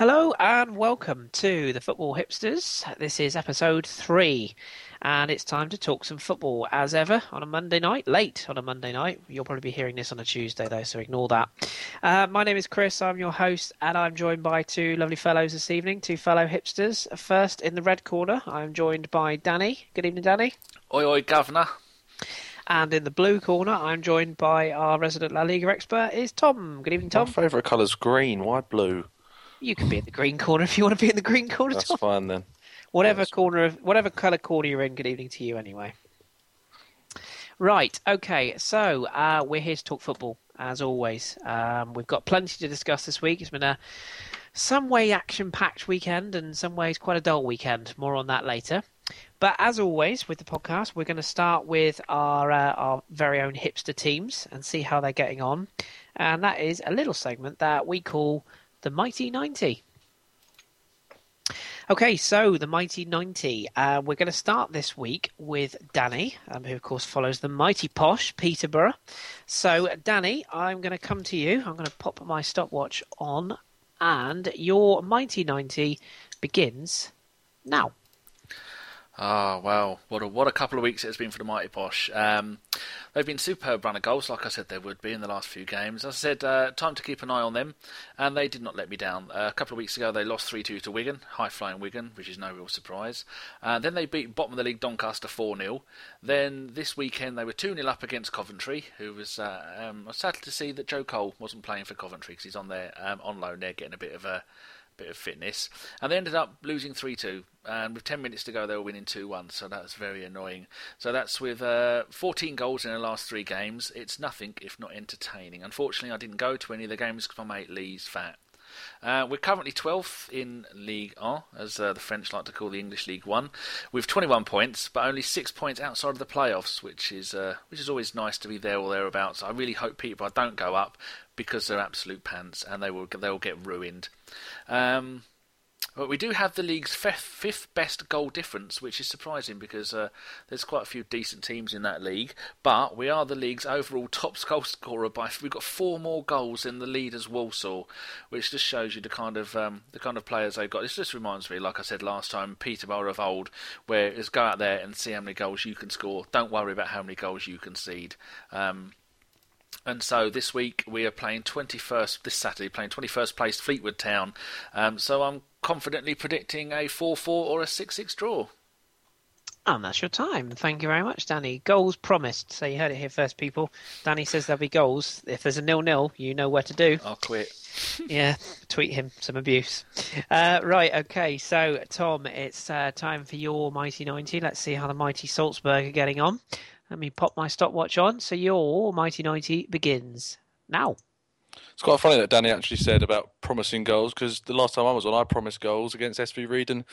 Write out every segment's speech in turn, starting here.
Hello and welcome to the Football Hipsters. This is episode three, and it's time to talk some football as ever on a Monday night, late on a Monday night. You'll probably be hearing this on a Tuesday though, so ignore that. Uh, my name is Chris, I'm your host, and I'm joined by two lovely fellows this evening, two fellow hipsters. First, in the red corner, I'm joined by Danny. Good evening, Danny. Oi, oi, governor. And in the blue corner, I'm joined by our resident La Liga expert, is Tom. Good evening, Tom. My favourite colour's green. Why blue? You can be in the green corner if you want to be in the green corner. That's Tom. fine then. Whatever That's corner of whatever colour corner you're in, good evening to you anyway. Right, okay, so uh, we're here to talk football as always. Um, we've got plenty to discuss this week. It's been a some way action-packed weekend, and some ways quite a dull weekend. More on that later. But as always with the podcast, we're going to start with our uh, our very own hipster teams and see how they're getting on, and that is a little segment that we call the Mighty Ninety. Okay, so the Mighty 90. Uh, we're going to start this week with Danny, um, who, of course, follows the Mighty Posh Peterborough. So, Danny, I'm going to come to you. I'm going to pop my stopwatch on, and your Mighty 90 begins now. Ah, well, what a what a couple of weeks it has been for the Mighty Posh. Um, they've been superb run of goals, like I said they would be in the last few games. As I said, uh, time to keep an eye on them, and they did not let me down. Uh, a couple of weeks ago, they lost 3 2 to Wigan, high flying Wigan, which is no real surprise. Uh, then they beat bottom of the league Doncaster 4 0. Then this weekend, they were 2 0 up against Coventry, who was. Uh, um, I was sad to see that Joe Cole wasn't playing for Coventry because he's on there um, on loan there, getting a bit of a bit of fitness. And they ended up losing 3 2. And with 10 minutes to go, they were winning 2 1. So that was very annoying. So that's with uh, 14 goals in the last three games. It's nothing if not entertaining. Unfortunately, I didn't go to any of the games because my mate Lee's fat. Uh, we're currently 12th in League 1, as uh, the French like to call the English League 1, with 21 points, but only 6 points outside of the playoffs, which is uh, which is always nice to be there or thereabouts. I really hope Peterborough don't go up because they're absolute pants and they will they will get ruined. Um, but we do have the league's fifth, fifth best goal difference, which is surprising because uh, there's quite a few decent teams in that league. But we are the league's overall top goal scorer by we've got four more goals than the leaders Walsall, which just shows you the kind of um, the kind of players they've got. This just reminds me, like I said last time, Peterborough of old, where it's go out there and see how many goals you can score. Don't worry about how many goals you concede. Um, and so this week we are playing 21st, this Saturday, playing 21st place Fleetwood Town. Um, so I'm confidently predicting a 4 4 or a 6 6 draw. And that's your time. Thank you very much, Danny. Goals promised. So you heard it here first, people. Danny says there'll be goals. If there's a nil nil, you know where to do. I'll quit. yeah, tweet him some abuse. Uh, right, okay. So, Tom, it's uh, time for your Mighty 90. Let's see how the Mighty Salzburg are getting on. Let me pop my stopwatch on. So, your Mighty 90 begins now. It's quite funny that Danny actually said about promising goals because the last time I was on, I promised goals against SV Ried, and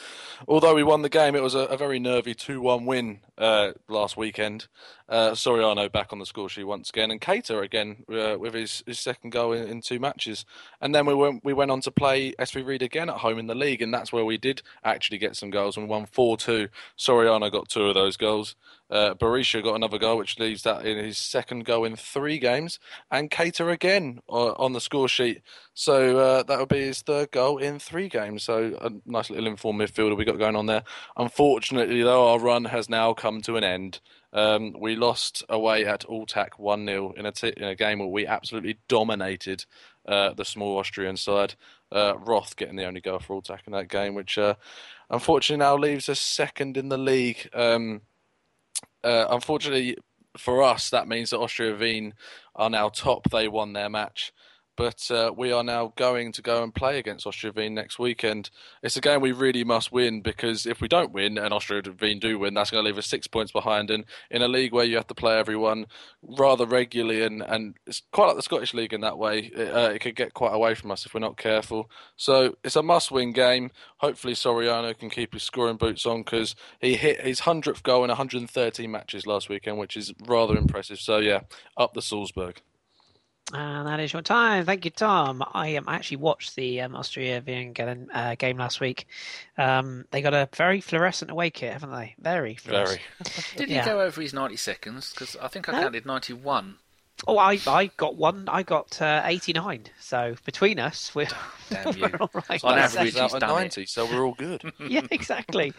although we won the game, it was a, a very nervy two-one win uh, last weekend. Uh, Soriano back on the score sheet once again, and Keita again uh, with his, his second goal in, in, two matches. And then we went we went on to play SV Ried again at home in the league, and that's where we did actually get some goals. And we won four-two. Soriano got two of those goals. Uh, Berisha got another goal, which leaves that in his second goal in three games, and Keita again uh, on the score sheet. So uh, that would be his third goal in three games. So a nice little informed midfielder we got going on there. Unfortunately, though, our run has now come to an end. Um, we lost away at Altach 1 0 in, t- in a game where we absolutely dominated uh, the small Austrian side. Uh, Roth getting the only goal for Altach in that game, which uh, unfortunately now leaves us second in the league. Um, uh, unfortunately for us, that means that Austria Wien are now top. They won their match. But uh, we are now going to go and play against Austria Wien next weekend. It's a game we really must win because if we don't win and Austria do win, that's going to leave us six points behind. And in a league where you have to play everyone rather regularly, and, and it's quite like the Scottish League in that way, it, uh, it could get quite away from us if we're not careful. So it's a must win game. Hopefully, Soriano can keep his scoring boots on because he hit his 100th goal in 113 matches last weekend, which is rather impressive. So, yeah, up the Salzburg. And that is your time. Thank you, Tom. I um, actually watched the um, Austria Vienna uh, game last week. Um, they got a very fluorescent away kit, haven't they? Very fluorescent. Very. Did Yeah. he go over his 90 seconds? Because I think I No. counted 91. Oh, I, I got one. I got uh, 89. So between us, we're, Damn you. we're all right. On average, he's at done it. 90, so we're all good. yeah, exactly.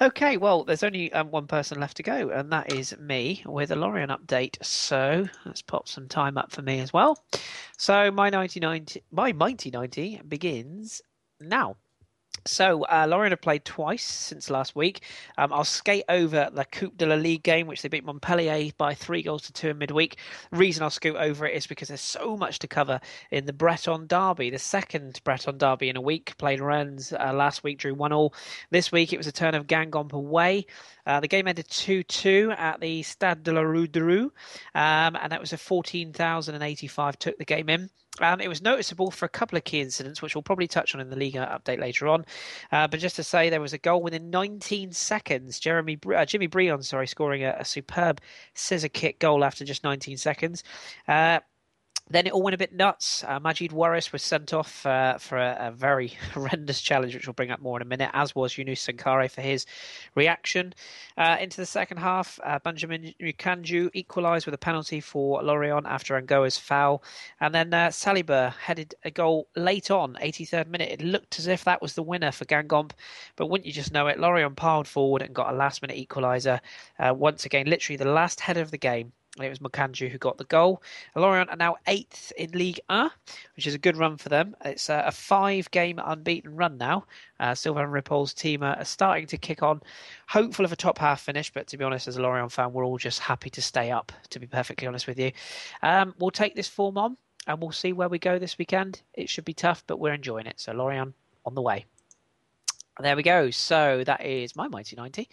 Okay, well, there's only um, one person left to go, and that is me with a Lorient update. So let's pop some time up for me as well. So my 1990, my mighty 90 begins now. So uh, Lorient have played twice since last week. Um, I'll skate over the Coupe de la Ligue game, which they beat Montpellier by three goals to two in midweek. reason I'll scoot over it is because there's so much to cover in the Breton Derby, the second Breton Derby in a week. Played Rennes uh, last week, drew one all. This week it was a turn of Guingamp away. Uh, the game ended 2 2 at the Stade de la Rue de Rue, um, and that was a 14,085 took the game in. Um, it was noticeable for a couple of key incidents, which we'll probably touch on in the Liga update later on. Uh, but just to say, there was a goal within 19 seconds. Jeremy, uh, Jimmy Briand, sorry, scoring a, a superb scissor kick goal after just 19 seconds. Uh, then it all went a bit nuts. Uh, Majid Waris was sent off uh, for a, a very horrendous challenge, which we'll bring up more in a minute, as was Yunus Sankare for his reaction. Uh, into the second half, uh, Benjamin Moukandjo equalised with a penalty for Lorient after Angoua's foul. And then uh, Saliba headed a goal late on, 83rd minute. It looked as if that was the winner for Guingamp, but wouldn't you just know it, Lorient piled forward and got a last minute equaliser. Uh, once again, literally the last header of the game. And it was Moukandjo who got the goal. Lorient are now eighth in League 1, which is a good run for them. It's a, a five-game unbeaten run now. Uh, Sylvain Ripoll's team are starting to kick on, hopeful of a top half finish. But to be honest, as a Lorient fan, we're all just happy to stay up. To be perfectly honest with you, um, we'll take this form on and we'll see where we go this weekend. It should be tough, but we're enjoying it. So Lorient on the way. There we go. So that is my mighty ninety.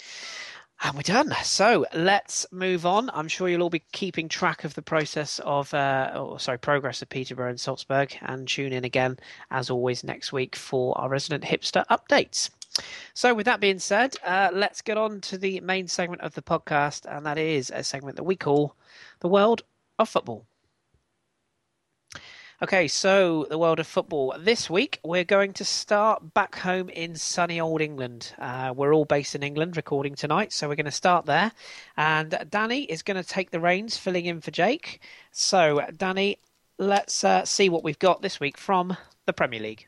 And we're done. So let's move on. I'm sure you'll all be keeping track of the process of, uh, oh, sorry, progress of Peterborough and Salzburg, and tune in again, as always, next week for our resident hipster updates. So, with that being said, uh, let's get on to the main segment of the podcast, and that is a segment that we call The World of Football. Okay, so the world of football. This week, we're going to start back home in sunny old England. Uh, we're all based in England recording tonight, so we're going to start there. And Danny is going to take the reins, filling in for Jake. So, Danny, let's uh, see what we've got this week from the Premier League.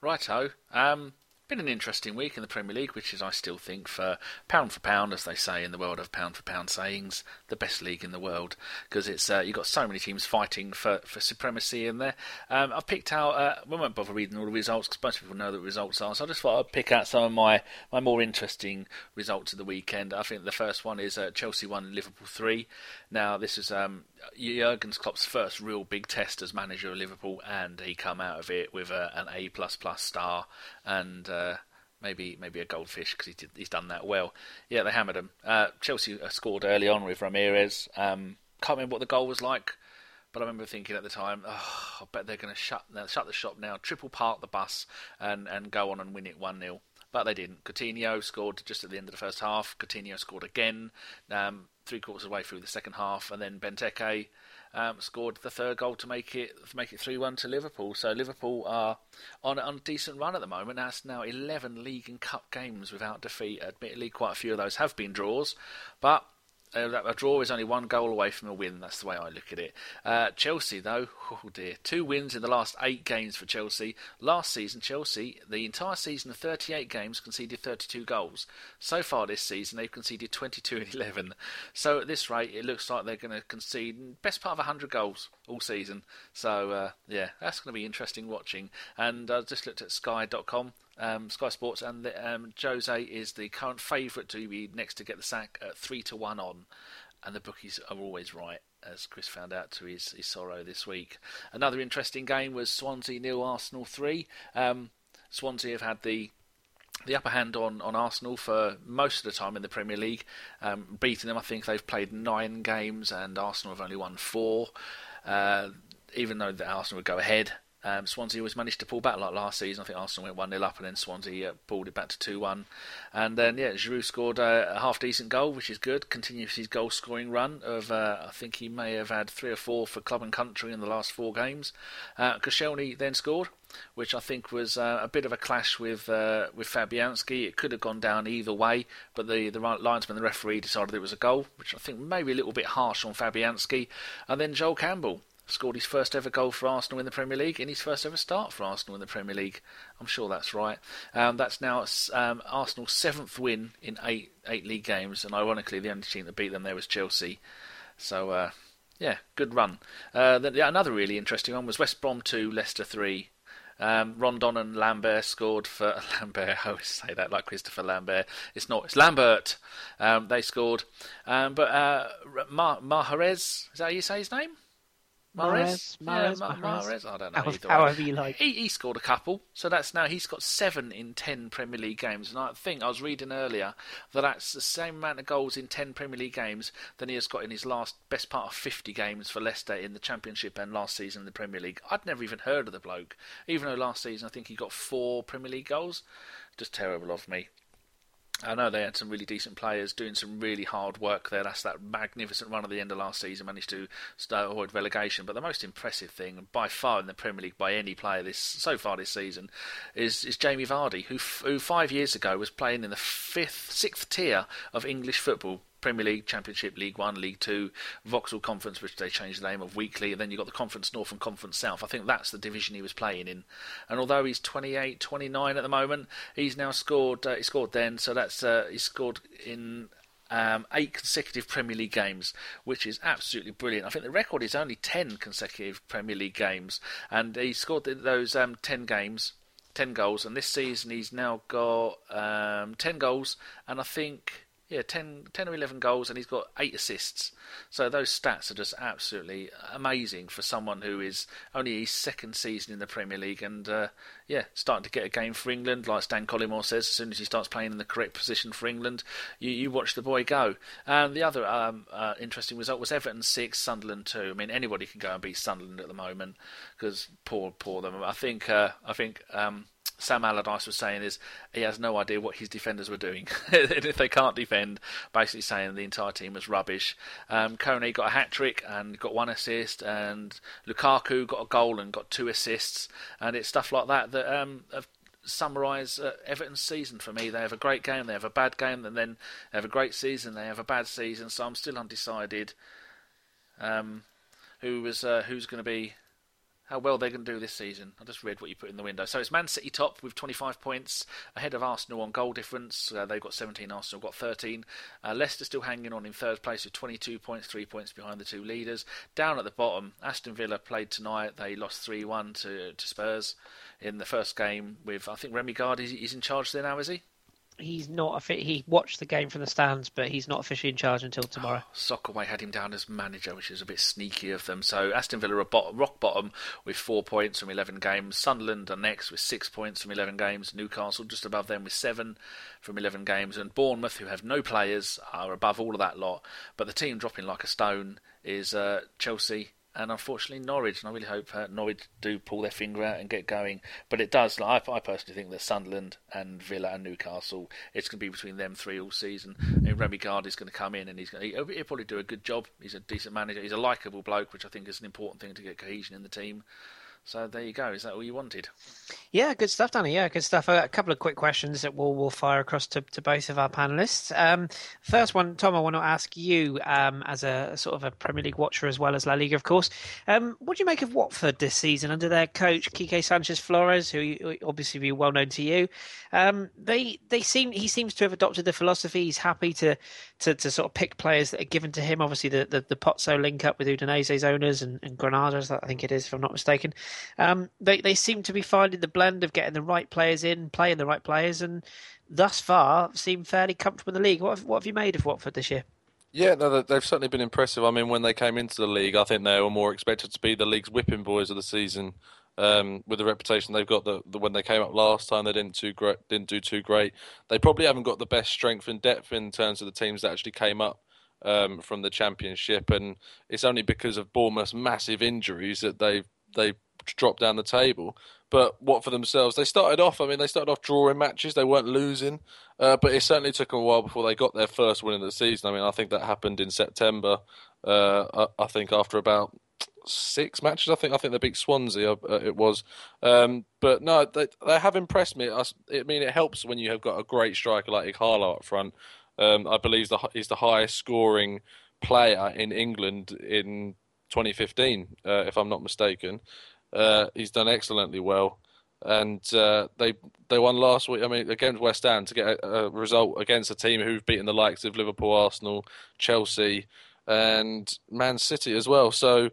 Righto. Um, been an interesting week in the Premier League, which is, I still think, for pound for pound, as they say in the world of pound for pound sayings, the best league in the world because it's uh, you've got so many teams fighting for, for supremacy in there. Um, I've picked out. Uh, we won't bother reading all the results because most people know the results are. So I just thought I'd pick out some of my, my more interesting results of the weekend. I think the first one is uh, Chelsea one, Liverpool three. Now this is um, Jurgen Klopp's first real big test as manager of Liverpool, and he come out of it with a, an A plus plus star and. Uh, maybe maybe a goldfish because he he's done that well. Yeah, they hammered him. Uh, Chelsea uh, scored early on with Ramires. Um, can't remember what the goal was like, but I remember thinking at the time, oh, I bet they're going to shut shut the shop now, triple park the bus, and and go on and win it one 0 But they didn't. Coutinho scored just at the end of the first half. Coutinho scored again, um, three quarters of the way through the second half, and then Benteke um, scored the third goal to make it make it three one to Liverpool. So Liverpool are on, on a decent run at the moment. That's now eleven league and cup games without defeat. Admittedly, quite a few of those have been draws, but a draw is only one goal away from a win. That's the way I look at it. Uh, Chelsea, though, oh dear, two wins in the last eight games for Chelsea. Last season, Chelsea, the entire season of 38 games, conceded 32 goals. So far this season, they've conceded 22 and 11. So at this rate, it looks like they're going to concede best part of 100 goals all season. So uh, yeah, that's going to be interesting watching. And I just looked at Sky.com um, Sky Sports, and the, um, Jose is the current favourite to be next to get the sack at three to one on, and the bookies are always right, as Chris found out to his, his sorrow this week. Another interesting game was Swansea nil Arsenal three. Um, Swansea have had the the upper hand on, on Arsenal for most of the time in the Premier League, um, beating them. I think they've played nine games, and Arsenal have only won four. Uh, even though the Arsenal would go ahead, um, Swansea always managed to pull back like last season. I think Arsenal went 1 0 up and then Swansea uh, pulled it back to 2 1. And then, yeah, Giroud scored uh, a half decent goal, which is good. Continues his goal scoring run of, uh, I think he may have had three or four for club and country in the last four games. Uh, Koscielny then scored, which I think was uh, a bit of a clash with uh, with Fabianski. It could have gone down either way, but the, the linesman, the referee, decided it was a goal, which I think maybe a little bit harsh on Fabianski. And then Joel Campbell scored his first ever goal for Arsenal in the Premier League in his first ever start for Arsenal in the Premier League. I'm sure that's right. Um, that's now um, Arsenal's seventh win in eight eight league games, and ironically, the only team that beat them there was Chelsea. So uh, yeah, good run. Uh, yeah, another really interesting one was West Brom two, Leicester three. Um, Rondon and Lambert scored for Lambert. I always say that like Christopher Lambert. It's not. It's Lambert. Um, they scored. Um, but uh, Mahrez, is that how you say his name? Yeah, Mahrez. I don't know. However, however you like. He, he, scored a couple, so that's now he's got seven in ten Premier League games. And I think I was reading earlier that that's the same amount of goals in ten Premier League games than he has got in his last best part of fifty games for Leicester in the Championship and last season in the Premier League. I'd never even heard of the bloke, even though last season I think he got four Premier League goals. Just terrible of me. I know they had some really decent players doing some really hard work there. That's that magnificent run at the end of last season, managed to avoid relegation. But the most impressive thing, by far in the Premier League, by any player this so far this season, is is Jamie Vardy, who who five years ago was playing in the fifth, sixth tier of English football Premier League, Championship, League One, League Two, Vauxhall Conference, which they changed the name of weekly, and then you've got the Conference North and Conference South. I think that's the division he was playing in. And although he's 28, 29 at the moment, he's now scored. Uh, he scored then, so that's uh, he scored in um, eight consecutive Premier League games, which is absolutely brilliant. I think the record is only 10 consecutive Premier League games, and he scored those um, 10 games, 10 goals, and this season he's now got um, 10 goals, and I think yeah, 10, 10 or 11 goals, and he's got eight assists. So those stats are just absolutely amazing for someone who is only his second season in the Premier League, and uh, yeah, starting to get a game for England. Like Stan Collymore says, as soon as he starts playing in the correct position for England, you, you watch the boy go. And the other um, uh, interesting result was Everton six, Sunderland two. I mean, anybody can go and beat Sunderland at the moment because poor, poor them. I think, uh, I think. Um, Sam Allardyce was saying is he has no idea what his defenders were doing. if they can't defend, basically saying the entire team was rubbish. Um, Kone got a hat trick and got one assist, and Lukaku got a goal and got two assists, and it's stuff like that that um, have summarise uh, Everton's season for me. They have a great game, they have a bad game, and then they have a great season, they have a bad season. So I'm still undecided um, who was uh, who's going to be how well they're going to do this season. I just read what you put in the window. So it's Man City top with 25 points, ahead of Arsenal on goal difference. Uh, they've got 17, Arsenal got 13. Uh, Leicester still hanging on in third place with 22 points, three points behind the two leaders. Down at the bottom, Aston Villa played tonight. They lost 3 1 to, to Spurs in the first game with, I think Remy Garde is, is in charge there now, is he? He's not. a He watched the game from the stands, but he's not officially in charge until tomorrow. Oh, had him down as manager, which is a bit sneaky of them. So Aston Villa are bottom, rock bottom with four points from eleven games. Sunderland are next with six points from eleven games. Newcastle just above them with seven from eleven games, and Bournemouth, who have no players, are above all of that lot. But the team dropping like a stone is uh, Chelsea and unfortunately Norwich. And I really hope uh, Norwich do pull their finger out and get going. But it does. Like, I, I, personally think that Sunderland and Villa and Newcastle, it's going to be between them three all season. And Remy Garde is going to come in and he's going to, he'll, probably do a good job. He's a decent manager. He's a likable bloke, which I think is an important thing to get cohesion in the team. So there you go. Is that all you wanted? Yeah, good stuff, Danny. Yeah, good stuff. A couple of quick questions that we'll, we'll fire across to, to both of our panelists. Um, first one, Tom, I want to ask you um, as a sort of a Premier League watcher as well as La Liga, of course. Um, what do you make of Watford this season under their coach Quique Sanchez Flores, who obviously be well known to you? Um, they they seem he seems to have adopted the philosophy. He's happy to to, to sort of pick players that are given to him. Obviously, the the, the Pozzo link up with Udinese's owners and, and Granada's, I think it is, if I'm not mistaken. Um, they they seem to be finding the blend of getting the right players in, playing the right players, and thus far seem fairly comfortable in the league. What have, what have you made of Watford this year? Yeah, no, they've certainly been impressive. I mean, when they came into the league, I think they were more expected to be the league's whipping boys of the season. Um, with the reputation they've got, the, the, when they came up last time, they didn't too great, didn't do too great. They probably haven't got the best strength and depth in terms of the teams that actually came up um, from the championship, and it's only because of Bournemouth's massive injuries that they they drop down the table. But what for themselves, they started off. I mean, they started off drawing matches. They weren't losing, uh, but it certainly took them a while before they got their first win of the season. I mean, I think that happened in September. Uh, I, I, think after about six matches, I think I think they beat Swansea. Uh, it was, um, but no, they they have impressed me. I, I, mean, it helps when you have got a great striker like Ighalo up front. Um, I believe the, he's the highest scoring player in England in 2015, uh, if I'm not mistaken. Uh, he's done excellently well, and uh, they they won last week. I mean, against West Ham to get a, a, result against a team who've beaten the likes of Liverpool, Arsenal, Chelsea, and Man City as well. So.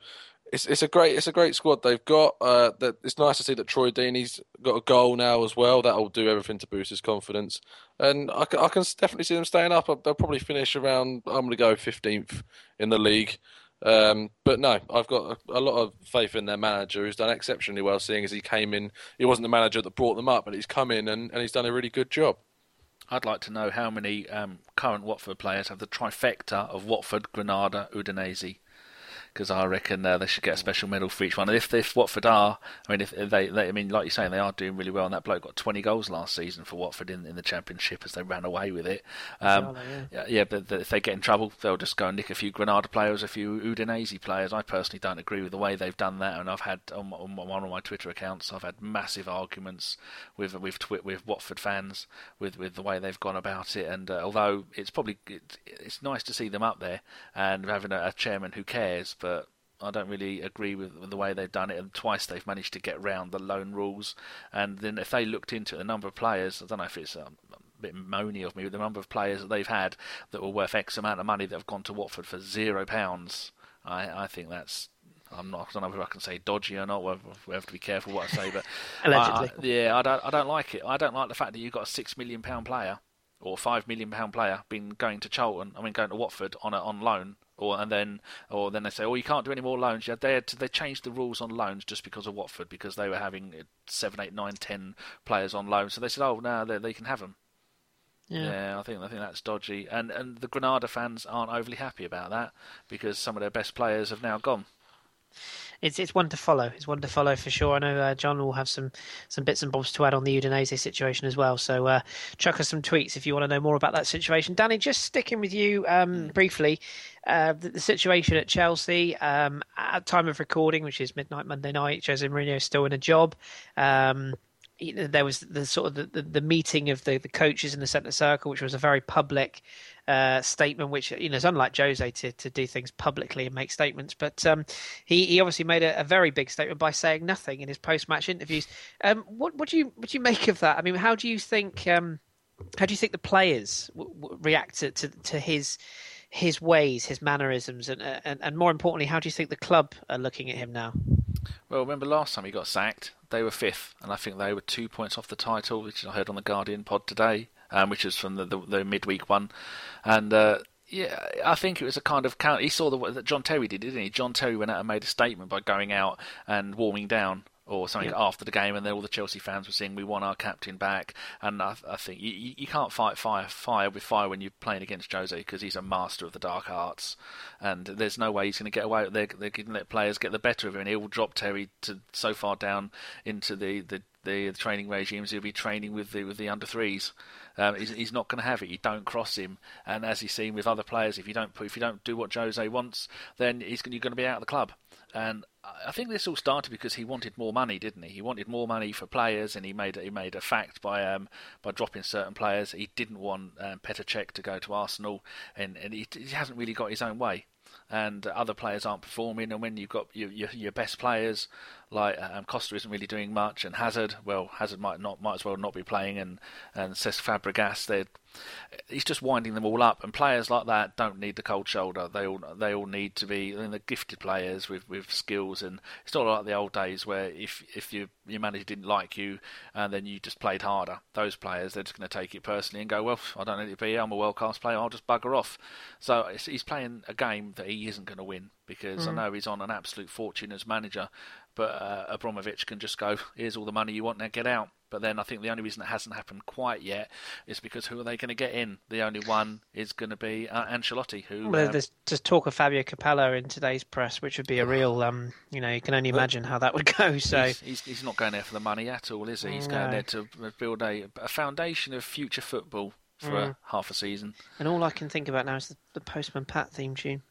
It's, it's a great it's a great squad they've got. Uh, that it's nice to see that Troy Deeney's got a goal now as well. That'll do everything to boost his confidence, and I I can definitely see them staying up. They'll probably finish around. I'm going to go 15th in the league. Um, but no, I've got a, a, lot of faith in their manager who's done exceptionally well, seeing as he came in. He wasn't the manager that brought them up, but he's come in and, and he's done a really good job. I'd like to know how many um, current Watford players have the trifecta of Watford, Granada, Udinese because I reckon uh, they should get a special medal for each one. And if, if Watford are, I mean, if they, they, I mean, like you're saying, they are doing really well. And that bloke got 20 goals last season for Watford in, in the Championship as they ran away with it. Um, yeah. yeah, but if they get in trouble, they'll just go and nick a few Granada players, a few Udinese players. I personally don't agree with the way they've done that, and I've had on, on one of my Twitter accounts, I've had massive arguments with with with Watford fans with with the way they've gone about it. And uh, although it's probably it, it's nice to see them up there and having a, a chairman who cares, but I don't really agree with, with, the way they've done it. And twice they've managed to get round the loan rules. And then if they looked into the number of players, I don't know if it's um, a bit moany of me, but the number of players that they've had that were worth X amount of money that have gone to Watford for zero pounds, I, I think that's I'm not. I don't know if I can say dodgy or not. We have to be careful what I say, but allegedly, I, I, yeah, I don't. I don't like it. I don't like the fact that you've got a six million pound player or five million pound player been going to Charlton. I mean, going to Watford on a, on loan or and then or then they say, oh, you can't do any more loans. Yeah, they had to, they changed the rules on loans just because of Watford because they were having uh, seven, eight, nine, ten players on loan. So they said, oh, now they, they can have them. Yeah. yeah. I think I think that's dodgy, and and the Granada fans aren't overly happy about that because some of their best players have now gone it's it's one to follow. It's one to follow for sure. I know uh, John will have some some bits and bobs to add on the Udinese situation as well. So uh, chuck us some tweets if you want to know more about that situation. Danny, just sticking with you um, briefly. Uh, the, the, situation at Chelsea um, at time of recording, which is midnight Monday night, Jose Mourinho is still in a job. Um, there was the sort of the, the, the, meeting of the, the coaches in the centre circle, which was a very public uh, statement, which you know is unlike Jose to, to do things publicly and make statements. But um, he, he obviously made a, a, very big statement by saying nothing in his post match interviews. Um, what what do you what do you make of that? I mean, how do you think um, how do you think the players w- w- react to, to, to his his ways, his mannerisms, and, and and more importantly, how do you think the club are looking at him now? Well, remember last time he got sacked, they were fifth, and I think they were two points off the title, which I heard on the Guardian pod today, um, which is from the, the, the midweek one, and. Uh, yeah, I think it was a kind of count. He saw the, that John Terry did, didn't he? John Terry went out and made a statement by going out and warming down or something yeah. after the game, and then all the Chelsea fans were saying, "We want our captain back." And I, I think you, you can't fight fire fire with fire when you're playing against Jose because he's a master of the dark arts, and there's no way he's going to get away. They're, they're going to let players get the better of him, and he will drop Terry to so far down into the the, the, the training regimes. He'll be training with the with the under threes. Um, he's, he's, not going to have it. You don't cross him, and as he's seen with other players, if you don't put, if you don't do what Jose wants, then he's you're going to be out of the club. And I think this all started because he wanted more money, didn't he? He wanted more money for players, and he made he made a fact by um, by dropping certain players. He didn't want um, Petr Cech to go to Arsenal, and, and he, he hasn't really got his own way and other players aren't performing. And when you've got your your, your best players like um, Costa isn't really doing much, and Hazard, well, Hazard might not might as well not be playing, and and Cesc Fabregas, they he's just winding them all up. And players like that don't need the cold shoulder. They all they all need to be I mean, the gifted players with, with skills. And it's not like the old days where if if you, your manager didn't like you and then you just played harder. Those players they're just going to take it personally and go, well, I don't need to be here. I'm a world class player. I'll just bugger off. So he's playing a game that he isn't going to win because Mm. I know he's on an absolute fortune as manager, but uh, Abramovich can just go, "Here's all the money you want, now get out." But then I think the only reason it hasn't happened quite yet is because who are they going to get in? The only one is going to be uh, Ancelotti, who Well, um, there's just talk of Fabio Capello in today's press, which would be a real, um, you know, you can only imagine how that would go. So, he's, he's, he's not going there for the money at all, is he? He's going No. there to build a, a foundation of future football for Mm. a, half a season. and all I can think about now is the, the Postman Pat theme tune.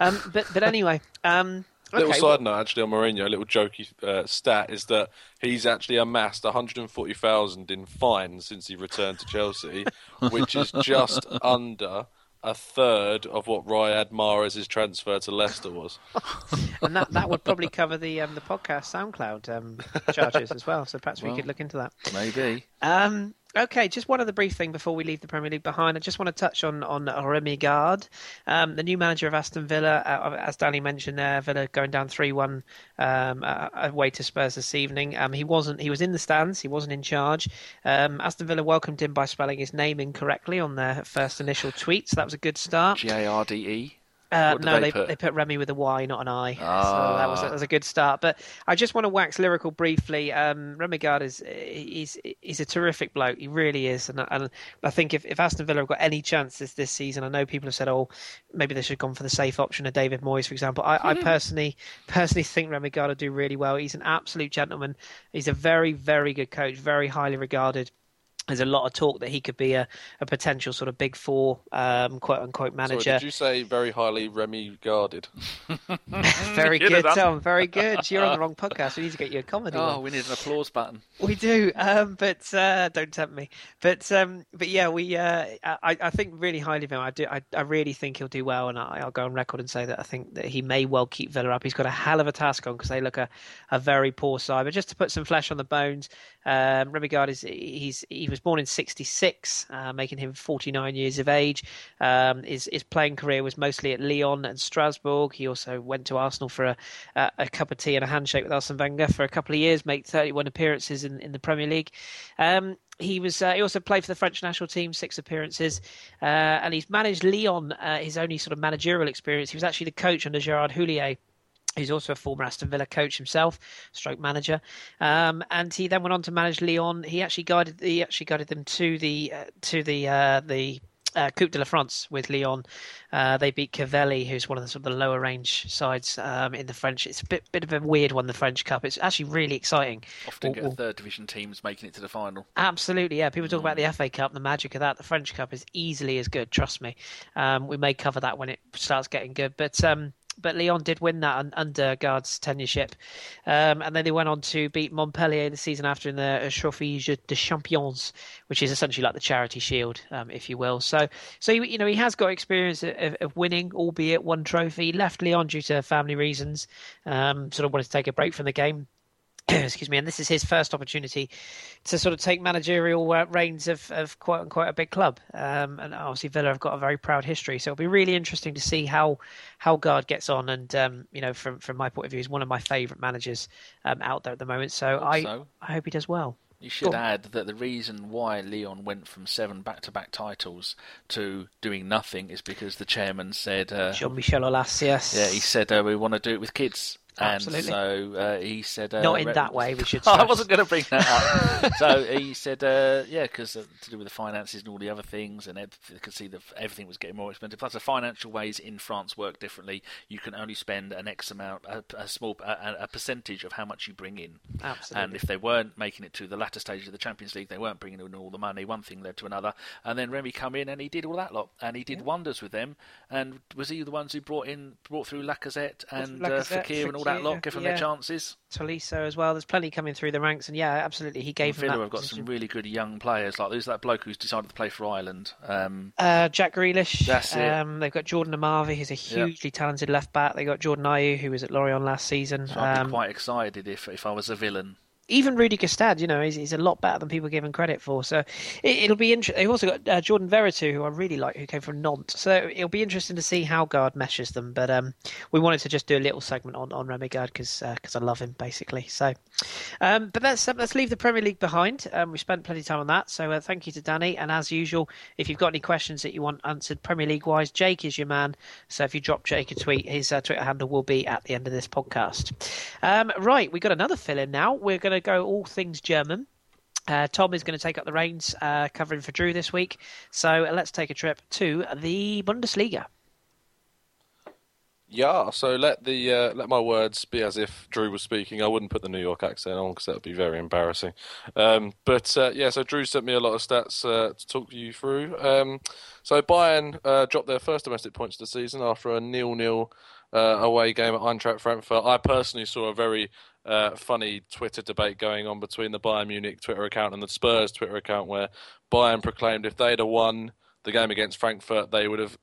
Um, but but anyway, um, okay, Little well- side note, actually, on Mourinho, a little jokey uh, stat is that he's actually amassed 140,000 in fines since he returned to Chelsea, which is just under a third of what Riyad Mahrez' transfer to Leicester was. and that, that would probably cover the um, the podcast SoundCloud um, charges as well. So perhaps we could look into that. Maybe. Um, okay, just one other brief thing before we leave the Premier League behind. I just want to touch on on Remy Garde, um, the new manager of Aston Villa. Uh, as Danny mentioned, there, Villa going down three one um, away to Spurs this evening. Um, he wasn't. He was in the stands. He wasn't in charge. Um, Aston Villa welcomed him by spelling his name incorrectly on their first initial tweet. So that was a good start. G A R D E. Uh, no, they they, put? they put Remy with a Y, not an I. So Ah. that was, that was a good start. But I just want to wax lyrical briefly. Um, Remy Garde is he's he's a terrific bloke. He really is. And, and I think if, if Aston Villa have got any chances this season, I know people have said, oh, maybe they should have gone for the safe option of David Moyes, for example. I, I personally personally think Remy Garde will do really well. He's an absolute gentleman. He's a very very good coach, very highly regarded there's a lot of talk that he could be a, a potential sort of big four um, quote unquote Sorry, manager. did you say very highly Remy guarded? Very Get good. Tom. Very good. You're on the wrong podcast. We need to get you a comedy Oh, one. we need an applause button. We do, um, but uh, don't tempt me. But um, but yeah, we. Uh, I, I think really highly of him. I do. I, I really think he'll do well, and I, I'll go on record and say that I think that he may well keep Villa up. He's got a hell of a task on because they look a, a very poor side. But just to put some flesh on the bones, um, Remy Garde is he's he was born in '66, uh, making him 49 years of age. Um, his his playing career was mostly at Lyon and Strasbourg. He also went to Arsenal for a, a, a cup of tea and a handshake with Arsene Wenger for a couple of years, made 31 appearances in, in the Premier League. Um, he was. Uh, he also played for the French national team, six appearances, uh, and he's managed Lyon. Uh, his only sort of managerial experience. He was actually the coach under Gerard Houllier. He's also a former Aston Villa coach himself, stroke manager, um, and he then went on to manage Lyon. He actually guided. He actually guided them to the uh, to the uh, the uh, Coupe de la France with Lyon. Uh, they beat Quevilly, who's one of the sort of the lower range sides um, in the French. It's a bit bit of a weird one, the French Cup. It's actually really exciting. Often get third division teams making it to the final. Absolutely, yeah. People talk about the FA Cup, the magic of that. The French Cup is easily as good. Trust me. Um, we may cover that when it starts getting good, but. Um, but Lyon did win that un- under Garde's tenureship, um, and then they went on to beat Montpellier the season after in the Trophy de Champions, which is essentially like the Charity Shield, um, if you will. So, so you know he has got experience of, of winning, albeit one trophy. Left Lyon due to family reasons. Um, sort of wanted to take a break from the game excuse me, and this is his first opportunity to sort of take managerial uh, reins of, of quite unquote a big club. Um, and obviously Villa have got a very proud history, so it'll be really interesting to see how how Garde gets on. And um, you know, from from my point of view, he's one of my favourite managers um, out there at the moment. So I Also- I hope he does well. You should add that the reason why Leon went from seven back-to-back titles to doing nothing is because the chairman said, uh, Jean Michel Aulas, yes. "Yeah, he said uh, we want to do it with kids." And Absolutely. so uh, he said, uh, Not in re- that way, we should Oh, I wasn't going to bring that up. so he said, uh, yeah, because uh, to do with the finances and all the other things, and they could see that everything was getting more expensive. Plus, the financial ways in France work differently. You can only spend an X amount, a, a small, a, a percentage of how much you bring in. Absolutely. And if they weren't making it to the latter stages of the Champions League, they weren't bringing in all the money. One thing led to another, and then Remy come in and he did all that lot, and he did wonders with them. And was he the ones who brought in, brought through Lacazette and uh, Lacazette, Fekir and all that Fekir, lot, give them yeah. their chances? Tolisso as well. There's plenty coming through the ranks, and yeah, absolutely, he gave Villa that have got position. some really good young players. Like there's that bloke who's decided to play for Ireland. Um, Uh, Jack Grealish. That's it. Um, they've got Jordan Amavi, who's a hugely talented left back. They got Jordan Ayew, who was at Lorient last season. so I'd Um, be quite excited if if I was a villain. Even Rudy Gestede, you know, he's, he's a lot better than people give him credit for. So it, it'll be interesting. They've also got uh, Jordan Veretout, who I really like, who came from Nantes. So it'll be interesting to see how Garde meshes them. But um, we wanted to just do a little segment on on Remy Garde because I love him basically. So Um, but let's uh, let's leave the Premier League behind. Um, we spent plenty of time on that, so uh, thank you to Danny. And as usual, if you've got any questions that you want answered Premier League wise, Jake is your man. So if you drop Jake a tweet, his uh, Twitter handle will be at the end of this podcast. Um, right, we have got another fill in now. We're going to go all things German. Uh, Tom is going to take up the reins, uh, covering for Drew this week. So uh, let's take a trip to the Bundesliga. Yeah, so let the uh, let my words be as if Drew was speaking. I wouldn't put the New York accent on because that would be very embarrassing. Um, but uh, yeah, so Drew sent me a lot of stats uh, to talk you through. Um, so Bayern uh, dropped their first domestic points of the season after a nil-nil uh, away game at Eintracht Frankfurt. I personally saw a very uh, funny Twitter debate going on between the Bayern Munich Twitter account and the Spurs Twitter account, where Bayern proclaimed if they'd have won the game against Frankfurt, they would have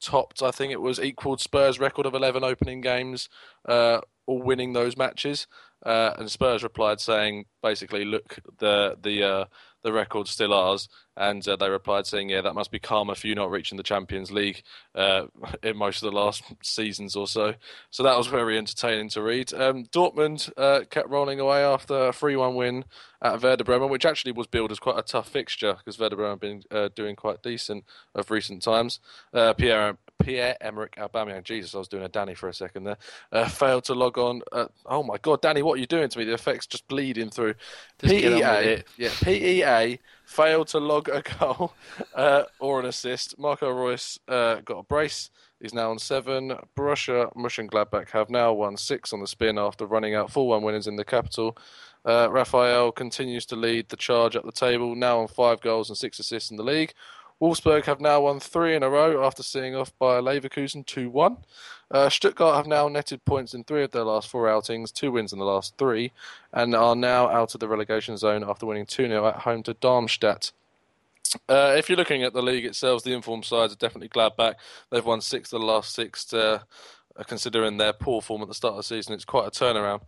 topped, I think it was equalled Spurs' record of 11 opening games, uh, all winning those matches. Uh, and Spurs replied saying, basically, look, the the uh, the record's still ours. And uh, they replied saying, yeah, that must be karma for you not reaching the Champions League uh, in most of the last seasons or so. So that was very entertaining to read. Um, Dortmund uh, kept rolling away after a 3 1 win at Werder Bremen, which actually was billed as quite a tough fixture because Werder Bremen have been uh, doing quite decent of recent times. Uh, Pierre Pierre Emerick Aubameyang. Jesus, I was doing a Danny for a second there. Uh, failed to log on. Uh, oh my God, Danny, what are you doing to me? The effect's just bleeding through. PEA, yeah, PEA failed to log a goal uh, or an assist. Marco Reus uh, got a brace. He's now on seven. Borussia Mönchengladbach have now won six on the spin after running out 4 1 winners in the capital. Uh, Raffael continues to lead the charge up the table, now on five goals and six assists in the league. Wolfsburg have now won three in a row after seeing off by Leverkusen 2 1. Uh, Stuttgart have now netted points in three of their last four outings, two wins in the last three, and are now out of the relegation zone after winning 2 0 at home to Darmstadt. Uh, if you're looking at the league itself, the informed sides are definitely Gladbach. They've won six of the last six, uh, considering their poor form at the start of the season. It's quite a turnaround.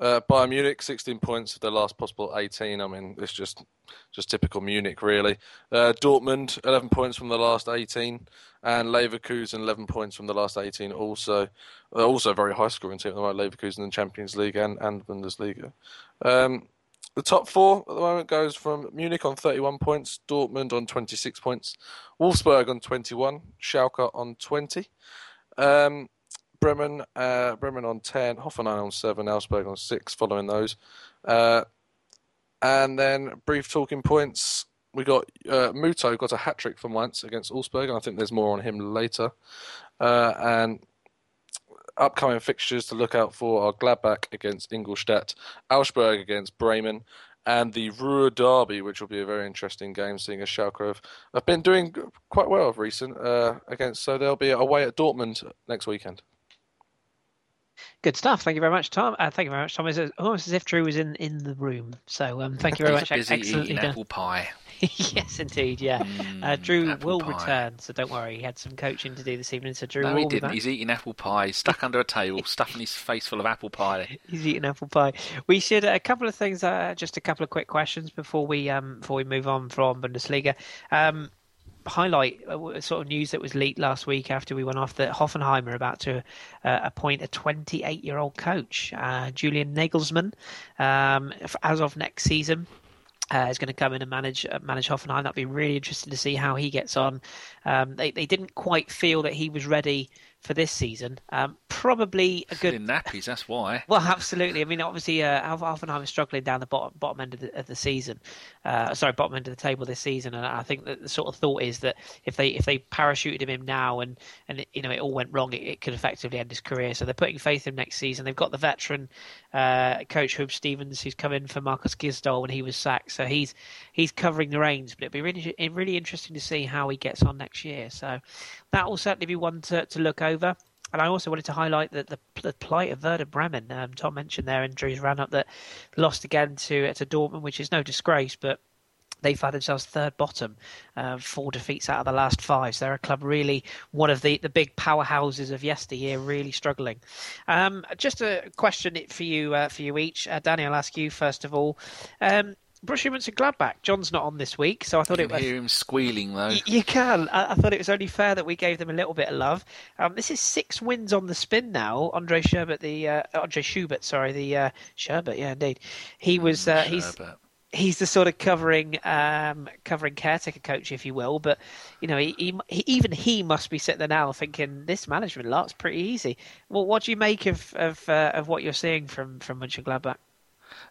Uh, Bayern Munich, 16 points of their last possible 18. I mean, it's just just typical Munich, really. Uh, Dortmund, 11 points from the last 18, and Leverkusen, 11 points from the last 18. Also, uh, also very high scoring team at the moment. Leverkusen in Champions League and, and Bundesliga. Um, the top four at the moment goes from Munich on 31 points, Dortmund on 26 points, Wolfsburg on 21, Schalke on 20. Um, Bremen, uh, Bremen on 10, Hoffenheim on 7, Augsburg on 6, following those. Uh, and then brief talking points. We got uh, Muto got a hat trick for once against Augsburg, and I think there's more on him later. Uh, and upcoming fixtures to look out for are Gladbach against Ingolstadt, Augsburg against Bremen, and the Ruhr Derby, which will be a very interesting game, seeing as Schalke have, have been doing quite well of recent uh, against. So they'll be away at Dortmund next weekend. Good stuff. Thank you very much, Tom. Uh, thank you very much, Tom. It's almost as if Drew was in, in the room. So um, thank you very much. Busy Excellently done. apple pie. yes, indeed. Yeah, mm, uh, Drew will pie. return, so don't worry. He had some coaching to do this evening, so Drew. No, he didn't. He's eating apple pie, stuck under a table, stuffing his face full of apple pie. He's eating apple pie. We should uh, a couple of things. Uh, just a couple of quick questions before we um, before we move on from Bundesliga. Um, highlight uh, sort of news that was leaked last week after we went off that Hoffenheim are about to uh, appoint a 28 year old coach, uh, Julian Nagelsmann, um, as of next season. Uh, is going to come in and manage uh, manage Hoffenheim. That'd be really interesting to see how he gets on. Um, they they didn't quite feel that he was ready for this season. Um, probably a good in nappies. That's why. Well, absolutely. I mean, obviously, uh, Hoffenheim is struggling down the bottom bottom end of the, of the season. Uh, sorry, bottom end of the table this season, and I think that the sort of thought is that if they if they parachuted him now and and it, you know it all went wrong, it, it, could effectively end his career. So they're putting faith in him next season. They've got the veteran uh, coach Huub Stevens, who's come in for Markus Gisdol when he was sacked. So he's he's covering the reins. But it'd be really really interesting to see how he gets on next year. So that will certainly be one to, to look over. And I also wanted to highlight that the, the plight of Werder Bremen. Um, Tom mentioned their injuries ran up that lost again to to Dortmund, which is no disgrace, but they've had themselves third bottom, uh, four defeats out of the last five. So they're a club really one of the, the big powerhouses of yesteryear, really struggling. Um, just a question for you uh, for you each, uh, Danny. I'll ask you first of all. Um, Borussia Mönchengladbach. John's not on this week, so I thought you it can was. hear him squealing though. Y- You can. I, I thought it was only fair that we gave them a little bit of love. Um, this is six wins on the spin now. Andre Sherbert, the uh, Andre Schubert, sorry, the uh, Sherbert, yeah, indeed. He was. Uh, he's he's the sort of covering um, covering caretaker coach, if you will. But you know, he, he, he even he must be sitting there now thinking this management lot's pretty easy. Well, what do you make of of uh, of what you're seeing from from Mönchengladbach?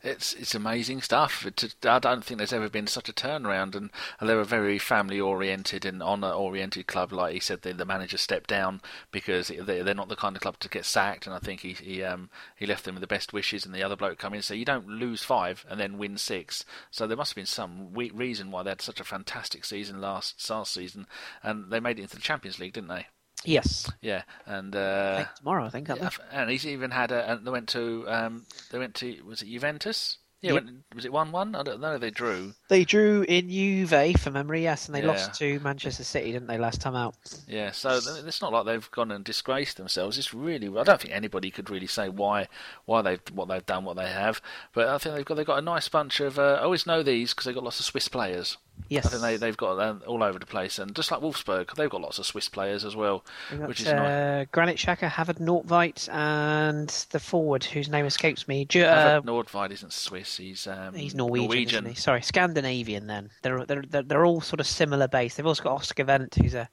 It's it's amazing stuff. It, I don't think there's ever been such a turnaround, and, and they're a very family oriented and honour oriented club. Like he said, the, the manager stepped down because they, they're not the kind of club to get sacked, and I think he he um he left them with the best wishes, and the other bloke come in. So you don't lose five and then win six. So there must have been some reason why they had such a fantastic season last last season, and they made it into the Champions League, didn't they? Yes, Yeah, and uh, tomorrow, I think. yeah, and he's even had a. And they went to. Um, they went to. Was it Juventus? Yeah, Yep. went, was it one-one? I don't know. They drew. They drew in Juve for memory, yes, and they Yeah. lost to Manchester City, didn't they, last time out? Yeah, so it's not like they've gone and disgraced themselves. It's really. I don't think anybody could really say why why they've what they've done what they have. But I think they've got they've got a nice bunch of. Uh, I always know these because they've got lots of Swiss players. Yes. I think they they've got um, all over the place, and just like Wolfsburg, they've got lots of Swiss players as well, got, which is nice. uh, Granit Xhaka, Havard Nordtveit, and the forward, whose name escapes me. Ju- uh, Havard Nordtveit isn't Swiss. He's um, He's Norwegian, Isn't he? Sorry, Scandinavian. Then they're, they're they're they're all sort of similar base. They've also got Oscar Wendt, who's a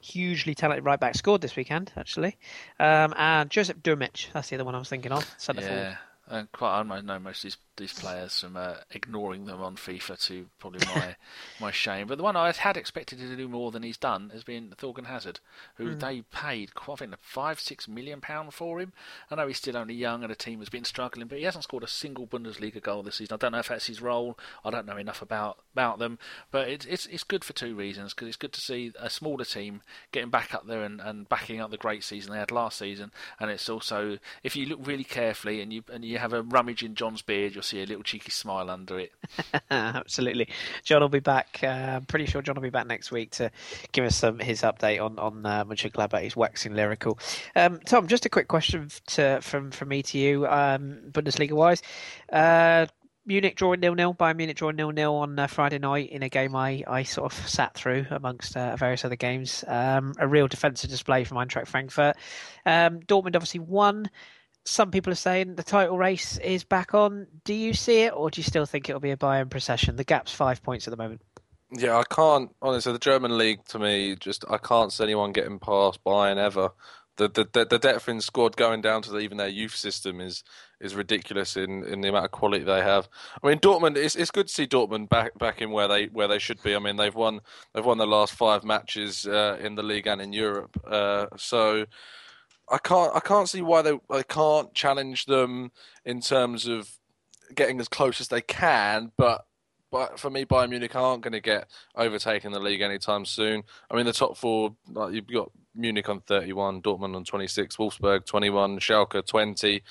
hugely talented right back, scored this weekend actually, um, and Joseph Drmic. That's the other one I was thinking of. Centre forward. Yeah, and quite. I know most of these these players from uh, ignoring them on FIFA to probably my my shame. But the one I had expected to do more than he's done has been Thorgan Hazard, who Hmm. they paid quite think five six million pound for him. I know he's still only young and the team has been struggling, but he hasn't scored a single Bundesliga goal this season. I don't know if that's his role. I don't know enough about about them, but it's it's it's good for two reasons. Because it's good to see a smaller team getting back up there and, and backing up the great season they had last season, and it's also if you look really carefully and you and you have a rummage in John's beard, you'll see a little cheeky smile under it. Absolutely. John will be back. Uh, I'm pretty sure John will be back next week to give us some his update on on uh, Mönchengladbach. He's waxing lyrical. Um, Tom, just a quick question to, from from me to you, um, Bundesliga wise. Uh, Munich drawing nil nil. Bayern Munich drawing nil nil on uh, Friday night in a game I, I sort of sat through amongst uh, various other games. Um, a real defensive display from Eintracht Frankfurt. Um, Dortmund obviously won. Some people are saying the title race is back on. Do you see it, or do you still think it'll be a Bayern procession? The gap's five points at the moment. Yeah, I can't honestly. The German league to me, just I can't see anyone getting past Bayern ever. The the the, the depth in squad going down to the, even their youth system is is ridiculous in, in the amount of quality they have. I mean, Dortmund. It's it's good to see Dortmund back back in where they where they should be. I mean, they've won they've won the last five matches uh, in the league and in Europe. Uh, so. I can't. I can't see why they. I can't challenge them in terms of getting as close as they can. But, but for me, Bayern Munich aren't going to get overtaken the league anytime soon. I mean, the top four. Like you've got Munich on thirty-one, Dortmund on twenty-six, Wolfsburg twenty-one, Schalke twenty.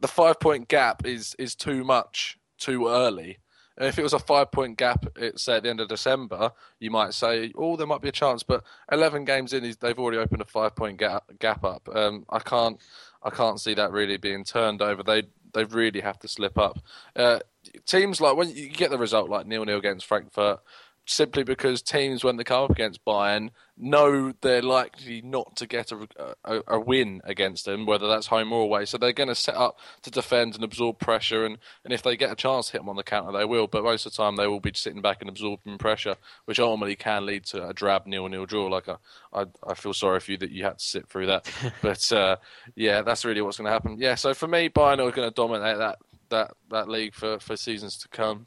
The five-point gap is is too much too early. And if it was a five-point gap, at, say at the end of December, you might say, "Oh, there might be a chance." But eleven games in, they've already opened a five-point gap gap up. Um, I can't, I can't see that really being turned over. They they really have to slip up. Uh, teams like when you get the result like nil nil against Frankfurt, simply because teams when they come up against Bayern know they're likely not to get a, a, a win against them, whether that's home or away. So they're going to set up to defend and absorb pressure, and, and if they get a chance to hit them on the counter, they will. But most of the time, they will be sitting back and absorbing pressure, which ultimately can lead to a drab nil nil draw. Like I, I, I feel sorry for you that you had to sit through that, but uh, yeah, that's really what's going to happen. Yeah, so for me, Bayern are going to dominate that that that league for, for seasons to come.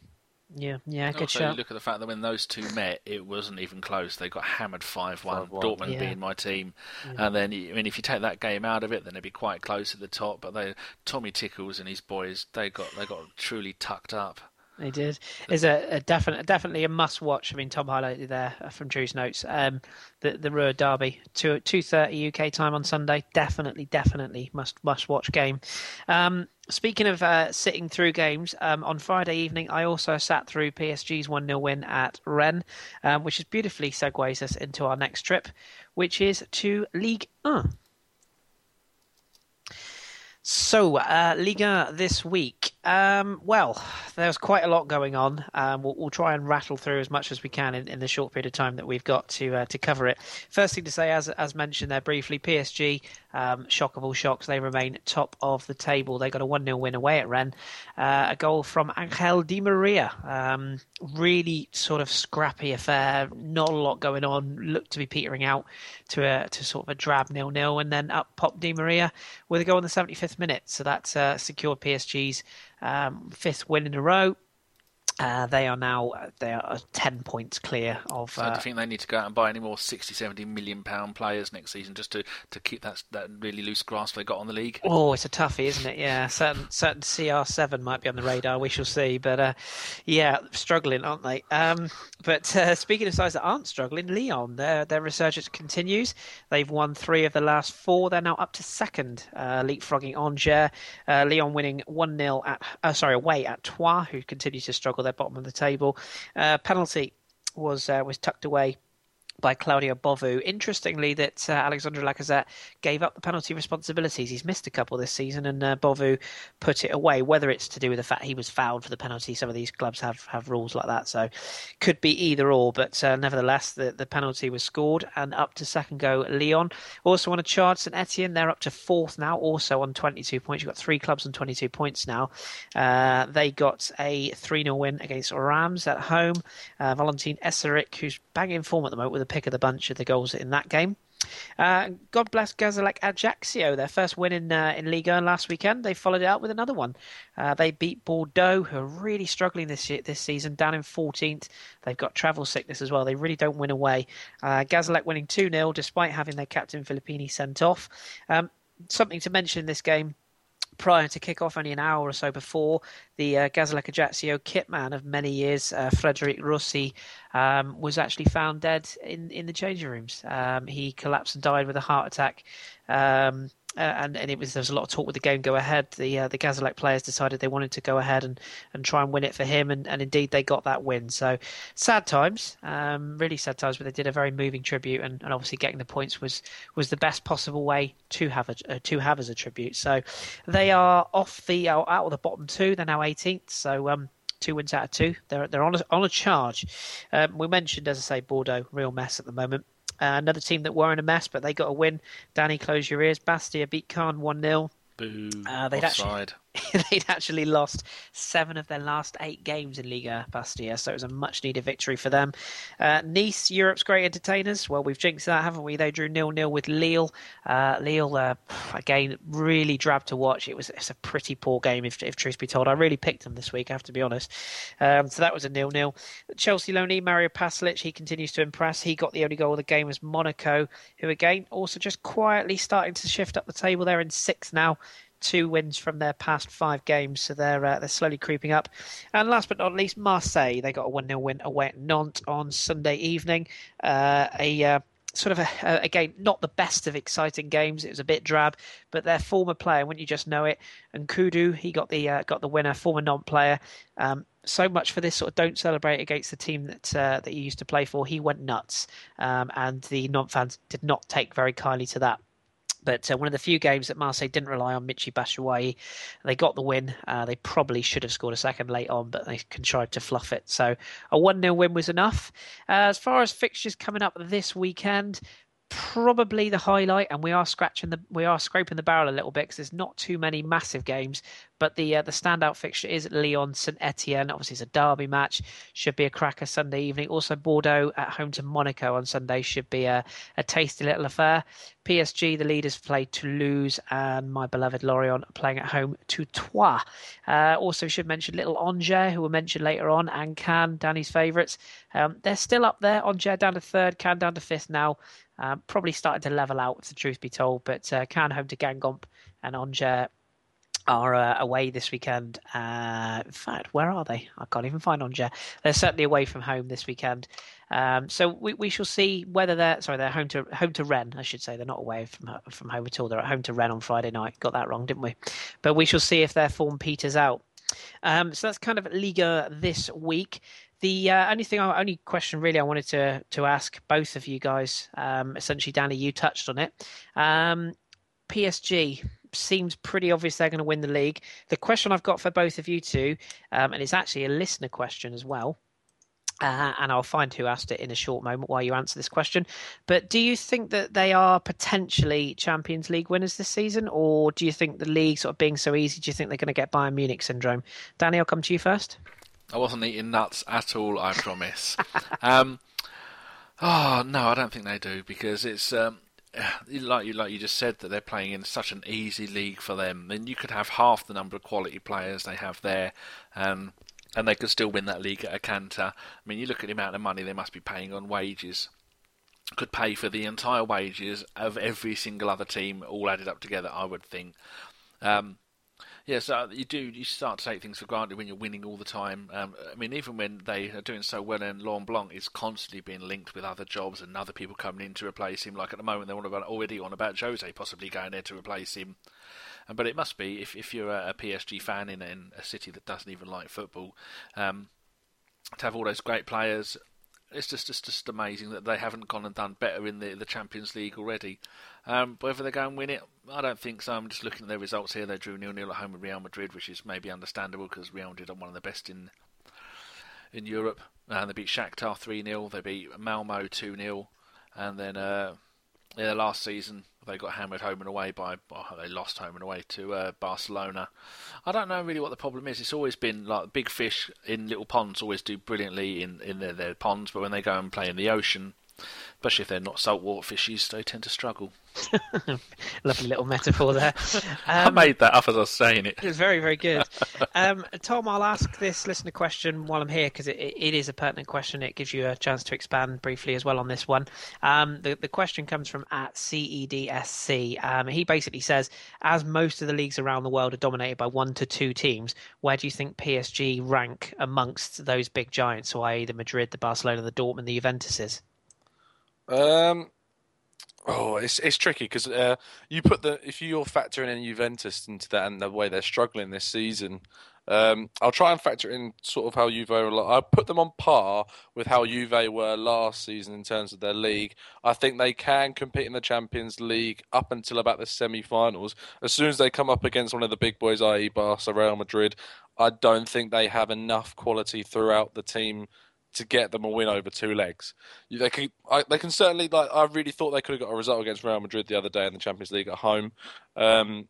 Yeah, yeah, good also, shout. you look at the fact that when those two met, it wasn't even close. They got hammered five-one. Dortmund Yeah. being my team, and then I mean, if you take that game out of it, then they'd be quite close at the top. But they, Tommy Tickles and his boys, they got they got truly tucked up. They did. Is a, a definite, definitely a must watch. I mean, Tom highlighted there uh, from Drew's notes. Um, the the Ruhr Derby, two two thirty UK time on Sunday. Definitely, definitely must must watch game. Um, speaking of uh, sitting through games, um, on Friday evening I also sat through PSG's one 0 win at Rennes, um, which is beautifully segues us into our next trip, which is to League 1. So, uh, Liga this week. Um, well, there's quite a lot going on. Um, we'll, we'll, try and rattle through as much as we can in, in the short period of time that we've got to uh, to cover it. First thing to say, as as mentioned there briefly, PSG, um, shock of all shocks, they remain top of the table. They got a 1 0 win away at Rennes. Uh, a goal from Angel Di Maria. Um, really sort of scrappy affair, not a lot going on, looked to be petering out to a to sort of a drab nil nil, and then up popped Di Maria with a goal in the 75th minute. So that uh, secured PSG's um, fifth win in a row. Uh, they are now they are ten points clear of. So uh, do you think they need to go out and buy any more 60, 70 million pound players next season just to, to keep that that really loose grasp they got on the league? Oh, it's a toughie, isn't it? Yeah, certain certain CR7 might be on the radar. We shall see, but uh, yeah, struggling, aren't they? Um, but uh, speaking of sides that aren't struggling, Lyon, their their resurgence continues. They've won three of the last four. They're now up to second, uh, leapfrogging Angers. Uh, Lyon winning one 0 at sorry away at Troyes, who continue to struggle they're bottom of the table. Uh, penalty was uh, was tucked away by Claudio Beauvue. Interestingly, that uh, Alexandre Lacazette gave up the penalty responsibilities. He's missed a couple this season, and uh, Beauvue put it away. Whether it's to do with the fact he was fouled for the penalty, some of these clubs have, have rules like that, so could be either or. But uh, nevertheless, the, the penalty was scored, and up to second go Lyon. Also on a charge, St Etienne. They're up to fourth now, also on 22 points. You've got three clubs on 22 points now. Uh, they got a 3 0 win against Reims at home. Uh, Valentin Eysseric, who's banging form at the moment with a pick of the bunch of the goals in that game. Uh, God bless Gazélec Ajaccio, their first win in uh, in Liga last weekend. They followed it up with another one. Uh, they beat Bordeaux, who are really struggling this year, this season, down in 14th. They've got travel sickness as well. They really don't win away. Uh, Gazélec winning 2 0 despite having their captain Filippini sent off. Um, something to mention in this game prior to kick-off, only an hour or so before, the uh, Gazélec Ajaccio kitman of many years, uh, Frederic Rossi, um, was actually found dead in, in the changing rooms. Um, he collapsed and died with a heart attack. Um, and, and it was there was a lot of talk with the game go ahead. The uh, the Gazélec players decided they wanted to go ahead and, and try and win it for him, and, and indeed they got that win. So sad times, um, really sad times, but they did a very moving tribute, and, and obviously getting the points was was the best possible way to have a uh, to have as a tribute. So they are off the uh, out of the bottom two. They're now 18th. So um, two wins out of two. They're they're on a, on a charge. Um, we mentioned, as I say, Bordeaux real mess at the moment. Uh, another team that were in a mess, but they got a win. Danny, close your ears. Bastia beat Caen 1 0. Boo. Uh, they'd Offside. actually they'd actually lost seven of their last eight games in Liga Bastia, so it was a much needed victory for them. Uh, nice, Europe's great entertainers. Well, we've jinxed that, haven't we? They drew nil nil with Lille. Uh, Lille, uh, again, really drab to watch. It was it's a pretty poor game, if, if truth be told. I really picked them this week, I have to be honest. Um, so that was a nil nil. Chelsea Loney, Mario Pasalic, he continues to impress. He got the only goal of the game was Monaco, who again also just quietly starting to shift up the table. They're in sixth now two wins from their past five games, so they're uh, they're slowly creeping up. And last but not least, Marseille they got a one 0 win away at Nantes on Sunday evening. Uh, a uh, sort of a, uh, again not the best of exciting games. It was a bit drab, but their former player, wouldn't you just know it? Nkoudou, he got the uh, got the winner, former Nantes player. Um, so much for this sort of don't celebrate against the team that uh, that he used to play for. He went nuts, um, and the Nantes fans did not take very kindly to that. But uh, one of the few games that Marseille didn't rely on Michy Batshuayi. They got the win. Uh, they probably should have scored a second late on, but they contrived to fluff it. So a 1 0 win was enough. Uh, as far as fixtures coming up this weekend, probably the highlight, and we are scratching the we are scraping the barrel a little bit because there's not too many massive games. But the uh, the standout fixture is Lyon Saint Etienne. Obviously, it's a derby match. Should be a cracker Sunday evening. Also, Bordeaux at home to Monaco on Sunday should be a, a tasty little affair. PSG, the leaders, play Toulouse, and my beloved Lorient playing at home to Troyes. Uh, also, should mention little Angers, who will mention later on, and Caen Danny's favourites. Um, they're still up there. Angers down to third, Caen down to fifth now. Um, probably starting to level out, the truth be told. But uh, Caen home to Guingamp and Angers are uh, away this weekend. Uh, in fact, where are they? I can't even find Angers. They're certainly away from home this weekend. Um, so we, we shall see whether they're sorry they're home to home to Rennes. I should say they're not away from from home at all. They're at home to Rennes on Friday night. Got that wrong, didn't we? But we shall see if their form peters out. Um, so that's kind of Liga this week. The uh, only thing, I, only question really I wanted to to ask both of you guys, um, essentially, Danny, you touched on it. Um, PSG, seems pretty obvious they're going to win the league. The question I've got for both of you two, um, and it's actually a listener question as well. Uh, and I'll find who asked it in a short moment while you answer this question. But do you think that they are potentially Champions League winners this season, or do you think the league sort of being so easy? Do you think they're going to get Bayern Munich syndrome? Danny, I'll come to you first. I wasn't eating nuts at all. I promise. um, oh no, I don't think they do because it's. Um, like you like you just said that they're playing in such an easy league for them. Then you could have half the number of quality players they have there, um, and they could still win that league at a canter. I mean, you look at the amount of money they must be paying on wages. Could pay for the entire wages of every single other team, all added up together. I would think. Um, yeah, so you do you start to take things for granted when you're winning all the time. Um, I mean, even when they are doing so well, and Laurent Blanc is constantly being linked with other jobs and other people coming in to replace him. Like at the moment, they're about, already on about Jose possibly going there to replace him. But it must be if if you're a, a PSG fan in, in, a city that doesn't even like football, um, to have all those great players. It's just, just just amazing that they haven't gone and done better in the the Champions League already. Um, whether they go and win it, I don't think so. I'm just looking at their results here. They drew nil nil at home with Real Madrid, which is maybe understandable because Real Madrid are one of the best in in Europe. And they beat Shakhtar three 0 They beat Malmo two 0 and then uh, yeah, last season they got hammered home and away by well, they lost home and away to uh, Barcelona. I don't know really what the problem is. It's always been like big fish in little ponds always do brilliantly in in their, their ponds, but when they go and play in the ocean, especially if they're not saltwater fishes, they tend to struggle. Lovely little metaphor there. Um, I made that up as I was saying it. It's very, very good. Um, Tom, I'll ask this listener question while I'm here because it, it is a pertinent question. It gives you a chance to expand briefly as well on this one. Um, the, the question comes from at CEDSC. Um, he basically says, as most of the leagues around the world are dominated by one to two teams, where do you think PSG rank amongst those big giants, so i.e. the Madrid, the Barcelona, the Dortmund, the Juventuses? Um, oh, it's it's tricky because uh, you put the if you're factoring in Juventus into that and the way they're struggling this season. Um, I'll try and factor in sort of how Juve. I put them on par with how Juve were last season in terms of their league. I think they can compete in the Champions League up until about the semi-finals. As soon as they come up against one of the big boys, i.e., Barca, Real Madrid, I don't think they have enough quality throughout the team to get them a win over two legs. They can, I, they can certainly. Like, I really thought they could have got a result against Real Madrid the other day in the Champions League at home, um,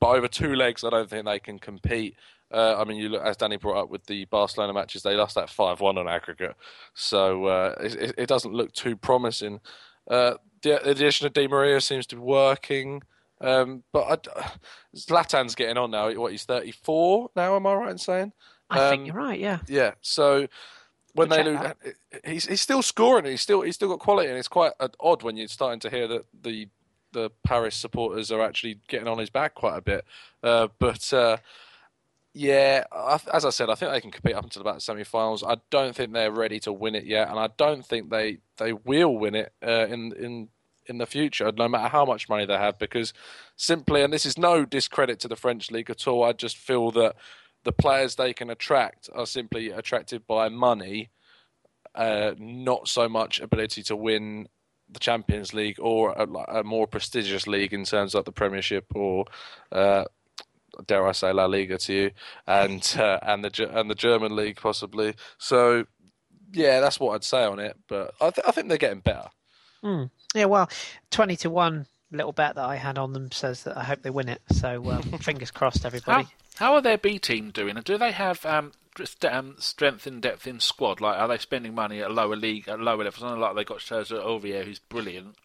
but over two legs, I don't think they can compete. Uh, I mean, you look as Danny brought up with the Barcelona matches, they lost that five-one on aggregate, so uh, it, it, doesn't look too promising. Uh, the addition of Di Maria seems to be working. Um, but I, Zlatan's getting on now. What he's thirty four now? Am I right in saying? I um, think you're right. Yeah. Yeah. So when they lose, he's he's still scoring. He's still he's still got quality, and it's quite odd when you're starting to hear that the the Paris supporters are actually getting on his back quite a bit. Uh, but uh, yeah, as I said, I think they can compete up until about the semi-finals. I don't think they're ready to win it yet, and I don't think they they will win it uh, in in in the future, no matter how much money they have, because simply, and this is no discredit to the French league at all. I just feel that the players they can attract are simply attracted by money, uh, not so much ability to win the Champions League or a, a more prestigious league in terms of the Premiership or. Uh, dare I say La Liga to you, and uh, and the and the German league possibly. So, yeah, that's what I'd say on it. But I, th- I think they're getting better. Mm. Yeah, well, twenty to one little bet that I had on them says that I hope they win it. So um, fingers crossed, everybody. How, how, are their B team doing? And do they have um, um, strength and depth in squad? Like, are they spending money at lower league, at lower levels? I know, like they got Sergio Aurier, who's brilliant.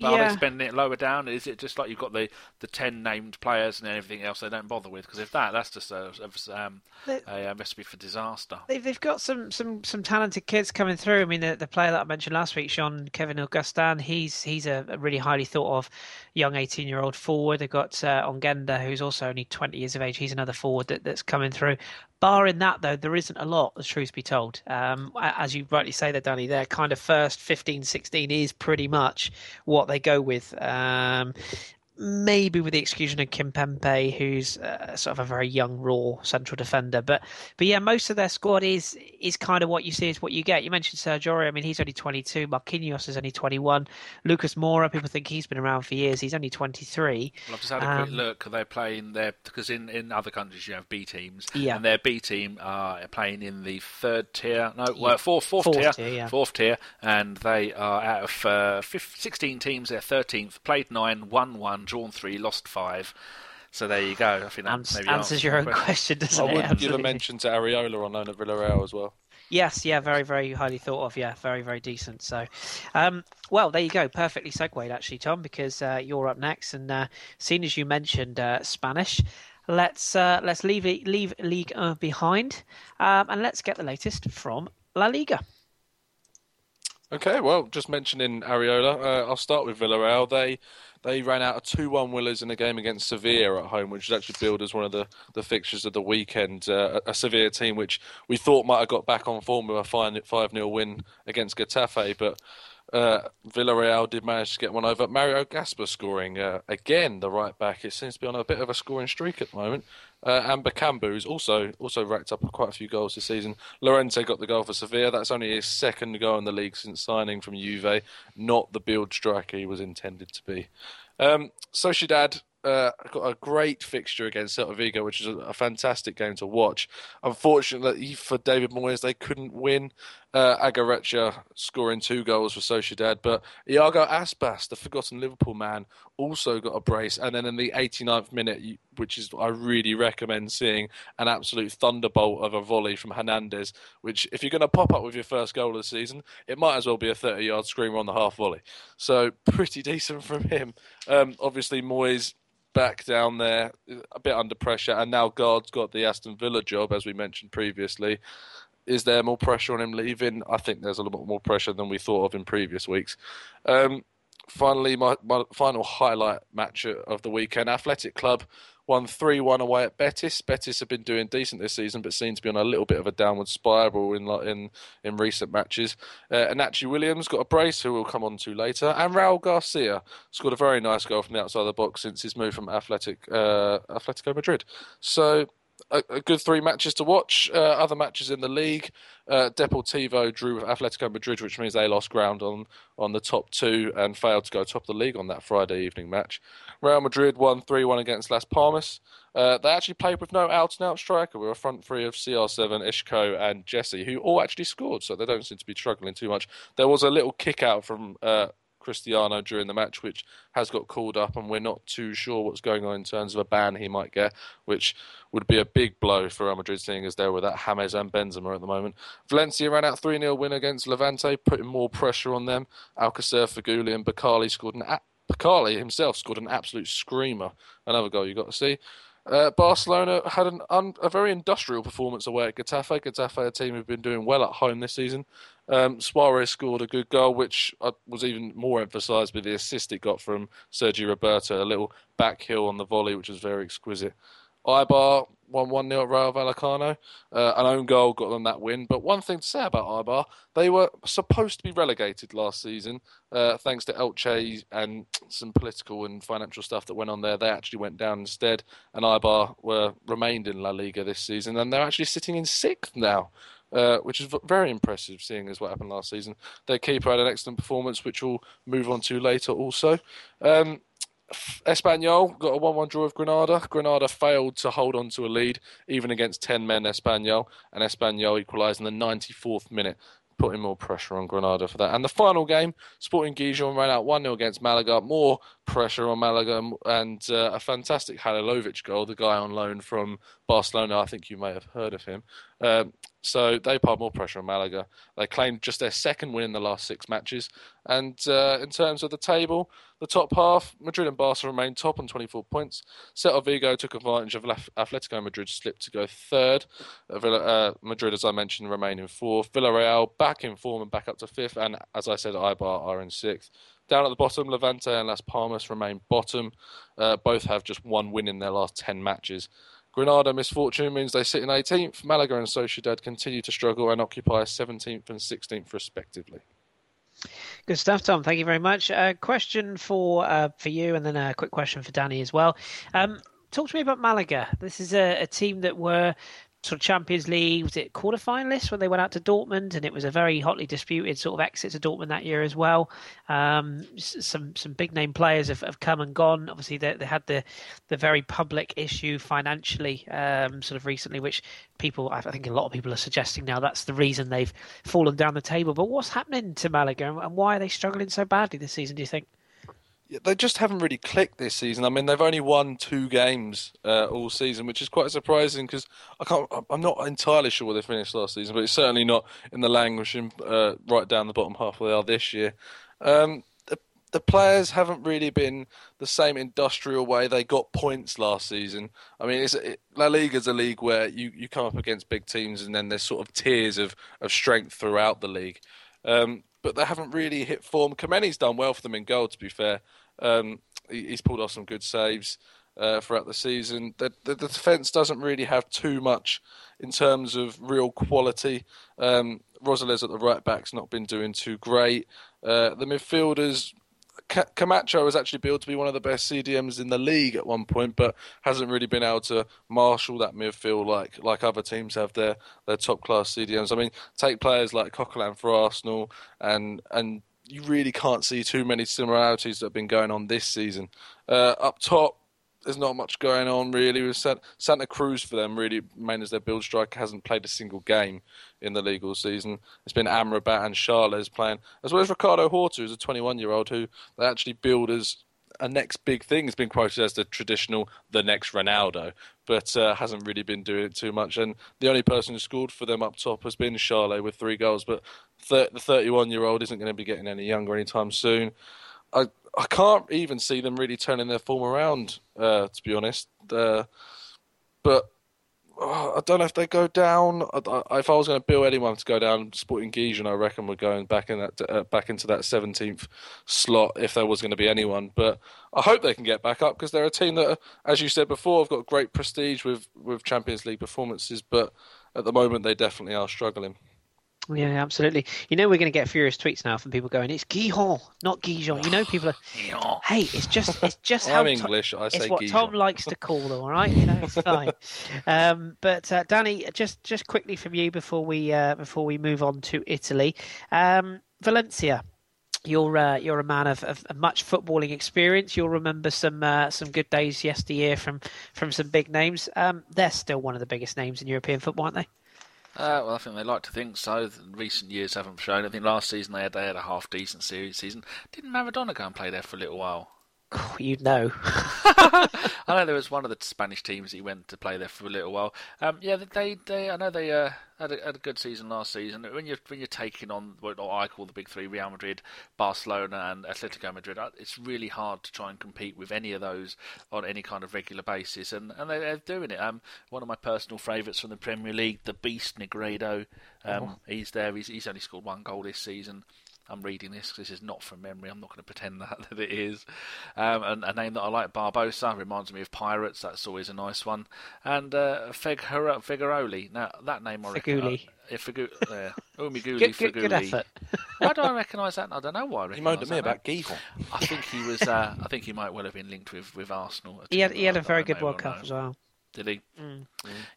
But yeah. are they spending it lower down? Is it just like you've got the, the ten named players and everything else they don't bother with? Because if that, that's just a, um, a, a, recipe for disaster. They've got some, some, some talented kids coming through. I mean, the, the player that I mentioned last week, Jean-Kévin Augustin, he's he's a, a really highly thought of young eighteen year old forward. They've got uh, Ongenda, who's also only twenty years of age. He's another forward that, that's coming through. Barring that, though, there isn't a lot, the truth be told. Um, as you rightly say there, Danny, their kind of first 15, 16 is pretty much what they go with. Um, maybe with the exclusion of Kimpembe, who's uh, sort of a very young, raw central defender. But but yeah, most of their squad is is kind of what you see is what you get. You mentioned Sergio. I mean, he's only 22. Marquinhos is only 21. Lucas Moura, people think he's been around for years. He's only 23. Well, I've just had a um, quick look. They're playing there because in, in other countries you have B teams, yeah. and their B team are playing in the third tier, no, well, fourth, fourth, fourth tier, tier yeah. fourth tier, and they are out of uh, 15, 16 teams. They're 13th, played nine, won one, drawn three, lost five. So there you go. I think that Ans- maybe answers your own question, question doesn't I it? I would give a mention to Areola on loan at Villarreal as well. Yes, yeah, very, very highly thought of. Yeah, very, very decent. So, um, well, there you go. Perfectly segued, actually, Tom, because uh, you're up next. And uh, seeing as you mentioned uh, Spanish, let's uh, let's leave leave League behind, um, and let's get the latest from La Liga. Okay, well, just mentioning Areola, uh, I'll start with Villarreal. They they ran out of two one Willers in a game against Sevilla at home, which is actually billed as one of the, the fixtures of the weekend. Uh, a Sevilla team which we thought might have got back on form with a five 0 win against Getafe, but uh, Villarreal did manage to get one over. Mario Gaspar scoring uh, again, the right back. It seems to be on a bit of a scoring streak at the moment. Uh, and Bakambu, who's also also racked up quite a few goals this season. Llorente got the goal for Sevilla. That's only his second goal in the league since signing from Juve. Not the build striker he was intended to be. Um, Sociedad uh, got a great fixture against Celta Vigo, which is a, a, fantastic game to watch. Unfortunately for David Moyes, they couldn't win. Uh, Agirretxe scoring two goals for Sociedad, but Iago Aspas, the forgotten Liverpool man, also got a brace. And then in the 89th minute, which is I really recommend seeing, an absolute thunderbolt of a volley from Hernandez. Which, if you're going to pop up with your first goal of the season, it might as well be a 30-yard screamer on the half volley. So pretty decent from him. Um, obviously, Moyes back down there, a bit under pressure, and now Garde's got the Aston Villa job, as we mentioned previously. Is there more pressure on him leaving? I think there's a little bit more pressure than we thought of in previous weeks. Um, finally, my, my final highlight match of the weekend Athletic Club won 3 1 away at Betis. Betis have been doing decent this season, but seem to be on a little bit of a downward spiral in in, in recent matches. Uh, Iñaki Williams got a brace, who we'll come on to later, and Raul Garcia scored a very nice goal from the outside of the box since his move from Athletic uh, Atletico Madrid. So a, a, good three matches to watch. Uh, other matches in the league, uh, Deportivo drew with Atletico Madrid, which means they lost ground on, on the top two and failed to go top of the league on that Friday evening match. Real Madrid won 3 1 against Las Palmas. Uh, they actually played with no out and out striker, with a front three of CR7, Isco, and Jesé, who all actually scored, so they don't seem to be struggling too much. There was a little kick out from uh, Cristiano during the match, which has got called up, and we're not too sure what's going on in terms of a ban he might get, which would be a big blow for Real Madrid, seeing as they're without James and Benzema at the moment. Valencia ran out 3 0 win against Levante, putting more pressure on them. Alcacer, Feghouli, and Bakkali scored an. A- Bakkali himself scored an absolute screamer. Another goal you got to see. Uh, Barcelona had an un- a very industrial performance away at Getafe. Getafe, a team who've been doing well at home this season. Um, Suarez scored a good goal, which was even more emphasised with the assist it got from Sergio Roberto, a little back heel on the volley, which was very exquisite. Eibar won 1 0 at Rayo Vallecano. Uh, an own goal got them that win. But one thing to say about Eibar, they were supposed to be relegated last season, uh, thanks to Elche and some political and financial stuff that went on there. They actually went down instead, and Eibar were remained in La Liga this season, and they're actually sitting in sixth now. Uh, which is very impressive, seeing as what happened last season. Their keeper had an excellent performance, which we'll move on to later also. Um, Espanyol got a 1 1 draw with Granada. Granada failed to hold on to a lead, even against 10 men Espanyol, and Espanyol equalised in the 94th minute, putting more pressure on Granada for that. And the final game, Sporting Gijon ran out 1 0 against Malaga. More pressure on Malaga, and uh, a fantastic Halilovic goal, the guy on loan from Barcelona. I think you may have heard of him. Um, so they put more pressure on Malaga. They claimed just their second win in the last six matches. And uh, in terms of the table, the top half, Madrid and Barca remain top on 24 points. Celta Vigo took advantage of Atletico Madrid's slip to go third. Uh, Villa, uh, Madrid, as I mentioned, remain in fourth. Villarreal back in form and back up to fifth. And as I said, Eibar are in sixth. Down at the bottom, Levante and Las Palmas remain bottom. Uh, both have just one win in their last 10 matches. Granada misfortune means they sit in 18th. Malaga and Sociedad continue to struggle and occupy 17th and 16th respectively. Good stuff, Tom. Thank you very much. A question for uh, for you, and then a quick question for Danny as well. Um, talk to me about Malaga. This is a, a, team that were sort of Champions League, was it quarterfinalists when they went out to Dortmund, and it was a very hotly disputed sort of exit to Dortmund that year as well. Um, some some big name players have, have come and gone. Obviously, they, they had the the very public issue financially, um, sort of recently, which people I think a lot of people are suggesting now that's the reason they've fallen down the table. But what's happening to Malaga, and why are they struggling so badly this season? Do you think? They just haven't really clicked this season. I mean, they've only won two games uh, all season, which is quite surprising because I can't. I'm not entirely sure where they finished last season, but it's certainly not in the languishing uh, right down the bottom half where they are this year. Um, the, the players haven't really been the same industrial way they got points last season. I mean, it's, it, La a league where you, you come up against big teams and then there's sort of tiers of, of strength throughout the league. Um, but they haven't really hit form. Kameni's done well for them in goal, to be fair. Um, he, he's pulled off some good saves uh, throughout the season. The, the, the, defence doesn't really have too much in terms of real quality. Um, Rosales at the right back's not been doing too great. Uh, the midfielders, Camacho was actually billed to be one of the best CDMs in the league at one point, but hasn't really been able to marshal that midfield like like other teams have their their top class CDMs. I mean, take players like Coquelin for Arsenal and and you really can't see too many similarities that have been going on this season. Uh, up top, there's not much going on really with Santa Cruz for them. Really, main as their build striker hasn't played a single game in the legal season. It's been Amrabat and Charles playing, as well as Ricardo Horta, who's a 21 year old who they actually build as a next big thing. Has been quoted as the traditional, the next Ronaldo, but uh, hasn't really been doing it too much. And the only person who scored for them up top has been Charles with three goals. But the 31 year old isn't going to be getting any younger anytime soon. I I can't even see them really turning their form around, uh, to be honest. Uh, but oh, I don't know if they go down. I, I, if I was going to bill anyone to go down, Sporting Gijón, I reckon we're going back in that uh, back into that 17th slot if there was going to be anyone. But I hope they can get back up because they're a team that, as you said before, have got great prestige with with Champions League performances. But at the moment, they definitely are struggling. Yeah, absolutely. You know, we're going to get furious tweets now from people going, "It's Gijón, not Gijon." You know, people are, "Hey, it's just, it's just how I'm English. I say it's what Gijon. Tom likes to call them. All right, you know, it's fine." um, but uh, Danny, just, just quickly from you before we, uh, before we move on to Italy, um, Valencia. You're uh, you're a man of, of, much footballing experience. You'll remember some uh, some good days yesteryear from from some big names. Um, they're still one of the biggest names in European football, aren't they? Uh, well, I think they like to think so. Recent years haven't shown. I think last season they had they had a half decent series season. Didn't Maradona go and play there for a little while? you'd know. I know there was one of the Spanish teams that he went to play there for a little while. Um, yeah, they, they, I know they uh, had, a, had, a, good season last season. When you're when you're taking on what I call the big three: Real Madrid, Barcelona, and Atletico Madrid, uh, it's really hard to try and compete with any of those on any kind of regular basis, and and they, are doing it. Um, one of my personal favourites from the Premier League, the Beast Negredo. Um, oh. He's there. He's, he's only scored one goal this season. I'm reading this because this is not from memory. I'm not going to pretend that, that it is. Um, and a name that I like, Barbosa, reminds me of Pirates. That's always a nice one. And uh, Feghouli. Now, that name I reckon. Feghouli. Uh, Figu- yeah. Umiguli good, good, good effort. why do I recognise that? I don't know why I recognise He moaned at me about Gijón. I think he was. Uh, I think he might well have been linked with, with Arsenal. He had, he had a very good World Cup as well. Did he? Mm.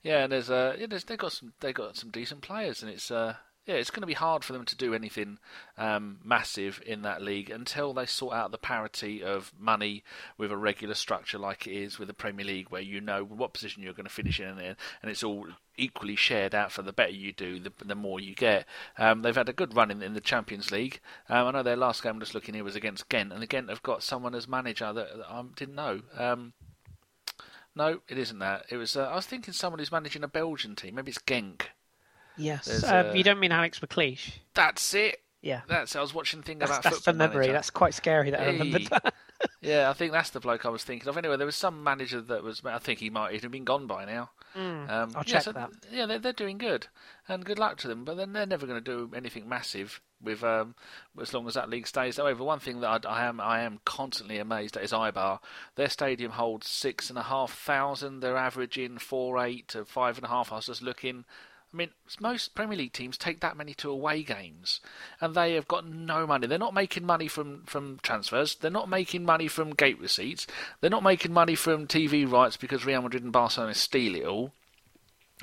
Yeah, and there's uh, yeah, there's, they got some they got some decent players, and it's uh, yeah, it's going to be hard for them to do anything um, massive in that league until they sort out the parity of money with a regular structure like it is with the Premier League, where you know what position you're going to finish in, and it's all equally shared out for the better you do, the, the more you get. Um, they've had a good run in, in the Champions League. Um, I know their last game, I'm just looking here, was against Ghent, and Ghent have got someone as manager that, that I didn't know. Um, no, it isn't that. It was. Uh, I was thinking someone who's managing a Belgian team. Maybe it's Genk. Yes. Uh, you don't mean Alex McLeish? That's it. Yeah. That's. I was watching thing that's, about that's football. That's the memory. Manager. That's quite scary that hey. I remembered that. yeah, I think that's the bloke I was thinking of. Anyway, there was some manager that was. I think he might have been gone by now. Mm, um, I'll check so, that. Yeah, they're, they're doing good, and good luck to them. But then they're never going to do anything massive with um, as long as that league stays. However, one thing that I, I, am I am constantly amazed at is Eibar. Their stadium holds six and a half thousand. They're averaging four eight to five and a half. I was just looking. I mean, most Premier League teams take that many to away games, and they have got no money. They're not making money from, from transfers. They're not making money from gate receipts. They're not making money from TV rights because Real Madrid and Barcelona steal it all.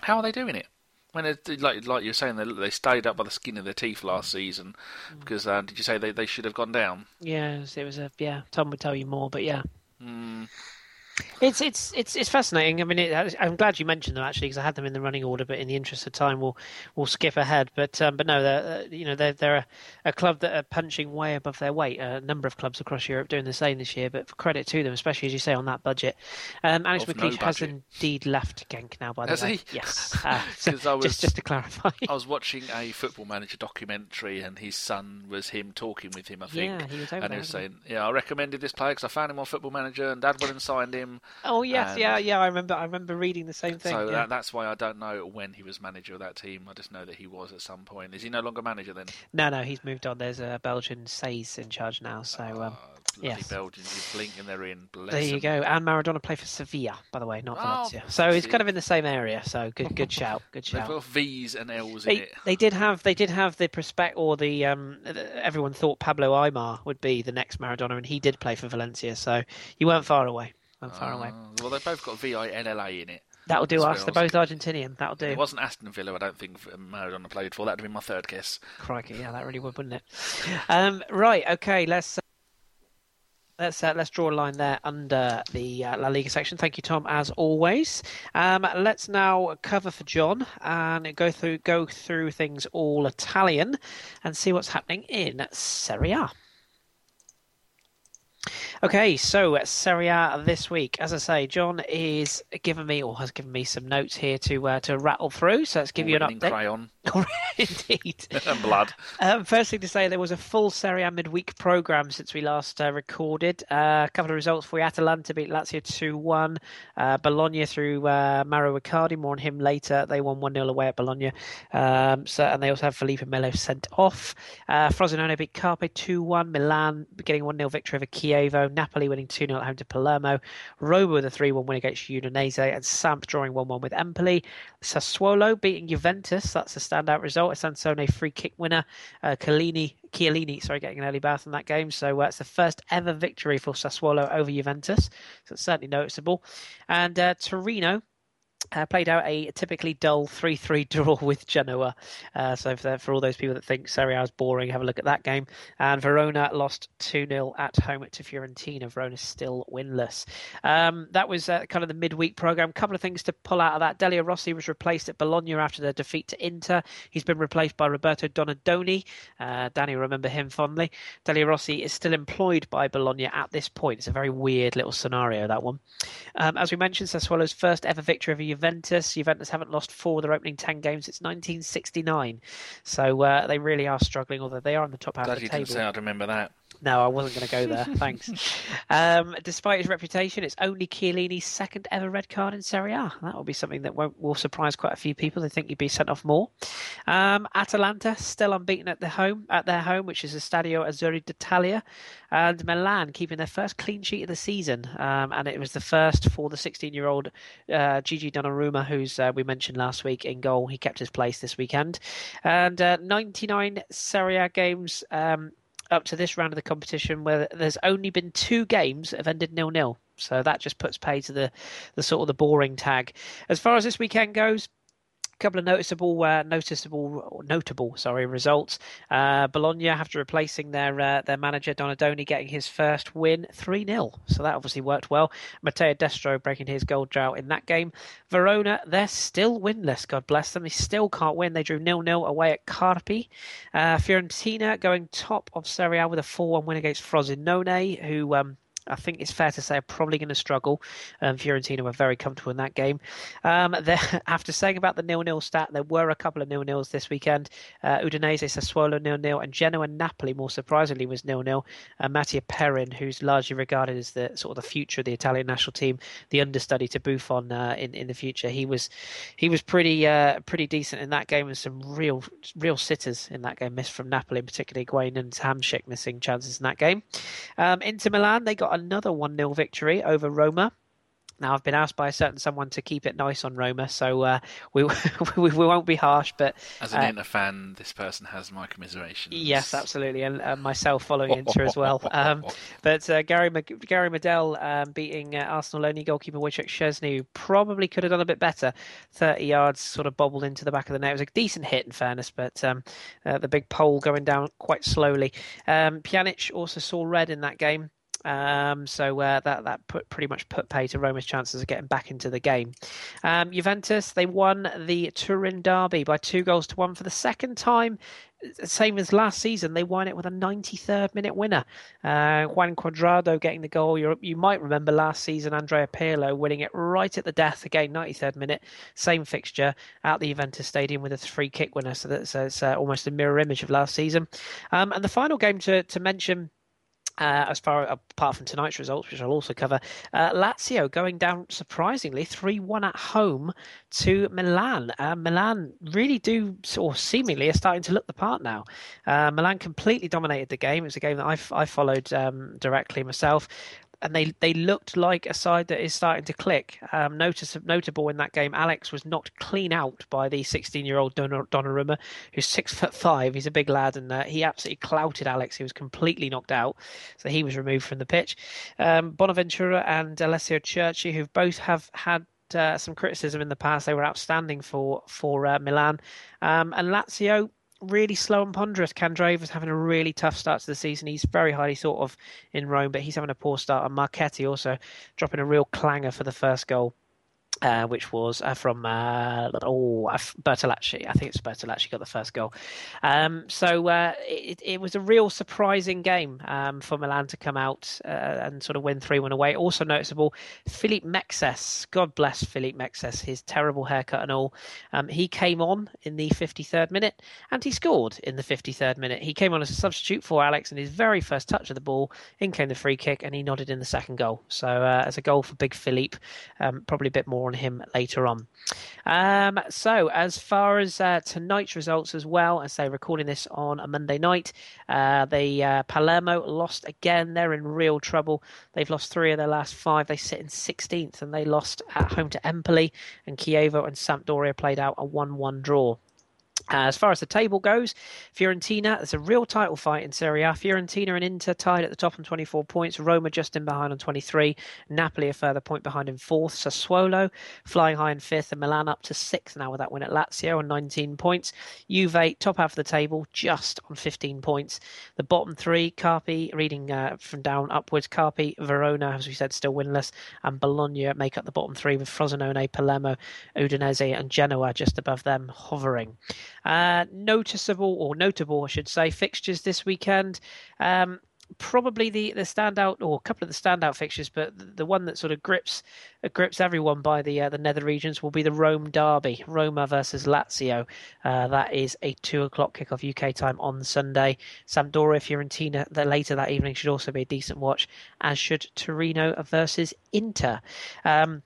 How are they doing it? When it, like like you're saying, they they stayed up by the skin of their teeth last season because uh, did you say they, they should have gone down? Yeah, it was a yeah. Tom would tell you more, but yeah. Mm. It's it's it's it's fascinating. I mean, it, I'm glad you mentioned them actually because I had them in the running order, but in the interest of time, we'll we'll skip ahead. But um, but no, they're uh, you know they're they're a, a, club that are punching way above their weight. A number of clubs across Europe doing the same this year, but credit to them, especially as you say on that budget. Um, Alex McLeish no has indeed left Genk now. By the has way, he? yes. Uh, so was, just just to clarify, I was watching a Football Manager documentary, and his son was him talking with him. I think, yeah, he was and he was saying, "Yeah, I recommended this player because I found him on Football Manager, and Dad went and signed him." Oh. Yes, yeah, yeah. I remember. I remember reading the same thing. So yeah. that, that's why I don't know when he was manager of that team. I just know that he was at some point. Is he no longer manager then? No, no, he's moved on. There's a Belgian Says in charge now. So. Um, oh, yes. Belgians, you blink and they're in. Bless there you them. go. And Maradona played for Sevilla, by the way, not Oh, Valencia. so it's kind of in the same area. So good, good shout, good They've shout. got V's and L's in They, it. they did have they did have the prospect or the um everyone thought Pablo Aimar would be the next Maradona and he did play for Valencia so you weren't far away far away Ah, Well, they've both got V I N L A in it. that'll do us they're both Argentinian that'll do It wasn't Aston Villa, I don't think Maradona played for. That would have been my third guess. Crikey, yeah, that really would, wouldn't it? Um, right, okay, let's let's uh, let's draw a line there under the uh, La Liga section. Thank you, Tom, as always. Um, let's now cover for John and go through go through things all Italian and see what's happening in Serie A. Okay, so Serie A this week, as I say, John is giving me or has given me some notes here to uh, to rattle through. So let's give you an update. crayon Indeed. and blood. Um, first thing to say, there was a full Serie A midweek programme since we last uh, recorded. Uh, a couple of results for you. Atalanta beat Lazio 2 1. Uh, Bologna through uh, Mauro Icardi. More on him later. They won 1 0 away at Bologna. Um, so, and they also have Felipe Melo sent off. Uh, Frosinone beat Carpi 2 1. Milan getting 1 0 victory over Chievo. Napoli winning 2 0 at home to Palermo. Roma with a 3 1 win against Udinese. And Samp drawing 1 1 with Empoli. Sassuolo beating Juventus. That's a standout result. A Sansone free kick winner. Uh, Chiellini, Chiellini, sorry, getting an early bath in that game. So uh, it's the first ever victory for Sassuolo over Juventus. So it's certainly noticeable. And uh, Torino uh, played out a typically dull 3 3 draw with Genoa. Uh, so, for, for all those people that think Serie A is boring, have a look at that game. And Verona lost 2 0 at home to Fiorentina. Verona still winless. Um, that was uh, kind of the midweek programme. A couple of things to pull out of that. Delio Rossi was replaced at Bologna after their defeat to Inter. He's been replaced by Roberto Donadoni. Uh, Danny, remember him fondly. Delio Rossi is still employed by Bologna at this point. It's a very weird little scenario, that one. Um, as we mentioned, Sassuolo's first ever victory over Juventus. Juventus haven't lost four of their opening 10 games since 1969. So uh, they really are struggling, although they are on the top half Glad of the you table. didn't say I'd remember that. No, I wasn't going to go there. Thanks. Um, despite his reputation, it's only Chiellini's second ever red card in Serie A. That will be something that won't, will surprise quite a few people. They think he'd be sent off more. Um, Atalanta still unbeaten at their home, at their home, which is the Stadio Azzurri d'Italia, and Milan keeping their first clean sheet of the season. Um, and it was the first for the 16-year-old uh, Gigi Donnarumma, who's uh, we mentioned last week in goal. He kept his place this weekend, and uh, 99 Serie A games. Up to this round of the competition where there's only been two games that have ended nil nil. So that just puts pay to the, the sort of the boring tag. As far as this weekend goes, couple of noticeable, uh, noticeable, notable, sorry, results. Uh, Bologna, after replacing their uh, their manager Donadoni, getting his first win, three 0 So that obviously worked well. Mattia Destro breaking his goal drought in that game. Verona, they're still winless. God bless them. They still can't win. They drew nil 0 away at Carpi. Uh, Fiorentina going top of Serie A with a four one win against Frosinone, who. Um, I think it's fair to say are probably going to struggle. Um, Fiorentina were very comfortable in that game. Um, after saying about the nil-nil stat, there were a couple of nil-nils this weekend. Uh, Udinese, Sassuolo nil-nil, and Genoa and Napoli, more surprisingly, was nil-nil. Uh, Mattia Perin, who's largely regarded as the sort of the future of the Italian national team, the understudy to Buffon uh, in in the future, he was he was pretty uh, pretty decent in that game, and some real real sitters in that game missed from Napoli, particularly Higuain and Hamsik missing chances in that game. Um, Inter Milan, they got another 1 0 victory over Roma. Now, I've been asked by a certain someone to keep it nice on Roma, so uh, we, we, we won't be harsh. But as an uh, Inter fan, this person has my commiseration. Yes, absolutely, and uh, myself following Inter as well. Um, but uh, Gary Gary Medel um, beating uh, Arsenal only goalkeeper Wojciech Szczesny, who probably could have done a bit better. Thirty yards, sort of bobbled into the back of the net. It was a decent hit, in fairness, but um, uh, the big pole going down quite slowly. Um, Pjanic also saw red in that game. Um, so uh, that that put pretty much put pay to Roma's chances of getting back into the game. Um, Juventus they won the Turin derby by two goals to one for the second time. Same as last season, they won it with a 93rd minute winner. Uh, Juan Cuadrado getting the goal. you you might remember last season Andrea Pirlo winning it right at the death again, 93rd minute, same fixture at the Juventus Stadium with a free kick winner. So that's uh, almost a mirror image of last season. Um, and the final game to to mention uh, as far apart from tonight's results, which I'll also cover, uh, Lazio going down surprisingly three one at home to Milan. Uh, Milan really do, or seemingly, are starting to look the part now. Uh, Milan completely dominated the game. It was a game that I, I followed um, directly myself and they they looked like a side that is starting to click. Um, notice notable in that game, Alex was knocked clean out by the 16 year old Donnarumma, who's six foot five. He's a big lad, and uh, he absolutely clouted Alex. He was completely knocked out, so he was removed from the pitch. Um, Bonaventura and Alessio Cerci, who both have had uh, some criticism in the past. They were outstanding for for uh, Milan, um, and Lazio really slow and ponderous. Candreva is having a really tough start to the season. He's very highly thought of in Rome, but he's having a poor start. And Marchetti also dropping a real clanger for the first goal. Uh, which was uh, from uh, oh Bertolacci. I think it's Bertolacci got the first goal. Um, so uh, it, it, was a real surprising game um, for Milan to come out uh, and sort of win three one away. Also noticeable, Philippe Mexes. God bless Philippe Mexes. His terrible haircut and all. Um, he came on in the 53rd minute and he scored in the 53rd minute. He came on as a substitute for Alex in his very first touch of the ball. In came the free kick and he nodded in the second goal. So uh, as a goal for Big Philippe, um, probably a bit more on him later on. Um, so, as far as uh, tonight's results as well, as they're recording this on a Monday night, uh, the uh, Palermo lost again. They're in real trouble. They've lost three of their last five. They sit in 16th, and they lost at home to Empoli. And Chievo and Sampdoria played out a 1-1 draw. Uh, as far as the table goes, Fiorentina, there's a real title fight in Serie A. Fiorentina and Inter tied at the top on 24 points. Roma just in behind on 23. Napoli a further point behind in fourth. Sassuolo flying high in fifth. And Milan up to sixth now with that win at Lazio on 19 points. Juve top half of the table just on 15 points. The bottom three, Carpi, reading uh, from down upwards, Carpi, Verona, as we said, still winless. And Bologna make up the bottom three with Frosinone, Palermo, Udinese and Genoa just above them hovering. Uh, noticeable or notable, I should say, fixtures this weekend. Um, probably the the standout or a couple of the standout fixtures, but the, the one that sort of grips uh, grips everyone by the uh, the nether regions will be the Rome derby, Roma versus Lazio. Uh, that is a two o'clock kickoff UK time on Sunday. Sampdoria Fiorentina the later that evening should also be a decent watch, as should Torino versus Inter. Um,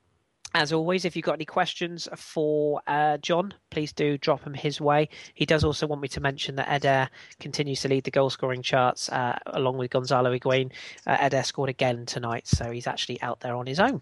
as always, if you've got any questions for uh, John, please do drop them his way. He does also want me to mention that Eder continues to lead the goal scoring charts uh, along with Gonzalo Higuain. Uh, Eder scored again tonight, so he's actually out there on his own.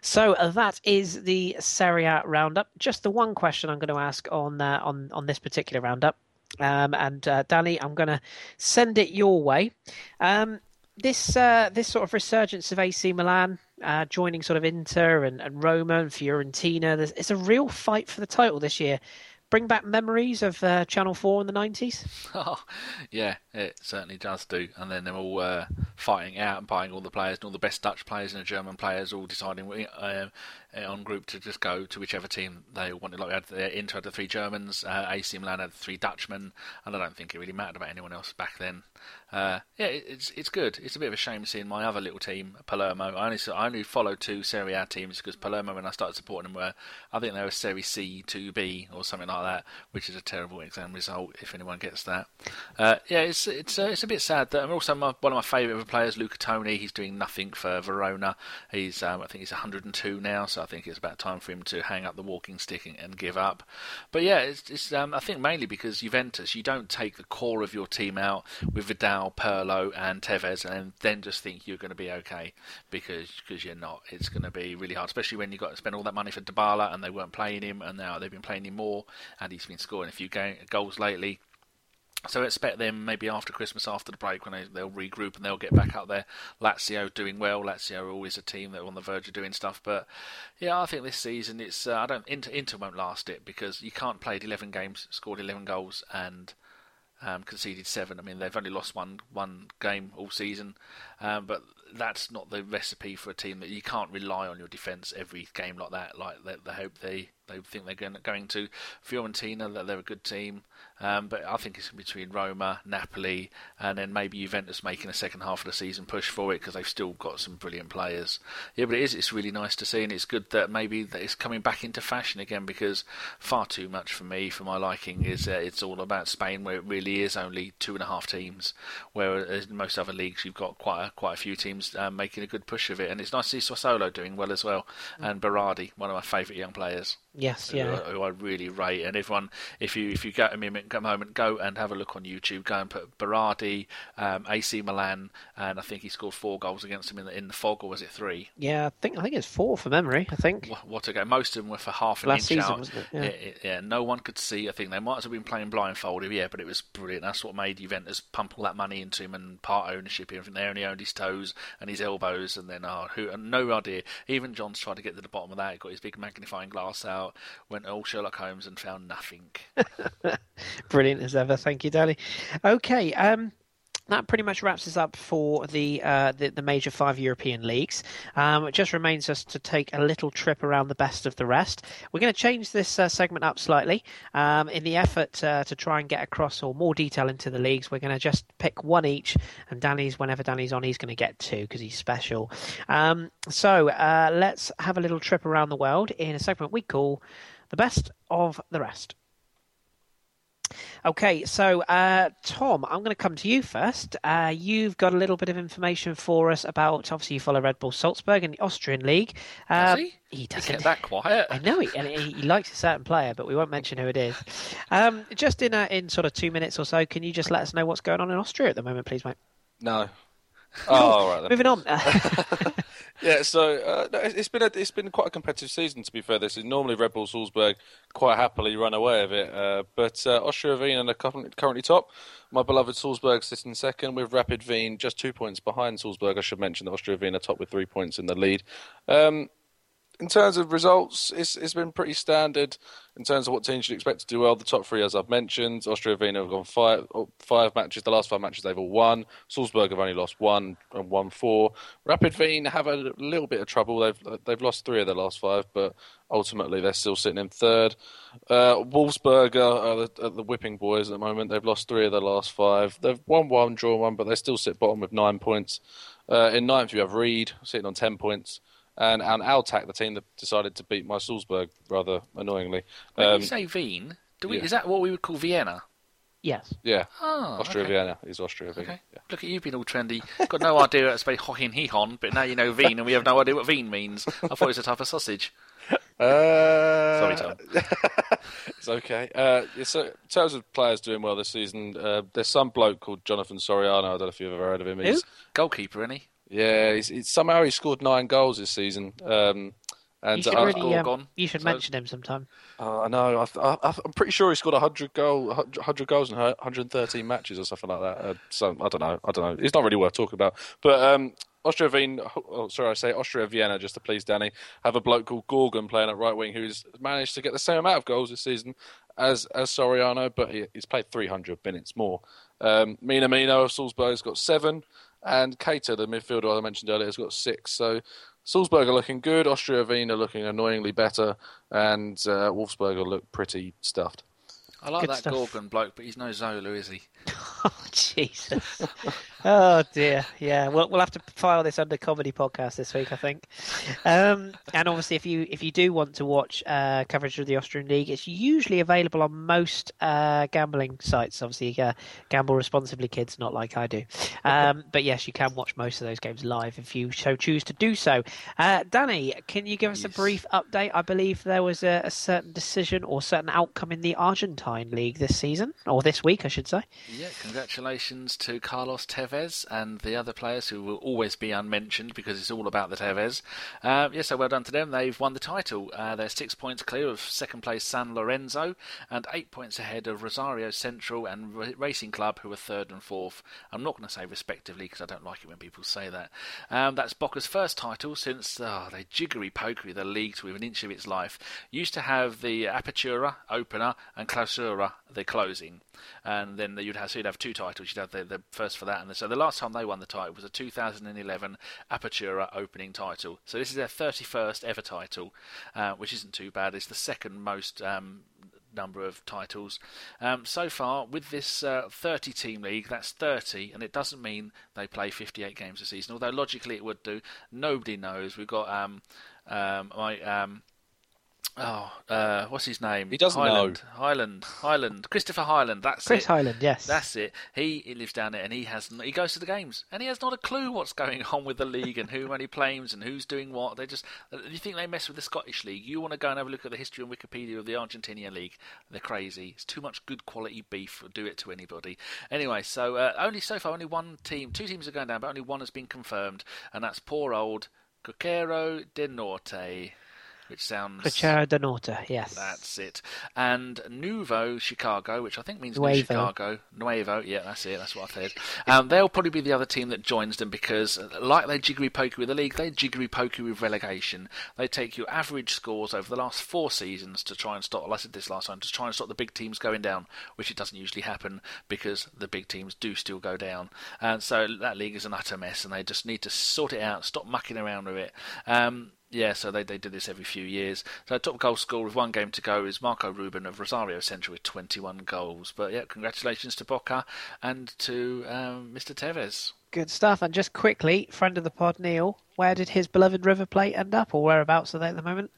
So uh, that is the Serie A roundup. Just the one question I'm going to ask on uh, on on this particular roundup, um, and uh, Danny, I'm going to send it your way. Um, this uh, this sort of resurgence of AC Milan uh, joining sort of Inter and, and Roma and Fiorentina. There's, it's a real fight for the title this year. Bring back memories of uh, Channel 4 in the 90s? Oh, yeah, it certainly does do. And then they're all uh, fighting out and buying all the players and all the best Dutch players and the German players all deciding uh, on group to just go to whichever team they wanted. Like we had the Inter had the three Germans, uh, AC Milan had three Dutchmen, and I don't think it really mattered about anyone else back then. Uh, yeah, it's it's good. It's a bit of a shame seeing my other little team, Palermo. I only I only followed two Serie A teams because Palermo, when I started supporting them, were I think they were Serie C two B or something like that, which is a terrible exam result if anyone gets that. Uh, yeah, it's it's uh, it's a bit sad that also my, one of my favourite players, Luca Toni. He's doing nothing for Verona. He's um, I think he's 102 now, so I think it's about time for him to hang up the walking stick and give up. But yeah, it's, it's um, I think mainly because Juventus, you don't take the core of your team out with Vidal, Pirlo, and Tevez, and then just think you're going to be okay because because you're not. It's going to be really hard, especially when you got to spend all that money for Dybala and they weren't playing him, and now they've been playing him more, and he's been scoring a few goals lately. So expect them maybe after Christmas, after the break, when they, they'll regroup and they'll get back up there. Lazio doing well. Lazio are always a team that are on the verge of doing stuff. But yeah, I think this season it's uh, I don't Inter, Inter won't last it because you can't play 11 games, scored 11 goals, and um, conceded seven. I mean, they've only lost one one game all season, um, but that's not the recipe for a team that you can't rely on your defence every game like that. Like they, they hope they they think they're going, to Fiorentina that they're a good team. Um, but I think it's between Roma, Napoli, and then maybe Juventus making a second half of the season push for it because they've still got some brilliant players. Yeah, but it is. It's really nice to see, and it's good that maybe that it's coming back into fashion again because far too much for me, for my liking, is uh, it's all about Spain where it really is only two and a half teams, whereas in most other leagues you've got quite a, quite a few teams um, making a good push of it, and it's nice to see Sassuolo doing well as well, and Berardi, one of my favourite young players. Yes, yeah. Who, who, I really rate, and everyone, if you if you get a moment, a moment, go and have a look on YouTube. Go and put Berardi, um, AC Milan, and I think he scored four goals against him in the in the fog, or was it three? Yeah, I think I think it's four for memory. I think. What, what a game! Most of them were for half an Last inch season, out. wasn't it? Yeah. Yeah, it- yeah, no one could see. I think they might have been playing blindfolded, yeah, but it was brilliant. That's what made Juventus pump all that money into him and part ownership. and Everything they only owned his toes and his elbows, and then oh, who? And no idea. Even John's tried to get to the bottom of that. He got his big magnifying glass out, went all Sherlock Holmes, and found nothing. Brilliant as ever. Thank you, Danny. Okay. Um, that pretty much wraps us up for the uh, the, the major five European leagues. Um, it just remains us to take a little trip around the best of the rest. We're going to change this uh, segment up slightly um, in the effort uh, to try and get across or more detail into the leagues. We're going to just pick one each, and Danny's whenever Danny's on, he's going to get two because he's special. Um, so uh, let's have a little trip around the world in a segment we call the best of the rest. Okay, so uh, Tom, I'm going to come to you first. Uh, you've got a little bit of information for us about. Obviously, you follow Red Bull Salzburg in the Austrian league. Does Uh, he? He He doesn't. get that quiet. I know he, and he, he likes a certain player, but we won't mention who it is. Um, just in a, in sort of two minutes or so, can you just let us know what's going on in Austria at the moment, please, mate? No. Oh, all right then. Moving on. Yeah, so uh, no, it's been a, it's been quite a competitive season to be fair. This is normally Red Bull Salzburg quite happily run away with it, uh, but uh, Austria Wien are currently currently top. My beloved Salzburg sitting second with Rapid Wien just two points behind Salzburg. I should mention that Austria Wien are top with three points in the lead. Um, in terms of results, it's it's been pretty standard in terms of what teams should expect to do well. The top three, as I've mentioned, Austria Vienna have gone five five matches. The last five matches they've all won. Salzburg have only lost one and won four. Rapid Wien have a little bit of trouble. They've they've lost three of their last five, but ultimately they're still sitting in third. Uh, Wolfsburg are, are, the, are the whipping boys at the moment. They've lost three of their last five. They've won one, drawn one, but they still sit bottom with nine points. Uh, in ninth, you have Ried sitting on ten points. And, and Altach, the team that decided to beat my Salzburg rather annoyingly. When Um, you say Wien, do we? yeah. Is that what we would call Vienna? yes. yeah, Oh, Austria okay. Vienna is Austria Vienna. Okay. Yeah. Look at you being all trendy. Got no idea how to spell Hohin Hihon, but now you know Wien, and we have no idea what Wien means. I thought it was a type of sausage. Uh, Sorry, Tom. it's okay. Uh, yeah, so in terms of players doing well this season, uh, there's some bloke called Jonathan Soriano. I don't know if you've ever heard of him. He's, Goalkeeper, isn't he? Yeah, he's, he's, somehow he scored nine goals this season. Um, and You should I, really, um, Gorgon. you should So- mention him sometime. Oh, I know. I, I, I'm pretty sure he scored 100 goal, 100 goals in 113 matches or something like that. Uh, so I don't know. I don't know. It's not really worth talking about. But um, Austria Wien, oh, sorry, I say Austria Vienna just to please Danny, have a bloke called Gorgon playing at right wing who's managed to get the same amount of goals this season as as Soriano, but he, he's played 300 minutes more. Um, Minamino of Salzburg's got seven, and Keita, the midfielder I mentioned earlier, has got six. So Salzburg are looking good. Austria Wien are looking annoyingly better, and uh, Wolfsburg look pretty stuffed. I like Good that stuff. Gorgon bloke, but he's no Zola, is he? Oh Jesus! oh dear. Yeah, we'll we'll have to file this under comedy podcast this week, I think. Um, and obviously, if you if you do want to watch uh, coverage of the Austrian League, it's usually available on most uh, gambling sites. Obviously, uh, gamble responsibly, kids, not like I do. Um, but yes, you can watch most of those games live if you so choose to do so. Uh, Danny, can you give us Yes. a brief update? I believe there was a, a certain decision or certain outcome in the Argentine league this season, or this week, I should say. Yeah, congratulations to Carlos Tevez and the other players who will always be unmentioned because it's all about the Tevez. Uh, yeah, so well done to them. They've won the title. Uh, they're six points clear of second place San Lorenzo and eight points ahead of Rosario Central and Ra- Racing Club, who are third and fourth. I'm not going to say respectively because I don't like it when people say that. Um, that's Boca's first title since oh, they jiggery pokery the league to an inch of its life. Used to have the Apertura opener and Clausura the closing, and then you'd have so you'd have two titles. You'd have the, the first for that, and the, so the last time they won the title was a 2011 Apertura opening title. So this is their 31st ever title, uh, which isn't too bad. It's the second most. Um, number of titles. Um, so far, with this uh, 30 team league, that's 30, and it doesn't mean they play 58 games a season, although logically it would do. Nobody knows. We've got um, um, my. Oh, uh, what's his name? He doesn't Highland, know. Highland, Highland, Christopher Highland. That's Chris it. Highland, yes. That's it. He, he lives down there, and he has he goes to the games, and he has not a clue what's going on with the league and who only plays and who's doing what. They just you think they mess with the Scottish league? You want to go and have a look at the history on Wikipedia of the Argentinian league? They're crazy. It's too much good quality beef. Do it to anybody. Anyway, so uh, only so far, only one team, two teams are going down, but only one has been confirmed, and that's poor old Coquero de Norte, which sounds Richard Donota, yes. that's it. And Nuevo Chicago, which I think means New Chicago. Nuevo, yeah, that's it. That's what I said. Um, they'll probably be the other team that joins them because, uh, like they jiggery poker with the league, they jiggery poker with relegation. They take your average scores over the last four seasons to try and stop. well, I said this last time to try and stop the big teams going down, which it doesn't usually happen because the big teams do still go down. And so that league is an utter mess, and they just need to sort it out, stop mucking around with it. Um, yeah, so they, they do this every few years. So top goal scorer with one game to go is Marco Ruben of Rosario Central with 21 goals. But yeah, congratulations to Boca and to um, Mr. Tevez. Good stuff. And just quickly, friend of the pod, Neil, where did his beloved River Plate end up, or whereabouts are they at the moment?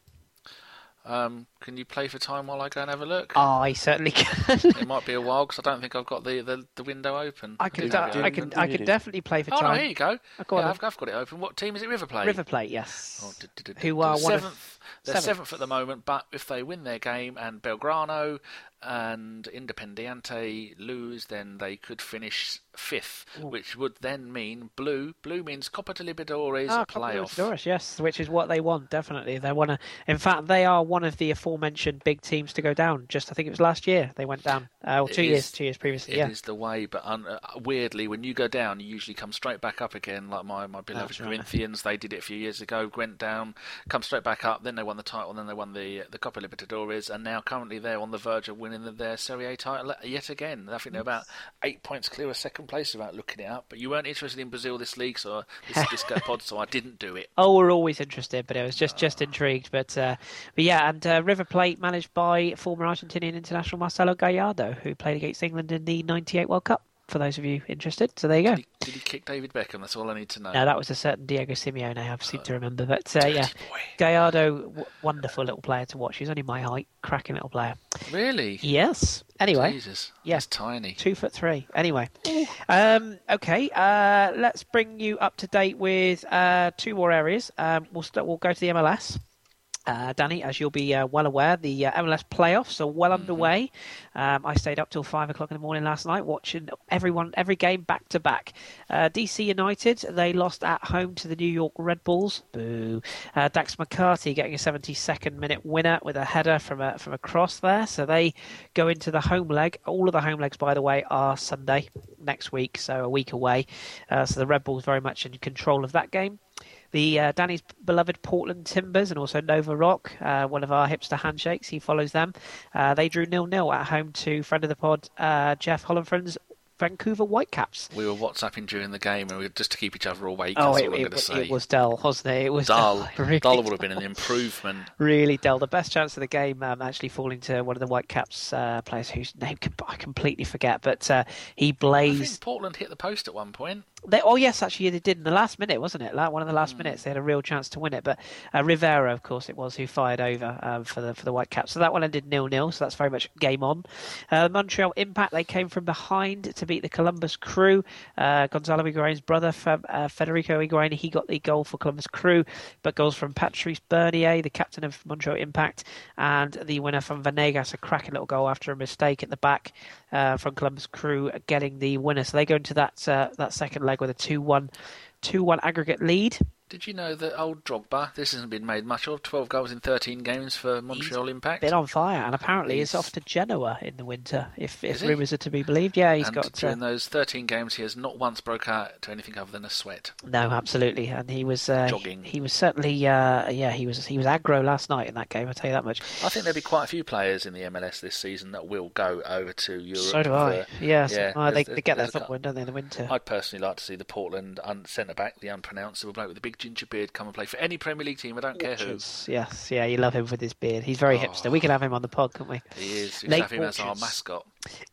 Um, can you play for time while I go and have a look? I certainly can. It might be a while because I don't think I've got the, the, the window open. I can, Do de- I can, I can definitely play for time. Oh no, here you go. Oh, go yeah. I've, I've got it open. What team is it? River Plate. River Plate, yes. Oh, Who are one of- seventh? They're seventh. seventh at the moment, but if they win their game and Belgrano and Independiente lose, then they could finish fifth, which would then mean blue. Blue means Copa de Libertadores Ah, Copa playoff. Libertadores, yes, which is what they want. Definitely, they want to. In fact, they are one of the aforementioned big teams to go down. Just I think it was last year they went down, uh, or It two years, two years previously. It yeah, is the way, but un- uh, weirdly, when you go down, you usually come straight back up again. Like my, my beloved right. Corinthians, they did it a few years ago. Went down, come straight back up. Then they won the title. Then they won the the Copa Libertadores, and now currently they're on the verge of winning the, their Serie A title yet again. I think they're about eight points clear of second place without looking it up. But you weren't interested in Brazil this league, so this this pod, so I didn't do it. Oh, we're always interested, but I was just just intrigued. But uh, but yeah, and uh, River Plate managed by former Argentinian international Marcelo Gallardo, who played against England in the '98 World Cup. For those of you interested, so there you go. Did he, did he kick David Beckham? That's all I need to know. No, that was a certain Diego Simeone. I seem to remember, but uh, yeah, boy. Gallardo, w- wonderful little player to watch. He's only my height, cracking little player. Really? Yes. Anyway, Jesus. yeah. Tiny. two foot three. Anyway, um, okay. Uh, let's bring you up to date with uh, two more areas. Um, we'll start, we'll go to the MLS. Uh, Danny, as you'll be uh, well aware, the uh, MLS playoffs are well underway. Um, I stayed up till five o'clock in the morning last night watching everyone, every game back to back. Uh, DC United they lost at home to the New York Red Bulls. Boo! Uh, Dax McCarty getting a 72nd minute winner with a header from a from a cross there. So they go into the home leg. All of the home legs, by the way, are Sunday next week, so a week away. Uh, so the Red Bulls very much in control of that game. The uh, Danny's beloved Portland Timbers and also Nova Rock, uh, one of our hipster handshakes. He follows them. Uh, they drew nil nil at home to friend of the pod uh, Jeff Hollenfriend's Vancouver Whitecaps. We were WhatsApping during the game, and we were just to keep each other awake. Oh, that's it, it, going to say. it was dull, wasn't it? It was dull. really dull would have been an improvement. Really dull. The best chance of the game um, actually falling to one of the Whitecaps uh, players whose name I completely forget, but uh, he I blazed. think Portland hit the post at one point. They, oh yes, actually they did in the last minute, wasn't it? Like one of the last Mm. minutes, they had a real chance to win it. But uh, Rivera, of course, it was who fired over um, for the for the Whitecaps. So that one ended nil nil. So that's very much game on. Uh, Montreal Impact they came from behind to beat the Columbus Crew. Uh, Gonzalo Higuain's brother, uh, Federico Higuain, he got the goal for Columbus Crew, but goals from Patrice Bernier, the captain of Montreal Impact, and the winner from Venegas, a cracking little goal after a mistake at the back uh, from Columbus Crew, getting the winner. So they go into that uh, that second leg with a 2 1 2 1 aggregate lead. Did you know that old Drogba, this hasn't been made much of, 12 goals in 13 games for Montreal Impact? Been on fire, and apparently He's- is off to Genoa in the winter, if, if rumours are to be believed. Yeah, he's and got. Uh, during those 13 games, he has not once broke out to anything other than a sweat. no, absolutely, and he was uh, Jogging. He was certainly, uh, yeah, he was he was aggro last night in that game. I'll tell you that much. I think there'll be quite a few players in the MLS this season that will go over to Europe. so do I. for- yeah, so yeah, uh, they, they get their football don't they, in the winter? I'd personally like to see the Portland un- centre back, the unpronounceable bloke with the big ginger beard, come and play for any Premier League team. I don't care who. Yes, yeah, you love him with his beard. He's very Oh. hipster. We could have him on the pod, couldn't we? He is. We have him as our mascot.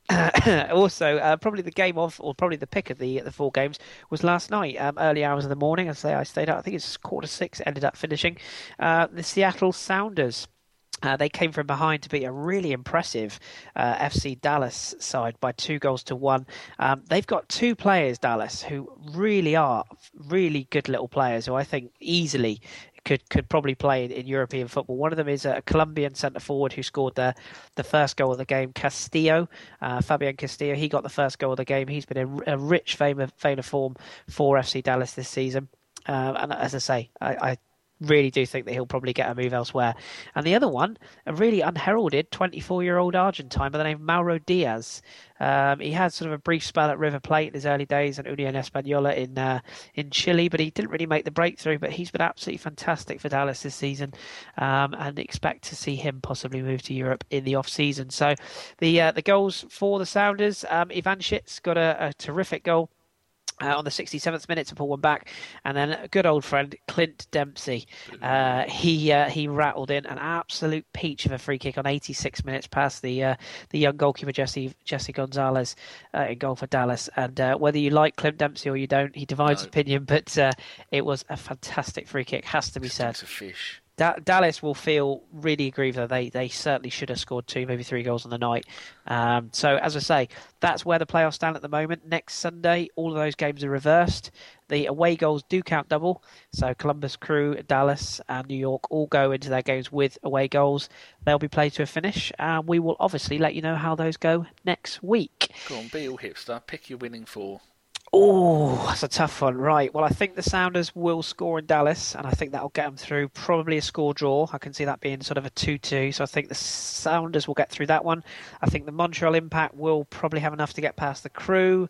also, uh, probably the game of, or probably the pick of the the four games was last night, um, early hours of the morning. I say I stayed out. I think it's quarter six. Ended up finishing. Uh, the Seattle Sounders. Uh, they came from behind to beat a really impressive uh, FC Dallas side by two goals to one. Um, they've got two players, Dallas, who really are really good little players who I think easily could could probably play in, in European football. One of them is a Colombian centre forward who scored the the first goal of the game, Castillo, uh, Fabian Castillo. He got the first goal of the game. He's been in a rich vein of, vein of form for FC Dallas this season. Uh, and as I say, I, I really do think that he'll probably get a move elsewhere. And the other one, a really unheralded 24 year old Argentine by the name of Mauro Diaz. Um, he had sort of a brief spell at River Plate in his early days and Union Española in uh, in Chile, but he didn't really make the breakthrough. But he's been absolutely fantastic for Dallas this season, um, and expect to see him possibly move to Europe in the off season. So the uh, the goals for the Sounders, um, Ivan Schitz got a, a terrific goal. Uh, on the 67th minute to pull one back, and then a good old friend Clint Dempsey. Uh, he uh, he rattled in an absolute peach of a free kick on 86 minutes past the uh, the young goalkeeper Jesse Jesse Gonzalez uh, in goal for Dallas. And uh, whether you like Clint Dempsey or you don't, he divides No. opinion. But uh, it was a fantastic free kick, has to be said. Of fish. Da- Dallas will feel really aggrieved that they they certainly should have scored two, maybe three goals on the night. Um, so as I say, that's where the playoffs stand at the moment. Next Sunday, all of those games are reversed. The away goals do count double. So Columbus Crew, Dallas, and New York all go into their games with away goals. They'll be played to a finish, and we will obviously let you know how those go next week. Go on, be all hipster. Pick your winning four. Oh, that's a tough one. Right. Well, I think the Sounders will score in Dallas, and I think that'll get them through. Probably a score draw. I can see that being sort of a 2 2. So I think the Sounders will get through that one. I think the Montreal Impact will probably have enough to get past the crew.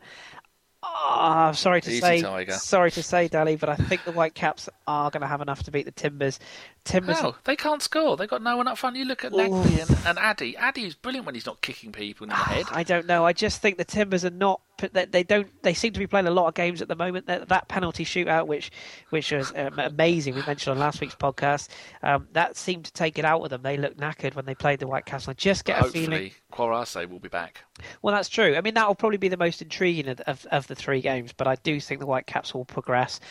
Oh, sorry to Easy, say, Tiger. sorry to say, Dally, but I think the Whitecaps are going to have enough to beat the Timbers. Timbers, How? They can't score. They've got no one up front. You look at Nagbe and, and Adi. Adi is brilliant when he's not kicking people in the head. I don't know. I just think the Timbers are not. They, they don't. They seem to be playing a lot of games at the moment. That, that penalty shootout, which which was um, amazing, we mentioned on last week's podcast, um, that seemed to take it out of them. They looked knackered when they played the Whitecaps. I just get a feeling. Hopefully, Quarase will be back. Well, that's true. I mean, that will probably be the most intriguing of, of, of the three games. But I do think the Whitecaps will progress.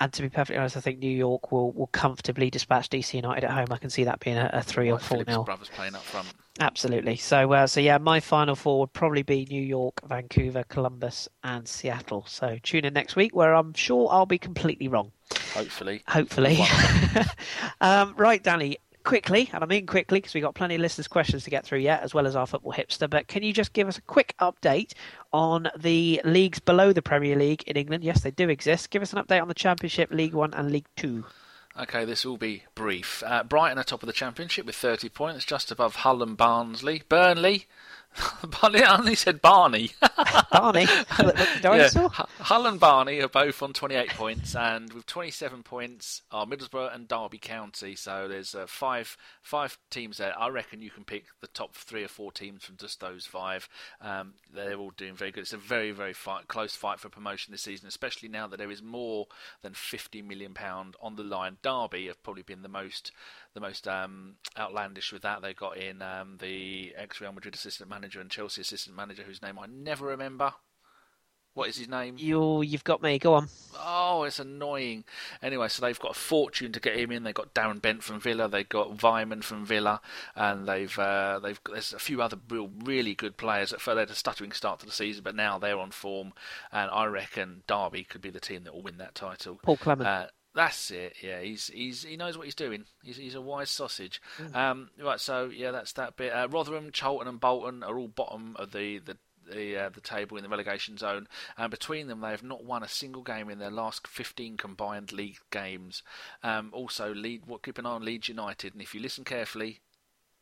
And to be perfectly honest, I think New York will, will comfortably dispatch DC United at home. I can see that being a, a three or four Phillips nil. brothers playing up front. Absolutely. So, uh, so yeah, my final four would probably be New York, Vancouver, Columbus, and Seattle. So tune in next week, where I'm sure I'll be completely wrong. Hopefully. Hopefully. um, right, Danny. Quickly, and I mean quickly because we've got plenty of listeners' questions to get through yet, as well as our football hipster. But can you just give us a quick update on the leagues below the Premier League in England? Yes, they do exist. Give us an update on the Championship, League One, and League Two. Okay, this will be brief. Uh, Brighton are top of the championship with 30 points, just above Hull and Barnsley. Burnley Barney, I only said Barney. Barney, yeah. Hull and Barney are both on 28 points, and with 27 points are Middlesbrough and Derby County. So there's uh, five five teams there. I reckon you can pick the top three or four teams from just those five. Um, they're all doing very good. It's a very very fight, close fight for promotion this season, especially now that there is more than 50 million pound on the line. Derby have probably been the most the most um, outlandish with that. They got in um, the ex Real Madrid assistant manager and Chelsea assistant manager, whose name I never remember. What is his name? You, you've got me. Go on. Oh, it's annoying. Anyway, so they've got a fortune to get him in. They've got Darren Bent from Villa. They've got Weimann from Villa, and they've uh, they've there's a few other real really good players. At first, they had a stuttering start to the season, but now they're on form, and I reckon Derby could be the team that will win that title. Paul Clement. Uh, that's it. Yeah, he's he's he knows what he's doing. He's he's a wise sausage. Mm. Um, right, so yeah, that's that bit. Uh, Rotherham, Charlton, and Bolton are all bottom of the the the uh, the table in the relegation zone, and between them they have not won a single game in their last 15 combined league games. Um, also, lead what keep an eye on Leeds United, and if you listen carefully,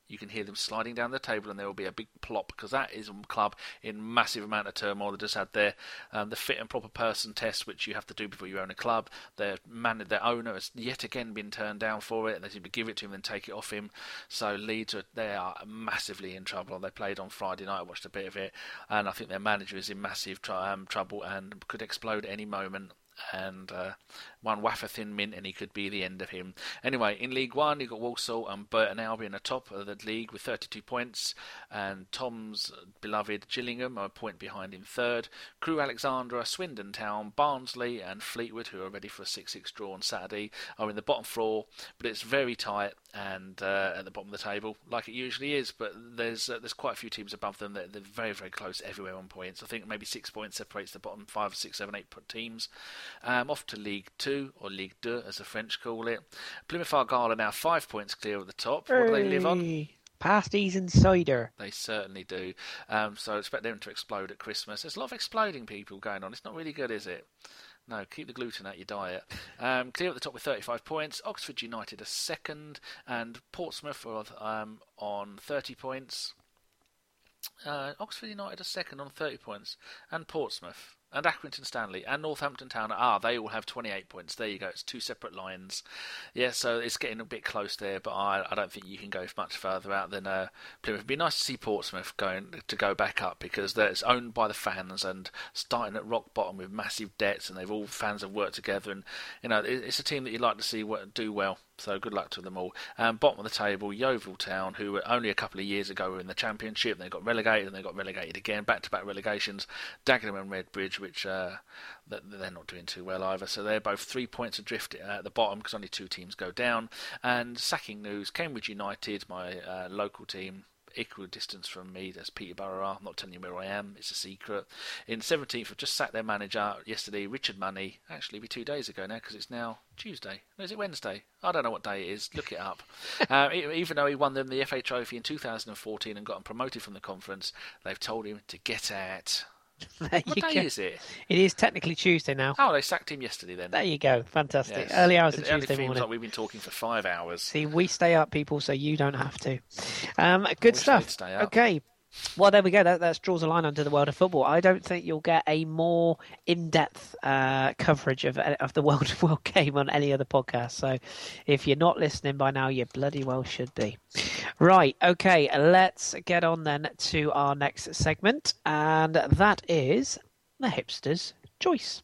you can hear them sliding down the table, and there will be a big plop because that is a club in massive amount of turmoil. They just had their um, the fit and proper person test, which you have to do before you own a club. Their man, their owner has yet again been turned down for it, and they seem to give it to him and take it off him. So Leeds are they are massively in trouble. They played on Friday night. I watched a bit of it, and I think their manager is in massive tr- um, trouble and could explode any moment and uh, one wafer thin mint, and he could be the end of him. Anyway, in League One, you've got Walsall and Burton Albion atop of the league with 32 points, and Tom's beloved Gillingham are a point behind in third. Crewe Alexandra, Swindon Town, Barnsley, and Fleetwood, who are ready for a 6 6 draw on Saturday, are in the bottom floor, but it's very tight and uh, at the bottom of the table, like it usually is. But there's uh, there's quite a few teams above them that they're very very close everywhere on points. I think maybe six points separates the bottom five, six, seven, eight teams. Um, off to League Two or Ligue Deux, as the French call it. Plymouth Argyle are now five points clear of the top. What do they live on? Pasties and cider. They certainly do. Um, so I expect them to explode at Christmas. There's a lot of exploding people going on. It's not really good, is it? No, keep the gluten out your diet. Um, clear at the top with 35 points. Oxford United are second, and Portsmouth are um, on 30 points. Uh, Oxford United are second on 30 points, and Portsmouth and Accrington Stanley and Northampton Town. Ah, they all have 28 points. There you go. It's two separate lines. Yeah, so it's getting a bit close there, but I, I don't think you can go much further out than uh, Plymouth. It'd be nice to see Portsmouth going to go back up because it's owned by the fans and starting at rock bottom with massive debts, and they've all fans have worked together, and you know it's a team that you'd like to see do well. So good luck to them all. Um, bottom of the table, Yeovil Town, who only a couple of years ago were in the Championship. They got relegated and they got relegated again, back-to-back relegations. Dagenham and Redbridge, which uh, they're not doing too well either. So they're both three points adrift at the bottom because only two teams go down. And sacking news: Cambridge United, my uh, local team, equal distance from me. There's Peterborough. I'm not telling you where I am. It's a secret. In 17th, I've just sacked their manager yesterday, Richard Money. Actually, be two days ago now because it's now Tuesday. No, is it Wednesday? I don't know what day it is. Look it up. uh, even though he won them the FA Trophy in 2014 and got them promoted from the conference, they've told him to get out. There what day go. is it? It is technically Tuesday now. Oh, they sacked him yesterday then. There you go. Fantastic. Yes. Early hours of it only Tuesday morning. like we've been talking for five hours. See, we stay up, people, so you don't have to. Um, good stuff. stay up. Okay. Well, there we go. That, that draws a line under the world of football. I don't think you'll get a more in-depth uh, coverage of of the world of world game on any other podcast. So, if you're not listening by now, you bloody well should be. Right. Okay. Let's get on then to our next segment, and that is the hipster's choice.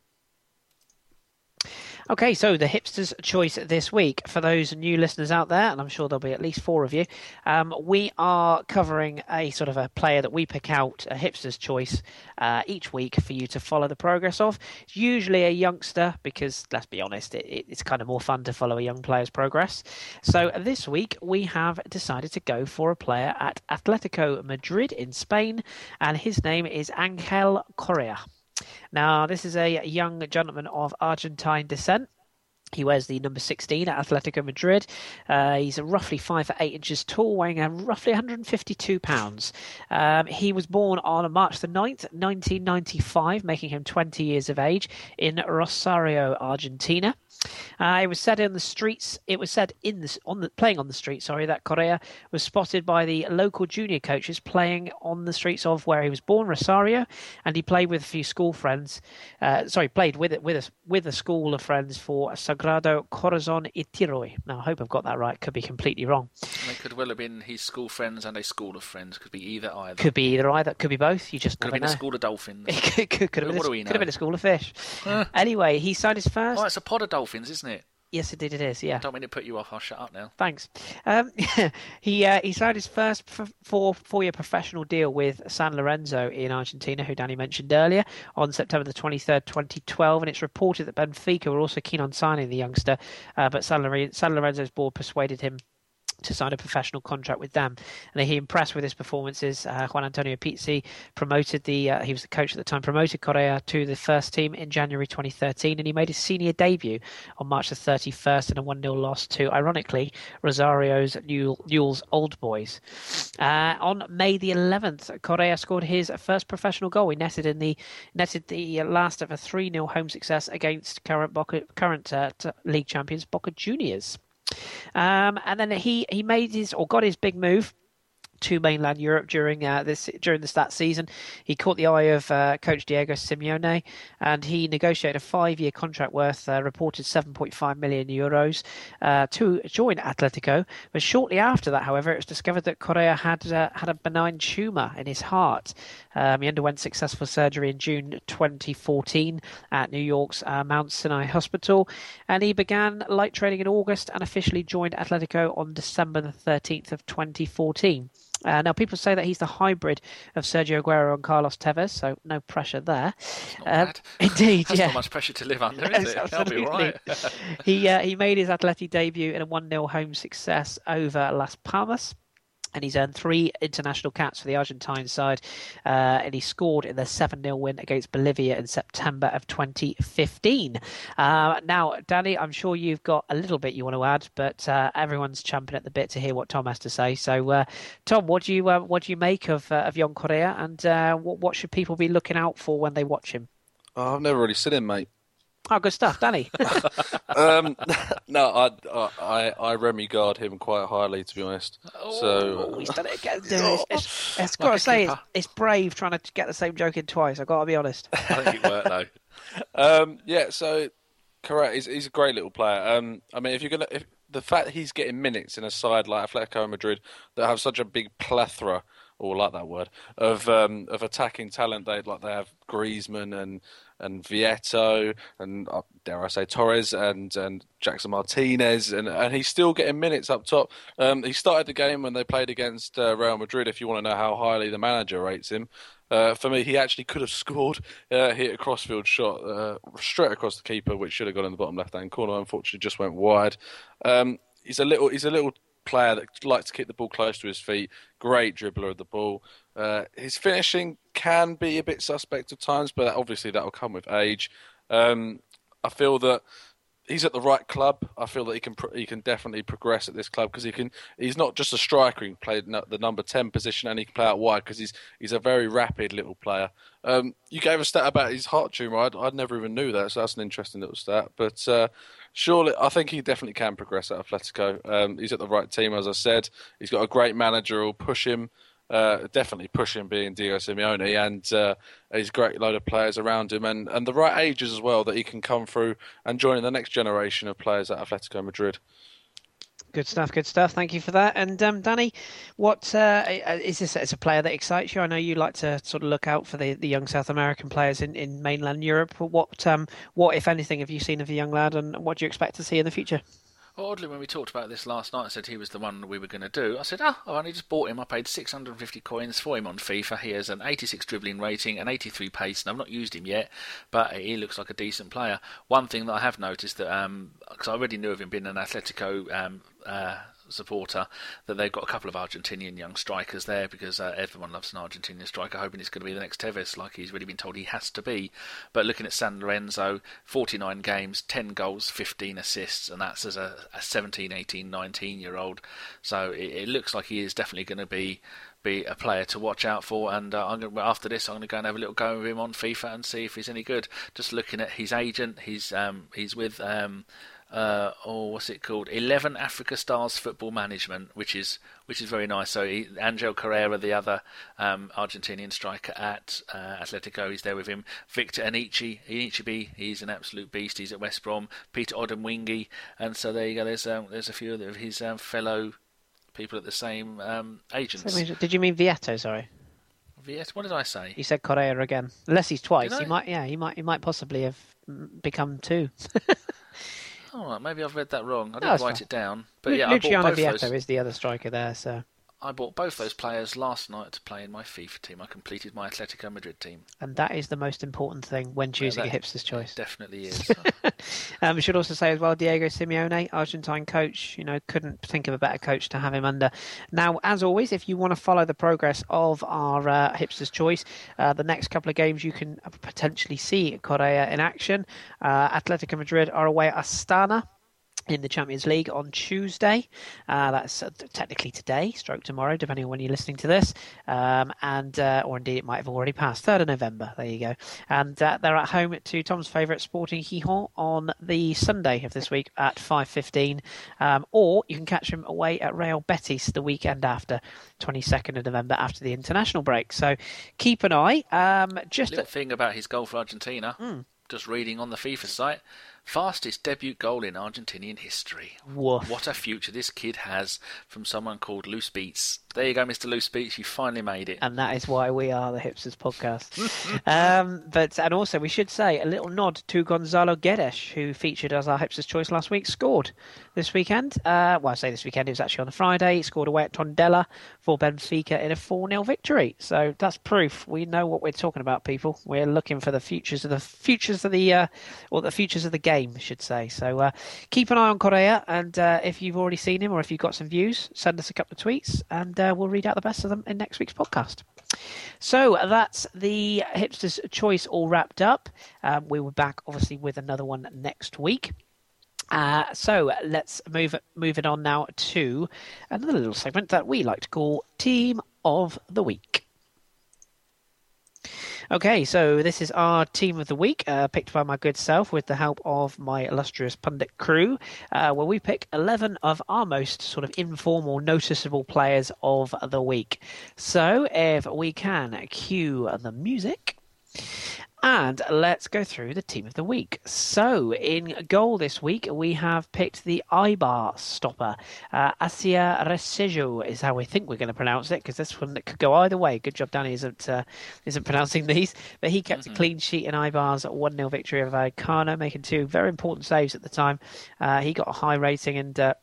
Okay, so the hipster's choice this week for those new listeners out there, and I'm sure there'll be at least four of you. Um, we are covering a sort of a player that we pick out, a hipster's choice, uh, each week for you to follow the progress of. It's usually a youngster because, let's be honest, it, it, it's kind of more fun to follow a young player's progress. So this week we have decided to go for a player at Atletico Madrid in Spain, and his name is Angel Correa. Now, this is a young gentleman of Argentine descent. He wears the number 16 at Atletico Madrid. Uh, he's roughly 5 foot 8 inches tall, weighing roughly 152 pounds. Um, he was born on March the 9th, 1995, making him 20 years of age in Rosario, Argentina. Uh, it was said in the streets. It was said in the on the playing on the street. Sorry, that Correa was spotted by the local junior coaches playing on the streets of where he was born, Rosario, and he played with a few school friends. Uh, sorry, played with it with a with a school of friends for Sagrado Corazon y Tiroi. Now, I hope I've got that right. Could be completely wrong. And it could well have been his school friends and a school of friends. Could be either either. Could be either either. Could be both. You just could have been know. a school of dolphins. Could, could, could, have been What a, do we could have been a school of fish. anyway, he signed his first. Oh, it's a pod of dolphins, isn't it? Yes, indeed it is. Yeah. I Don't mean to put you off. I'll shut up now. Thanks. Um, he uh, he signed his first four four year professional deal with San Lorenzo in Argentina, who Danny mentioned earlier, on September the twenty third, twenty twelve. And it's reported that Benfica were also keen on signing the youngster, uh, but San, Lore- San Lorenzo's board persuaded him to sign a professional contract with them. And he impressed with his performances. Uh, Juan Antonio Pizzi promoted the, uh, he was the coach at the time, promoted Correa to the first team in January 2013, and he made his senior debut on March the 31st in a 1 0 loss to, ironically, Rosario's Newell, Newell's Old Boys. Uh, on May the 11th, Correa scored his first professional goal. He netted in the netted the last of a 3 0 home success against current Boca, current uh, league champions Boca Juniors. Um, and then he he made his or got his big move to mainland Europe during uh, this during this that season. He caught the eye of uh, coach Diego Simeone, and he negotiated a five-year contract worth uh, reported 7.5 million euros uh, to join Atletico. But shortly after that, however, it was discovered that Correa had uh, had a benign tumor in his heart. Um, he underwent successful surgery in June 2014 at New York's uh, Mount Sinai Hospital, and he began light training in August and officially joined Atletico on December the 13th of 2014. Uh, now, people say that he's the hybrid of Sergio Aguero and Carlos Tevez, so no pressure there. Um. Indeed, That's yeah. not much pressure to live under, is it? That'll be right. he uh, he made his Atleti debut in a 1 0 home success over Las Palmas. And he's earned three international caps for the Argentine side. Uh, and he scored in the 7 0 win against Bolivia in September of 2015. Uh, now, Danny, I'm sure you've got a little bit you want to add, but uh, everyone's champing at the bit to hear what Tom has to say. So, uh, Tom, what do you uh, what do you make of uh, of Jon Correa, and uh, what what should people be looking out for when they watch him? Oh, I've never really seen him, mate. Oh, good stuff, Danny. Um, no, I, I I Remy guard him quite highly, to be honest. So Oh, he's done it again. It's, it's, it's got Like to say, it's, it's brave trying to get the same joke in twice. I've got to be honest. I think it worked though. Um, yeah, so correct. He's, he's a great little player. Um, I mean, if you're gonna, if the fact he's getting minutes in a side like Atletico Madrid that have such a big plethora, or like that word, of um, of attacking talent, they like they have Griezmann and and Vietto and uh, dare I say Torres and and Jackson Martinez, and and he's still getting minutes up top. Um, he started the game when they played against uh, Real Madrid. If you want to know how highly the manager rates him. Uh, for me, he actually could have scored. Uh, hit a crossfield shot uh, straight across the keeper, which should have gone in the bottom left-hand corner. Unfortunately, just went wide. Um, he's a little. He's a little player that likes to keep the ball close to his feet. Great dribbler of the ball. Uh, his finishing can be a bit suspect at times, but obviously that will come with age. Um, I feel that he's at the right club. I feel that he can he can definitely progress at this club because he can. He's not just a striker. He can play the number ten position and he can play out wide because he's he's a very rapid little player. Um, you gave a stat about his heart tumor. I'd, I'd never even knew that, so that's an interesting little stat. But uh, surely, I think he definitely can progress at Atletico. Um, he's at the right team, as I said. He's got a great manager who'll push him. Uh, definitely push him being Diego Simeone and uh, he's a great load of players around him and, and the right ages as well that he can come through and join the next generation of players at Atletico Madrid. Good stuff, good stuff. Thank you for that. And um, Danny, what uh, is this? As a player that excites you? I know you like to sort of look out for the, the young South American players in, in mainland Europe. What um, what if anything have you seen of the young lad, and what do you expect to see in the future? Oddly, when we talked about this last night, I said he was the one we were going to do. I said, oh, I've only just bought him. I paid 650 coins for him on FIFA. He has an 86 dribbling rating, an 83 pace, and I've not used him yet, but he looks like a decent player. One thing that I have noticed that, because I already knew of him being an Atletico um, uh, supporter that they've got a couple of Argentinian young strikers there because uh, everyone loves an Argentinian striker, hoping it's going to be the next Tevez, like he's really been told he has to be. But looking at San Lorenzo, 49 games, 10 goals, 15 assists, and that's as a, a 17, 18, 19 year old. So it, it looks like he is definitely going to be be a player to watch out for. And uh, I'm gonna, after this, I'm going to go and have a little go with him on FIFA and see if he's any good. Just looking at his agent, he's um, he's with um, uh, or what's it called? Eleven Africa Stars Football Management, which is which is very nice. So he, Angel Correa, the other um, Argentinian striker at uh, Atletico, he's there with him. Victor Anichi, Anichebe, he's an absolute beast. He's at West Brom. Peter Odemwingie, and so there you go. There's um, there's a few of his um, fellow people at the same um, agents. Did you mean Vietto? Sorry. Vietto. What did I say? You said Correa again. Unless he's twice, he might. Yeah, he might. He might possibly have become two. oh, maybe I've read that wrong. I didn't no, write fine. it down. But yeah, Luciano Vietto those... is the other striker there. So I bought both those players last night to play in my FIFA team. I completed my Atletico Madrid team. And that is the most important thing when choosing yeah, a hipster's choice. definitely is. um, we should also say as well, Diego Simeone, Argentine coach, you know, couldn't think of a better coach to have him under. Now, as always, if you want to follow the progress of our uh, hipster's choice, uh, the next couple of games you can potentially see Correa in action. Uh, Atletico Madrid are away at Astana in the Champions League on Tuesday. Uh, that's uh, technically today, stroke tomorrow, depending on when you're listening to this. Um, and uh, or indeed it might have already passed. Third of November. There you go. And uh, they're at home to Tom's favourite Sporting Gijón on the Sunday of this week at 5:15. Um, or you can catch them away at Real Betis the weekend after, 22nd of November after the international break. So keep an eye. Um, just a little thing about his goal for Argentina. Mm. Just reading on the FIFA site Fastest debut goal in Argentinian history. Woof. What a future this kid has from someone called Loose Beats. There you go, Mr. Loose Beats. You finally made it. And that is why we are the Hipsters podcast. um, but and also we should say a little nod to Gonzalo Guedes, who featured as our Hipsters choice last week, scored this weekend. Uh, well, I say this weekend, it was actually on the Friday. He scored away at Tondela for Benfica in a 4 0 victory. So that's proof. We know what we're talking about, people. We're looking for the futures of the futures of the uh, or the futures of the game, I should say. So uh, keep an eye on Correa, and uh, if you've already seen him or if you've got some views, send us a couple of tweets and uh, we'll read out the best of them in next week's podcast. So that's the hipster's choice all wrapped up. Um, we will be back obviously with another one next week. Uh, so let's move move it on now to another little segment that we like to call Team of the Week. Okay, so this is our team of the week, uh, picked by my good self with the help of my illustrious pundit crew, uh, where we pick 11 of our most sort of informal, noticeable players of the week. So if we can cue the music. And let's go through the team of the week. So, in goal this week, we have picked the Eibar stopper. Uh, Ressejo is how we think we're going to pronounce it, because this one that could go either way. Good job, Danny isn't uh, isn't pronouncing these. But he kept mm-hmm. a clean sheet in Eibar's 1 0 victory over Kano, making two very important saves at the time. Uh, he got a high rating and uh,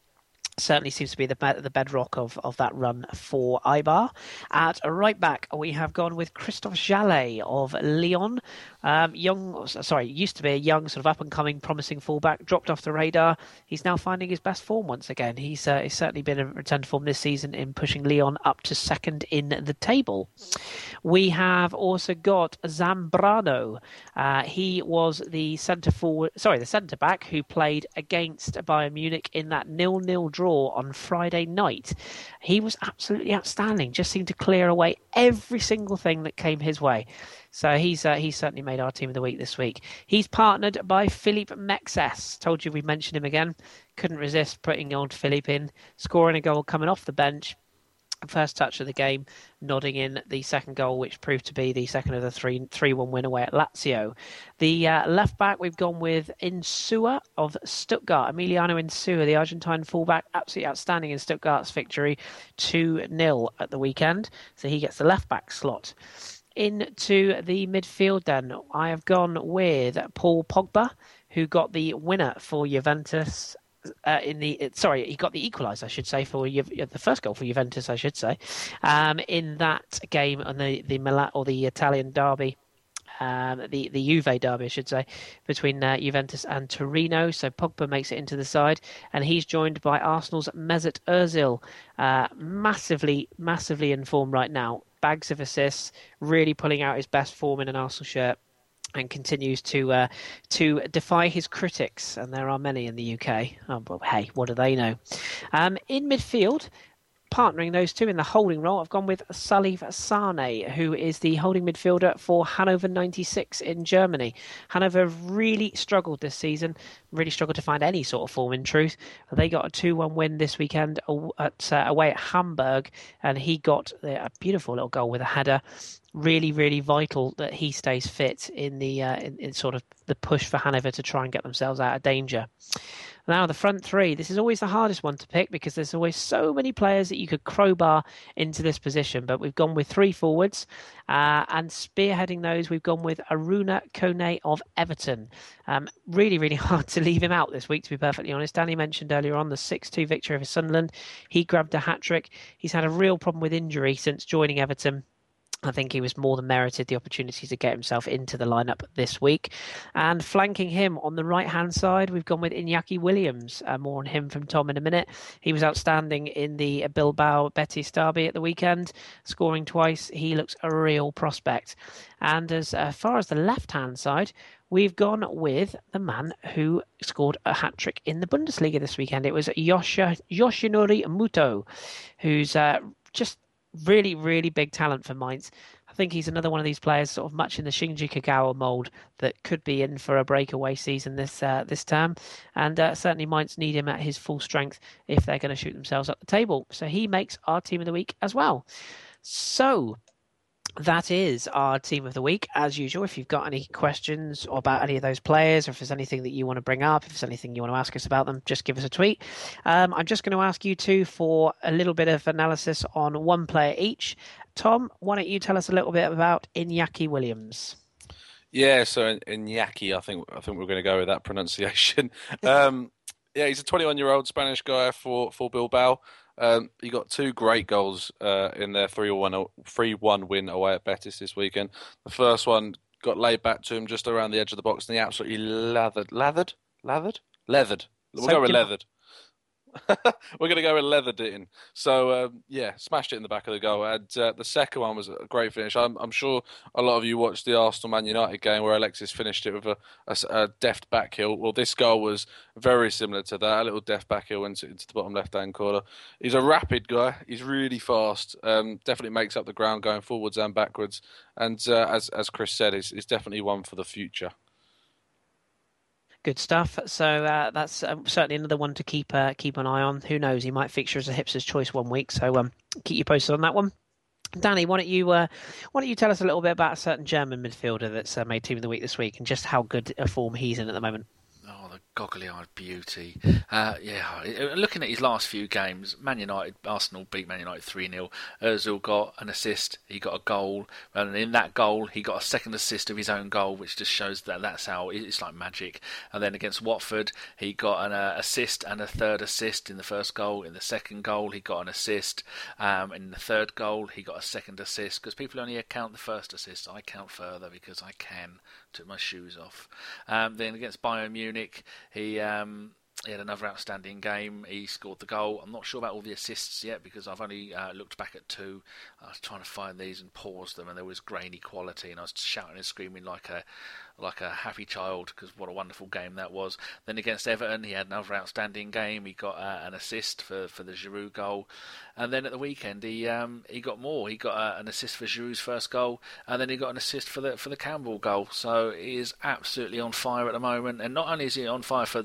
certainly seems to be the the bedrock of, of that run for Eibar. At right back, we have gone with Christophe Jallet of Lyon. Um, young, sorry, used to be a young, sort of up and coming, promising fullback. Dropped off the radar. He's now finding his best form once again. He's, uh, he's certainly been a return to form this season in pushing Lyon up to second in the table. We have also got Zambrano. Uh, he was the centre forward, sorry, the centre back who played against Bayern Munich in that nil-nil draw on Friday night. He was absolutely outstanding. Just seemed to clear away every single thing that came his way. So he's uh, he's certainly made our team of the week this week. He's partnered by Philippe Mexes. Told you we mentioned him again. Couldn't resist putting old Philippe in, scoring a goal coming off the bench. First touch of the game, nodding in the second goal, which proved to be the second of the 3 3 1 win away at Lazio. The uh, left back, we've gone with Insua of Stuttgart. Emiliano Insua, the Argentine fullback, absolutely outstanding in Stuttgart's victory 2 0 at the weekend. So he gets the left back slot into the midfield, then I have gone with Paul Pogba, who got the winner for Juventus. Uh, in the sorry, he got the equaliser, I should say, for Ju- the first goal for Juventus, I should say, um, in that game on the the Milan or the Italian derby um, the the Juve derby, I should say, between uh, Juventus and Torino. So Pogba makes it into the side, and he's joined by Arsenal's Mesut Ozil, uh, massively, massively in form right now. Bags of assists, really pulling out his best form in an Arsenal shirt and continues to uh, to defy his critics, and there are many in the UK. Oh, well, hey, what do they know? Um, in midfield, partnering those two in the holding role, I've gone with Salif Sane, who is the holding midfielder for Hanover 96 in Germany. Hanover really struggled this season, really struggled to find any sort of form in truth. They got a 2 1 win this weekend at, uh, away at Hamburg, and he got a beautiful little goal with a header. Really, really vital that he stays fit in the uh, in, in sort of the push for Hanover to try and get themselves out of danger. Now, the front three, this is always the hardest one to pick because there's always so many players that you could crowbar into this position. But we've gone with three forwards, uh, and spearheading those, we've gone with Arouna Kone of Everton. Um, really, really hard to leave him out this week, to be perfectly honest. Danny mentioned earlier on the 6 2 victory over Sunderland. He grabbed a hat trick. He's had a real problem with injury since joining Everton. I think he was more than merited the opportunity to get himself into the lineup this week. And flanking him on the right hand side, we've gone with Iñaki Williams. Uh, more on him from Tom in a minute. He was outstanding in the Bilbao Betis derby at the weekend, scoring twice. He looks a real prospect. And as uh, far as the left hand side, we've gone with the man who scored a hat trick in the Bundesliga this weekend. It was Yoshinori Muto, who's uh, just really, really big talent for Mainz. I think he's another one of these players, sort of much in the Shinji Kagawa mould, that could be in for a breakaway season this uh, this term. And uh, certainly Mainz need him at his full strength if they're going to shoot themselves up the table. So he makes our team of the week as well. So that is our team of the week. As usual, if you've got any questions about any of those players, or if there's anything that you want to bring up, if there's anything you want to ask us about them, just give us a tweet. Um, I'm just going to ask you two for a little bit of analysis on one player each. Tom, why don't you tell us a little bit about Iñaki Williams? Yeah, so Iñaki, I think I think we're going to go with that pronunciation. Um, yeah, he's a 21 year old Spanish guy for for Bilbao. Um, he got two great goals uh, in their 3 1 3 1 win away at Betis this weekend. The first one got laid back to him just around the edge of the box, and he absolutely lathered, lathered, lathered, leathered. We'll go with leathered. We're going to go with leather ditting. So um, yeah, smashed it in the back of the goal. And uh, the second one was a great finish. I'm, I'm, sure a lot of you watched the Arsenal Man United game where Alexis finished it with a, a, a deft back heel. Well, this goal was very similar to that. A little deft back heel into, into the bottom left hand corner. He's a rapid guy. He's really fast. Um, definitely makes up the ground going forwards and backwards. And uh, as as Chris said, he's, he's definitely one for the future. Good stuff. So uh, that's uh, certainly another one to keep uh, keep an eye on. Who knows? He might feature as a hipster's choice one week. So um, keep you posted on that one. Danny, why don't you uh, why don't you tell us a little bit about a certain German midfielder that's uh, made team of the week this week and just how good a form he's in at the moment? Goggly-eyed beauty. Uh, yeah, looking at his last few games, Man United, Arsenal beat Man United three 0 Özil got an assist, he got a goal, and in that goal he got a second assist of his own goal, which just shows that that's how it's like magic. And then against Watford, he got an uh, assist and a third assist in the first goal. In the second goal, he got an assist. Um, in the third goal, he got a second assist because people only count the first assist. I count further because I can took my shoes off. Um, then against Bayern Munich, he um, he had another outstanding game. He scored the goal. I'm not sure about all the assists yet because I've only uh, looked back at two. I was trying to find these and pause them, and there was grainy quality, and I was shouting and screaming like a like a happy child because what a wonderful game that was. Then against Everton, he had another outstanding game. He got uh, an assist for, for the Giroud goal, and then at the weekend he um, he got more. He got uh, an assist for Giroud's first goal, and then he got an assist for the for the Campbell goal. So he is absolutely on fire at the moment. And not only is he on fire for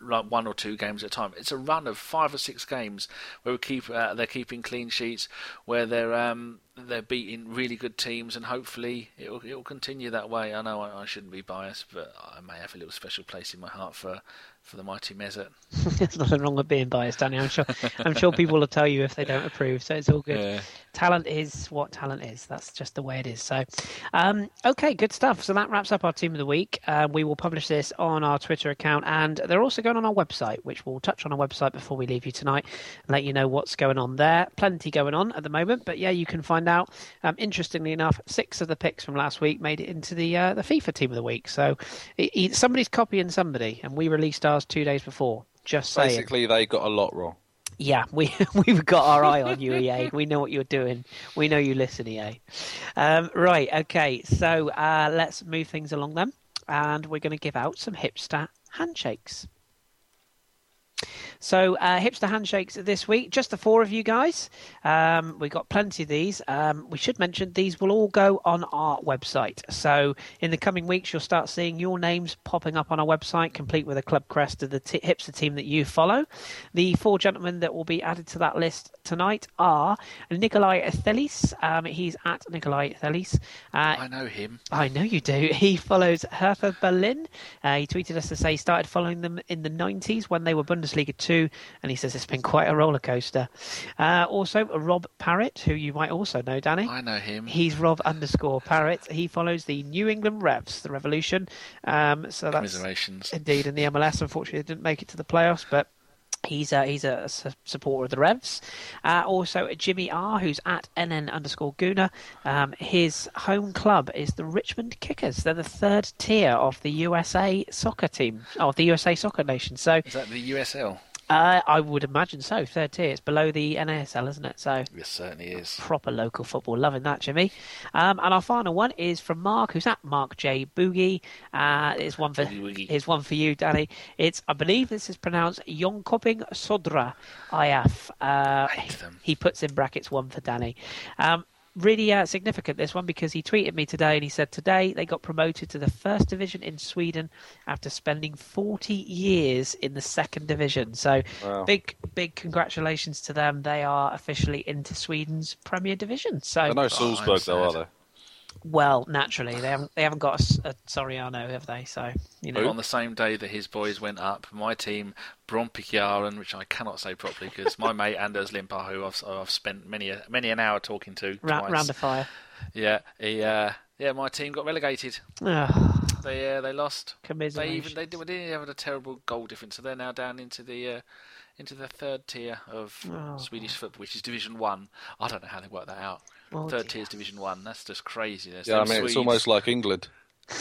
like one or two games at a time, it's a run of five or six games where we keep uh, they're keeping clean sheets, where they're um, they're beating really good teams, and hopefully it'll it'll continue that way. I know I, I, shouldn't be biased, but I may have a little special place in my heart for for the mighty Mesut. There's nothing wrong with being biased, Danny. I'm sure. I'm sure people will tell you if they don't approve. So it's all good. Yeah. Talent is what talent is. That's just the way it is. So, um, okay, good stuff. So that wraps up our team of the week. Uh, we will publish this on our Twitter account, and they're also going on our website, which we'll touch on our website before we leave you tonight, and let you know what's going on there. Plenty going on at the moment, but yeah, you can find out. Um, interestingly enough, six of the picks from last week made it into the uh, the FIFA team of the week. So it, it, somebody's copying somebody, and we released ours two days before. Just saying. Basically, they got a lot wrong. Yeah, we we've got our eye on you, EA. We know what you're doing. We know you listen, EA. Um, right, okay. So uh, let's move things along then, and we're going to give out some hipster handshakes. So, uh, hipster handshakes this week, just the four of you guys. Um, we got plenty of these. Um, we should mention these will all go on our website. So, in the coming weeks, you'll start seeing your names popping up on our website, complete with a club crest of the t- hipster team that you follow. The four gentlemen that will be added to that list tonight are Nikolai Thelis. Um, he's at Nikolai Thelis. Uh, I know him. I know you do. He follows Hertha Berlin. Uh, he tweeted us to say he started following them in the 90s when they were Bundesliga 2, and he says it's been quite a roller coaster. Uh, also, Rob Parrott, who you might also know, Danny. I know him. He's Rob underscore Parrott. He follows the New England Revs, the Revolution. Um, so that's indeed in the MLS. Unfortunately, they didn't make it to the playoffs, but He's a, he's a supporter of the Revs. Uh, also, Jimmy R, who's at NN underscore Guna. Um, his home club is the Richmond Kickers. They're the third tier of the USA soccer team, of the USA soccer nation. So Is that the USL? Uh, I would imagine so. Third tier. It's below the NASL, isn't it? So Yes, certainly is. proper local football. Loving that, Jimmy. Um, and our final one is from Mark, who's at Mark J Boogie. Uh, it's one for Boogie Woogie. here's one for you, Danny. It's I believe this is pronounced Jönköping Södra IF. Uh, Hate them. he puts in brackets one for Danny. Um, really uh, significant this one because he tweeted me today and he said today they got promoted to the first division in Sweden after spending 40 years in the second division. So Wow. big big congratulations to them. They are officially into Sweden's Premier Division. So They're no I'm Salzburg, though, are sad. they? Well, naturally they haven't they haven't got a, a Soriano, have they? So you know. On the same day that his boys went up, my team, Brompikjaren, which I cannot say properly because my mate Anders Limpar, who I've, I've spent many a, many an hour talking to, Ra- twice. round of fire. yeah, he, uh, yeah, my team got relegated. Oh, They uh, they lost. They even they, did- they didn't even have a terrible goal difference, so they're now down into the uh, into the third tier of Oh. Swedish football, which is Division One. I don't know how they work that out. Oh, third dear. tier is Division One. That's just crazy. There's Yeah, I no mean, it's almost like England.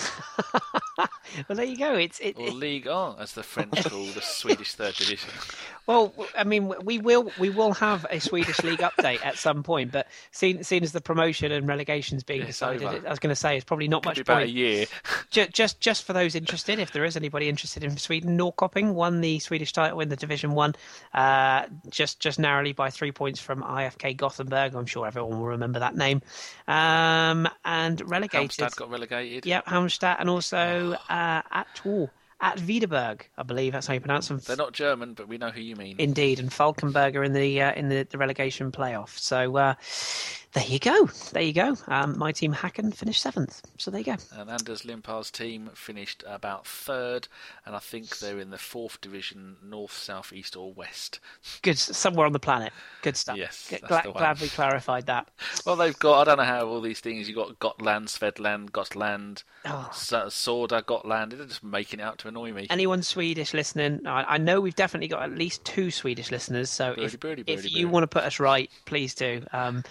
Well, there you go. It's it, or it- League On, as the French call the Swedish third division. well. I mean, we will we will have a Swedish league update at some point, but seen seen as the promotion and relegations being It's decided, it, I was going to say it's probably not much be about a year. Just, just just for those interested, if there is anybody interested in Sweden, Norrköping won the Swedish title in the Division One, uh, just just narrowly by three points from IFK Gothenburg. I'm sure everyone will remember that name. Um, and relegated. Halmstad got relegated. Yep, Halmstad, and also uh, at Tor, at Wiedeberg, I believe that's how you pronounce them. They're not German, but we know who you mean. Indeed, and Falkenberger in the uh, in the, the relegation playoff. So uh, there you go, there you go. Um, my team Hacken finished seventh. So there you go. And Anders Limpar's team finished about third, and I think they're in the fourth division, north, south, east, or west. Good, somewhere on the planet. Good stuff. Yes, G- glad, glad we clarified that. Well, they've got, I don't know how all these things, you've got Gotland, Svedland, Gotland, Oh. Sorda, Gotland. They're just making it out to annoy me. Anyone Swedish listening? I, I know we've definitely got at least two Swedish listeners. So Birdie, if, birdie, if birdie, you birdie. want to put us right, please do. Um,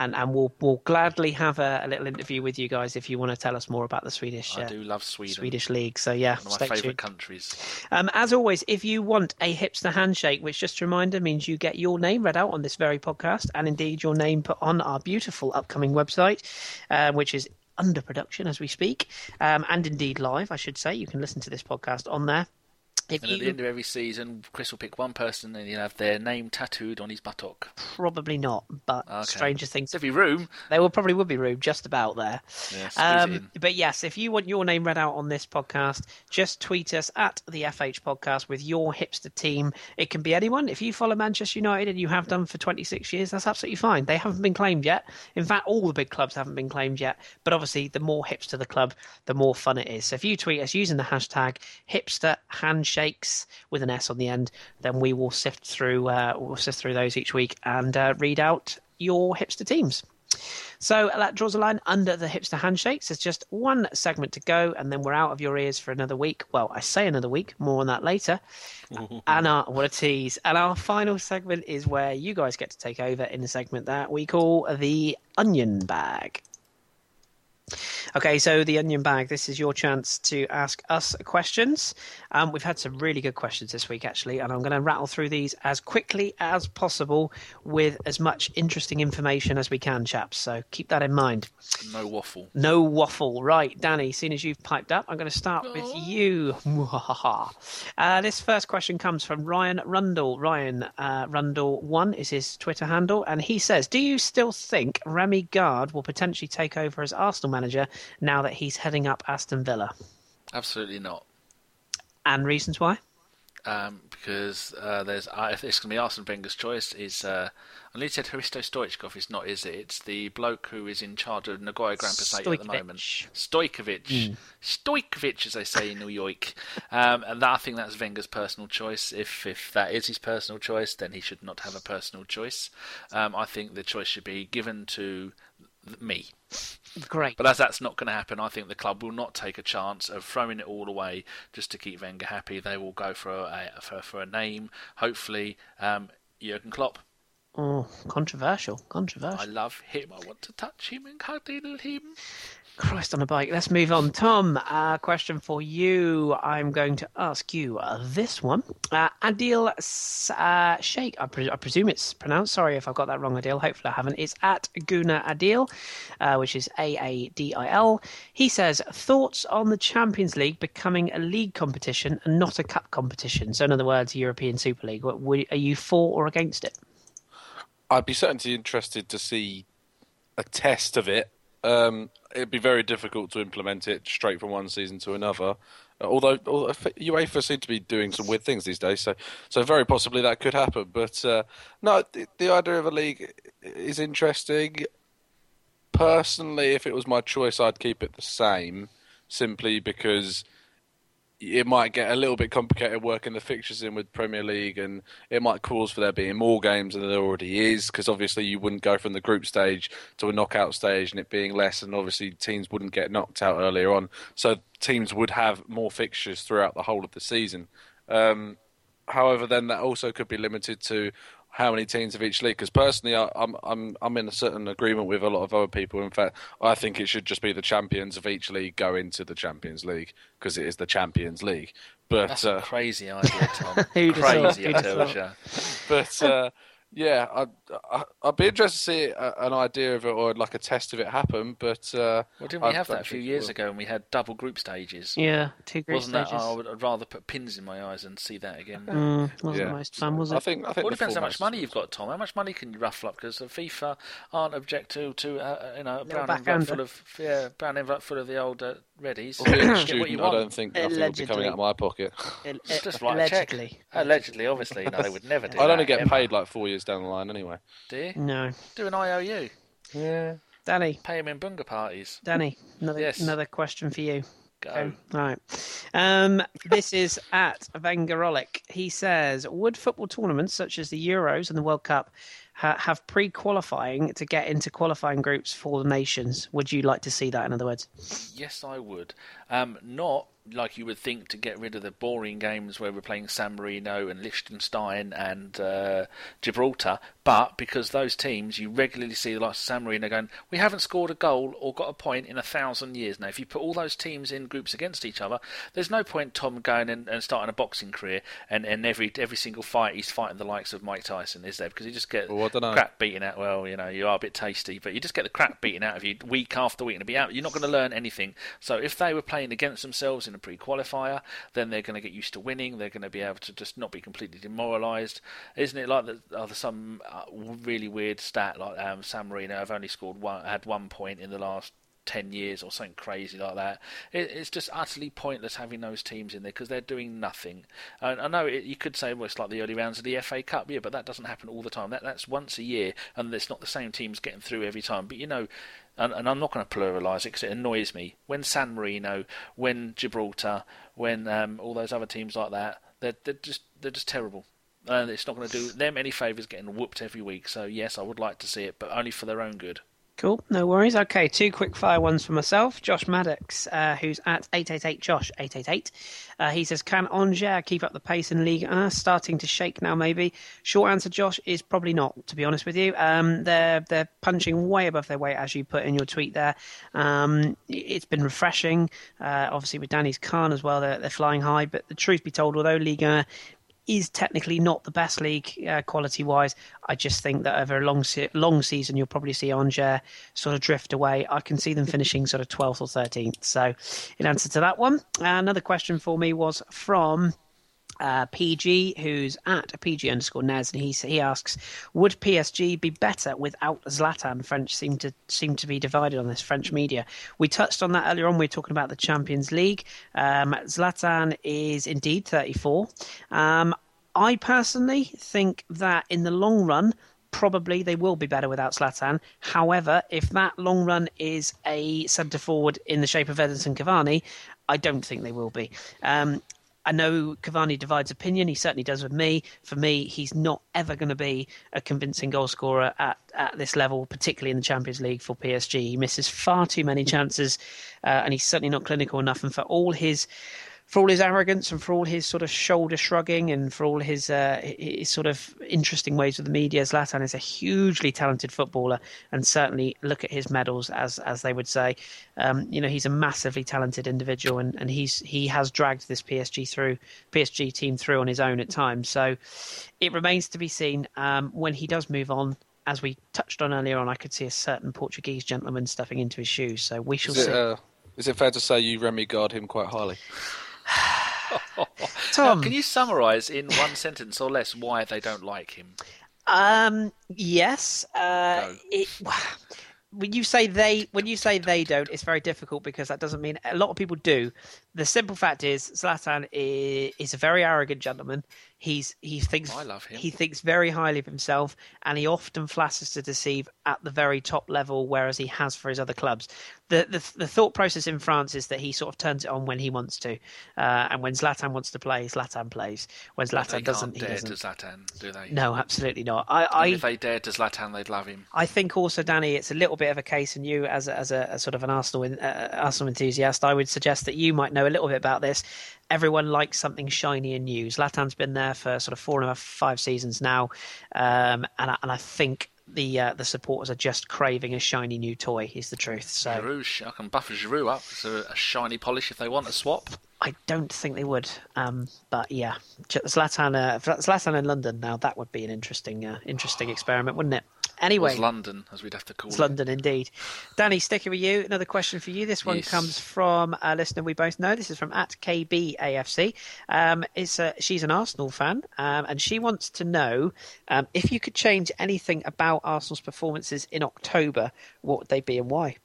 and and we'll we'll gladly have a, a little interview with you guys if you want to tell us more about the Swedish I uh, do love Sweden. Swedish league. So yeah, One of my favourite countries. Um, as always, if you want a hipster handshake, which just a reminder means you get your name read out on this very podcast, and indeed your name put on our beautiful upcoming website, uh, which is under production as we speak, um, and indeed live, I should say. You can listen to this podcast on there. If And at the end of every season, Chris will pick one person and he'll have their name tattooed on his buttock. probably not, but Okay. stranger things It's every room. There will probably would be room just about there. Um, but yes, if you want your name read out on this podcast, just tweet us at the FH podcast with your hipster team. It can be anyone. If you follow Manchester United and you have done for 26 years, that's absolutely fine. They haven't been claimed yet. In fact, all the big clubs haven't been claimed yet. But obviously, the more hipster the club, the more fun it is. So if you tweet us using the hashtag hipster handshake handshakes with an S on the end, then we will sift through uh, we'll sift through those each week and uh, read out your hipster teams. So that draws a line under the hipster handshakes. There's just one segment to go, and then we're out of your ears for another week. Well, I say another week, more on that later. and our, what a tease. And our final segment is where you guys get to take over in the segment that we call the onion bag. Okay, so the onion bag. This is your chance to ask us questions. Um, we've had some really good questions this week, actually, and I'm going to rattle through these as quickly as possible with as much interesting information as we can, chaps. So keep that in mind. No waffle. No waffle. Right, Danny, seeing as you've piped up, I'm going to start with you. uh, this first question comes from Ryan Rundle. Ryan uh, Rundle1 is his Twitter handle, and he says Do you still think Remy Garde will potentially take over as Arsenal manager now that he's heading up Aston Villa? Absolutely not. And reasons why? Um, because uh, there's uh, it's going to be Arsene Wenger's choice. Is uh, I nearly said Hristo Stoichkov. It's not, is it? It's the bloke who is in charge of Nagoya Grampus at the moment. Stojkovic. Mm. Stojkovic, as they say in New York. Um, and that, I think that's Wenger's personal choice. If if that is his personal choice, then he should not have a personal choice. Um, I think the choice should be given to me. Great. But as that's not going to happen, I think the club will not take a chance of throwing it all away just to keep Wenger happy. They will go for a, for, for a name. Hopefully, um, Jurgen Klopp. Oh, controversial. Controversial. I love him. I want to touch him and cuddle him. Christ on a bike. Let's move on. Tom, uh, question for you. I'm going to ask you uh, this one. Uh, Adil uh, Sheikh, I, pre- I, presume it's pronounced. Sorry if I've got that wrong, Adil. Hopefully I haven't. It's at Guna Adil, uh, which is A A D I L. He says, Thoughts on the Champions League becoming a league competition and not a cup competition? So, in other words, European Super League. Are you for or against it? I'd be certainly interested to see a test of it um, it'd be very difficult to implement it straight from one season to another. Uh, although, although UEFA seem to be doing some weird things these days, so so very possibly that could happen. But uh, no, the, the idea of a league is interesting. Personally, if it was my choice, I'd keep it the same, simply because it might get a little bit complicated working the fixtures in with Premier League, and it might cause for there being more games than there already is. Because obviously, you wouldn't go from the group stage to a knockout stage, and it being less, and obviously teams wouldn't get knocked out earlier on. So teams would have more fixtures throughout the whole of the season. Um, however, then that also could be limited to how many teams of each league. Because personally, I, am I'm I'm in a certain agreement with a lot of other people. In fact, I think it should just be the champions of each league go into the Champions League because it is the Champions League. But that's uh, a crazy idea, Tom. crazy, I tell you. But uh, yeah, I'd, I'd be interested to see an idea of it or like a test of it happen. But uh, well, didn't we I'd, have that a few years ago when we had double group stages? Yeah, two group wasn't stages. That, oh, I'd rather put pins in my eyes and see that again. Mm, wasn't yeah. most fun, was it? I think. I think. Well, it depends how much money you've got, Tom. How much money can you ruffle up? Because FIFA aren't object to to uh, you know brown envelope full of yeah brown envelope full of the old uh, readies. Well, student, I don't think nothing will be coming out of my pocket. just write allegedly. Allegedly, obviously, no, they would never do. I'd only get paid like four years down the line anyway. Do you? No. Do an IOU. Yeah. Danny. Pay him in bunga parties. Danny, another yes. another question for you. Go. Okay. All right. Um, this is at Vengarolic. He says, would football tournaments such as the Euros and the World Cup ha- have pre-qualifying to get into qualifying groups for the nations? Would you like to see that? In other words, yes, I would. Um, not like you would think to get rid of the boring games where we're playing San Marino and Liechtenstein and uh, Gibraltar, but because those teams you regularly see the likes of San Marino going, we haven't scored a goal or got a point in a thousand years. Now, if you put all those teams in groups against each other, there's no point Tom going and, and starting a boxing career and, and every every single fight he's fighting the likes of Mike Tyson, is there? Because you just get well, crap beaten out. Well, you know, you are a bit tasty, but you just get the crap beaten out of you week after week, and be out. You're not going to learn anything. So if they were playing against themselves in a pre-qualifier, then they're going to get used to winning. They're going to be able to just not be completely demoralised. Isn't it like that? Are there some uh, really weird stat like um, San Marino have only scored one, had one point in the last 10 years or something crazy like that. It, it's just utterly pointless having those teams in there because they're doing nothing. And I know it, you could say, well, it's like the early rounds of the FA Cup, yeah, but that doesn't happen all the time. That That's once a year, and it's not the same teams getting through every time. But you know, and, and I'm not going to pluralise it because it annoys me. When San Marino, when Gibraltar, when um, all those other teams like that, They're they're just they're just terrible. And it's not going to do them any favours getting whooped every week. So yes, I would like to see it, but only for their own good. Cool, no worries. Okay, two quick fire ones for myself. Josh Maddox, uh, who's at 888 Josh 888. Uh, he says, Can Angers keep up the pace in League Starting to shake now, maybe. Short answer, Josh, is probably not, to be honest with you. Um, they're, they're punching way above their weight, as you put in your tweet there. Um, it's been refreshing. Uh, obviously, with Danny's Caen as well, they're, they're flying high. But the truth be told, although Liga is technically not the best league uh, quality wise. I just think that over a long se- long season, you'll probably see Angers sort of drift away. I can see them finishing sort of 12th or 13th. So, in answer to that one, uh, another question for me was from. Uh, PG, who's at PG underscore Nez, and he he asks, would PSG be better without Zlatan? French seem to seem to be divided on this. French media. We touched on that earlier on. We were talking about the Champions League. Um, Zlatan is indeed 34. Um, I personally think that in the long run, probably they will be better without Zlatan. However, if that long run is a centre forward in the shape of Edinson Cavani, I don't think they will be. Um, I know Cavani divides opinion. He certainly does with me. For me, he's not ever going to be a convincing goal scorer at, at this level, particularly in the Champions League for PSG. He misses far too many chances, uh, and he's certainly not clinical enough. And for all his for all his arrogance and for all his sort of shoulder shrugging and for all his, uh, his sort of interesting ways with the media, Zlatan is a hugely talented footballer, and certainly look at his medals, as as they would say. Um, you know, he's a massively talented individual, and, and he's he has dragged this PSG through PSG team through on his own at times. So it remains to be seen um, when he does move on. As we touched on earlier on, I could see a certain Portuguese gentleman stuffing into his shoes. So we shall Is see. it, uh, is it fair to say you Remy guard him quite highly? Tom, now, can you summarise in one sentence or less why they don't like him? Um, yes. Uh, it, when you say they, when you say they don't, it's very difficult because that doesn't mean a lot of people do. The simple fact is, Zlatan is, is a very arrogant gentleman. He's he thinks I love him. he thinks very highly of himself, and he often flatters to deceive at the very top level, whereas he has for his other clubs. The the, the thought process in France is that he sort of turns it on when he wants to, uh, and when Zlatan wants to play, Zlatan plays. When Zlatan doesn't, he doesn't. to Zlatan, do they? No, absolutely not. I, I if they dared to Zlatan, they'd love him. I think also, Danny, it's a little bit of a case, and you, as a, as a, a sort of an Arsenal uh, Arsenal enthusiast, I would suggest that you might know a little bit about this. Everyone likes something shiny and new. Zlatan's been there for sort of four and a half, five seasons now, um, and I, and I think the uh, the supporters are just craving a shiny new toy. Is the truth. So Giroud, I can buff Giroud up to a shiny polish if they want a swap. I don't think they would. Um, but yeah, Zlatan, uh, Zlatan in London now that would be an interesting, uh, interesting experiment, wouldn't it? Anyway, London, as we'd have to call It's it. London indeed. Danny, sticking with you, another question for you. This one Yes. comes from a listener we both know. This is from at KBAFC. Um, it's a, she's an Arsenal fan, um, and she wants to know um, if you could change anything about Arsenal's performances in October, what would they be and why?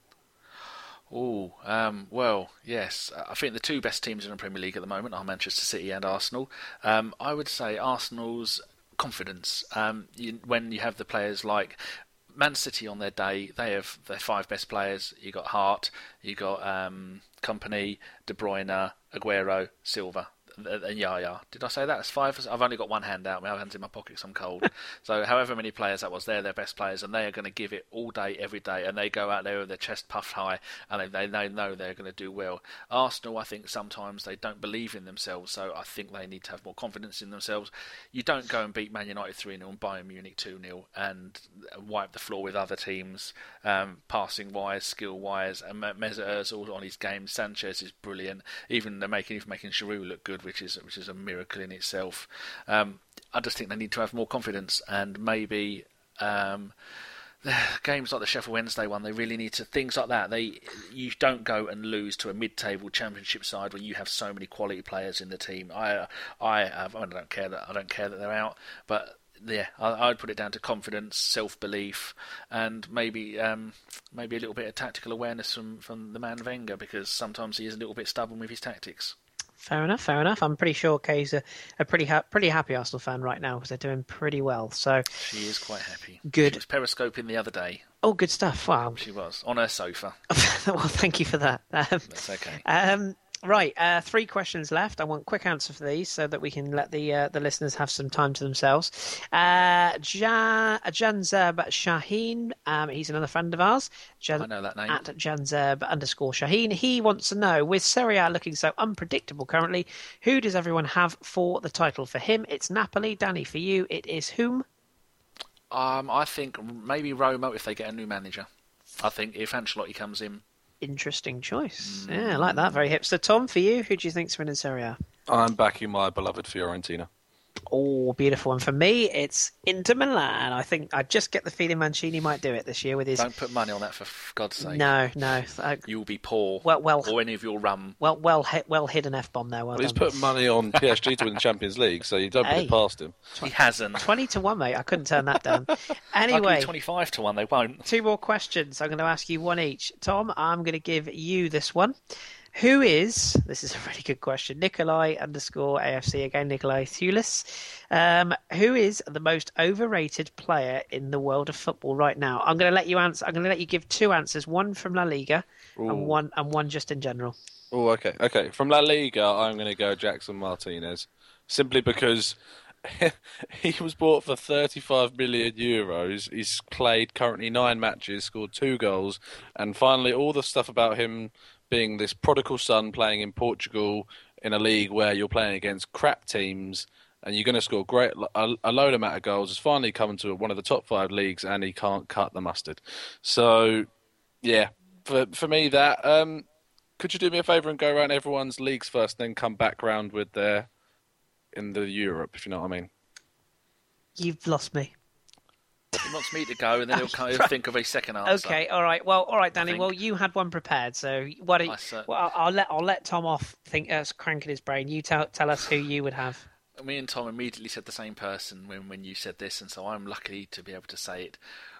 Oh, um, well, yes. I think the two best teams in the Premier League at the moment are Manchester City and Arsenal. Um, I would say Arsenal's confidence. Um, you, when you have the players like Man City on their day, they have their five best players. You got Hart, you got um, Kompany, De Bruyne, Aguero, Silva. And Yaya. Did I say that? It's five. I've only got one hand out. My other hand's in my pocket I'm cold. so, however many players that was, they're their best players, and they are going to give it all day, every day. And they go out there with their chest puffed high, and they, they know they're going to do well. Arsenal, I think sometimes they don't believe in themselves, so I think they need to have more confidence in themselves. You don't go and beat Man United 3 0 and Bayern Munich 2 0 and wipe the floor with other teams, um, passing wise, skill wise. And Mesut Ozil on his game, Sanchez is brilliant. Even they're making even making Giroud look good, which is which is a miracle in itself. Um, I just think they need to have more confidence and maybe. Um, games like the Sheffield Wednesday one, they really need to things like that. They you don't go and lose to a mid-table championship side when you have so many quality players in the team. I I have, I don't care that I don't care that they're out, but yeah, I, I'd put it down to confidence, self-belief, and maybe um, maybe a little bit of tactical awareness from, from the man Wenger because sometimes he is a little bit stubborn with his tactics. Fair enough, fair enough. I'm pretty sure Kay's a, a pretty ha- pretty happy Arsenal fan right now because they're doing pretty well. So She is quite happy. Good. She was periscoping the other day. Oh, good stuff. Wow. She was on her sofa. well, thank you for that. Um, That's okay. um, Right, uh, three questions left. I want quick answer for these so that we can let the uh, the listeners have some time to themselves. Uh, ja- Janzeb Shaheen, um, he's another friend of ours. Jan- I know that name. At Janzeb underscore Shaheen. He wants to know, with Serie A looking so unpredictable currently, who does everyone have for the title? For him, it's Napoli. Danny, for you, it is whom? Um, I think maybe Roma if they get a new manager. I think if Ancelotti comes in, Interesting choice. Yeah, I like mm. that. Very hipster. Tom, for you, who do you think's winning Serie A? I'm backing my beloved Fiorentina. Oh, beautiful. And for me, it's Inter Milan. I think I just get the feeling Mancini might do it this year with his. don't put money on that for God's sake. No, no. Uh, You'll be poor. Well- well- or any of your rum. well, well, hit, well hidden f bomb there. Well, Well, he's done. put money on PSG to win the Champions League, so you don't put it past him. He hasn't. twenty to one, mate. I couldn't turn that down. Anyway, 25 to 1, they won't. two more questions. I'm going to ask you one each. Tom, I'm going to give you this one. Who is, this is a really good question, Nikolai underscore AFC, again, Nikolai Thulis. Um, who is the most overrated player in the world of football right now? I'm going to let you answer. I'm going to let you give two answers, one from La Liga Ooh. and one and one just in general. Oh, okay, okay. From La Liga, I'm going to go Jackson Martinez, simply because he was bought for 35 million euros. He's played currently nine matches, scored two goals, and finally, all the stuff about him being this prodigal son playing in Portugal in a league where you're playing against crap teams and you're going to score great a, a load amount of goals has finally come to one of the top five leagues and he can't cut the mustard. So, yeah, for for me that um, could you do me a favour and go around everyone's leagues first, and then come back round with their in the Europe, if you know what I mean? You've lost me. He wants me to go, and then he'll, come, he'll think of a second answer. Okay, all right. Well, all right, Danny. Well, you had one prepared, so what? Are you, well, I'll, I'll let I'll let Tom off. Think uh, cranking his brain. You tell tell us who you would have. Me and Tom immediately said the same person when, when you said this, and so I'm lucky to be able to say it.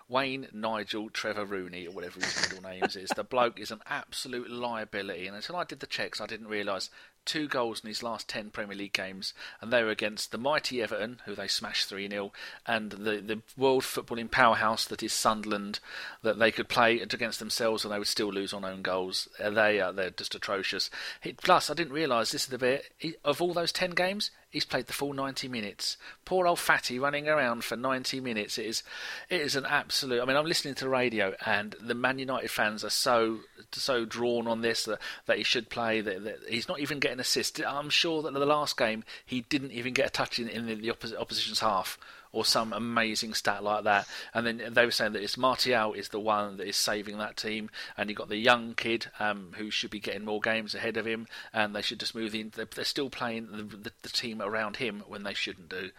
Wayne Nigel Trevor Rooney, or whatever his middle names is. The bloke is an absolute liability, and until I did the checks, I didn't realise two goals in his last 10 Premier League games, and they were against the mighty Everton, who they smashed 3 0, and the, the world footballing powerhouse that is Sunderland, that they could play against themselves and they would still lose on own goals. Uh, They are they're just atrocious. He, plus, I didn't realise this is the bit he, of all those 10 games, he's played the full 90 minutes. Poor old fatty running around for 90 minutes. It is, it is an absolute. I mean, I'm listening to the radio, and the Man United fans are so so drawn on this that, that he should play. That, that he's not even getting assists. I'm sure that in the last game he didn't even get a touch in, in the, the opposi- opposition's half. Or some amazing stat like that, and then they were saying that it's Martial is the one that is saving that team, and you've got the young kid um, who should be getting more games ahead of him, and they should just move in. They're, they're still playing the, the, the team around him when they shouldn't do.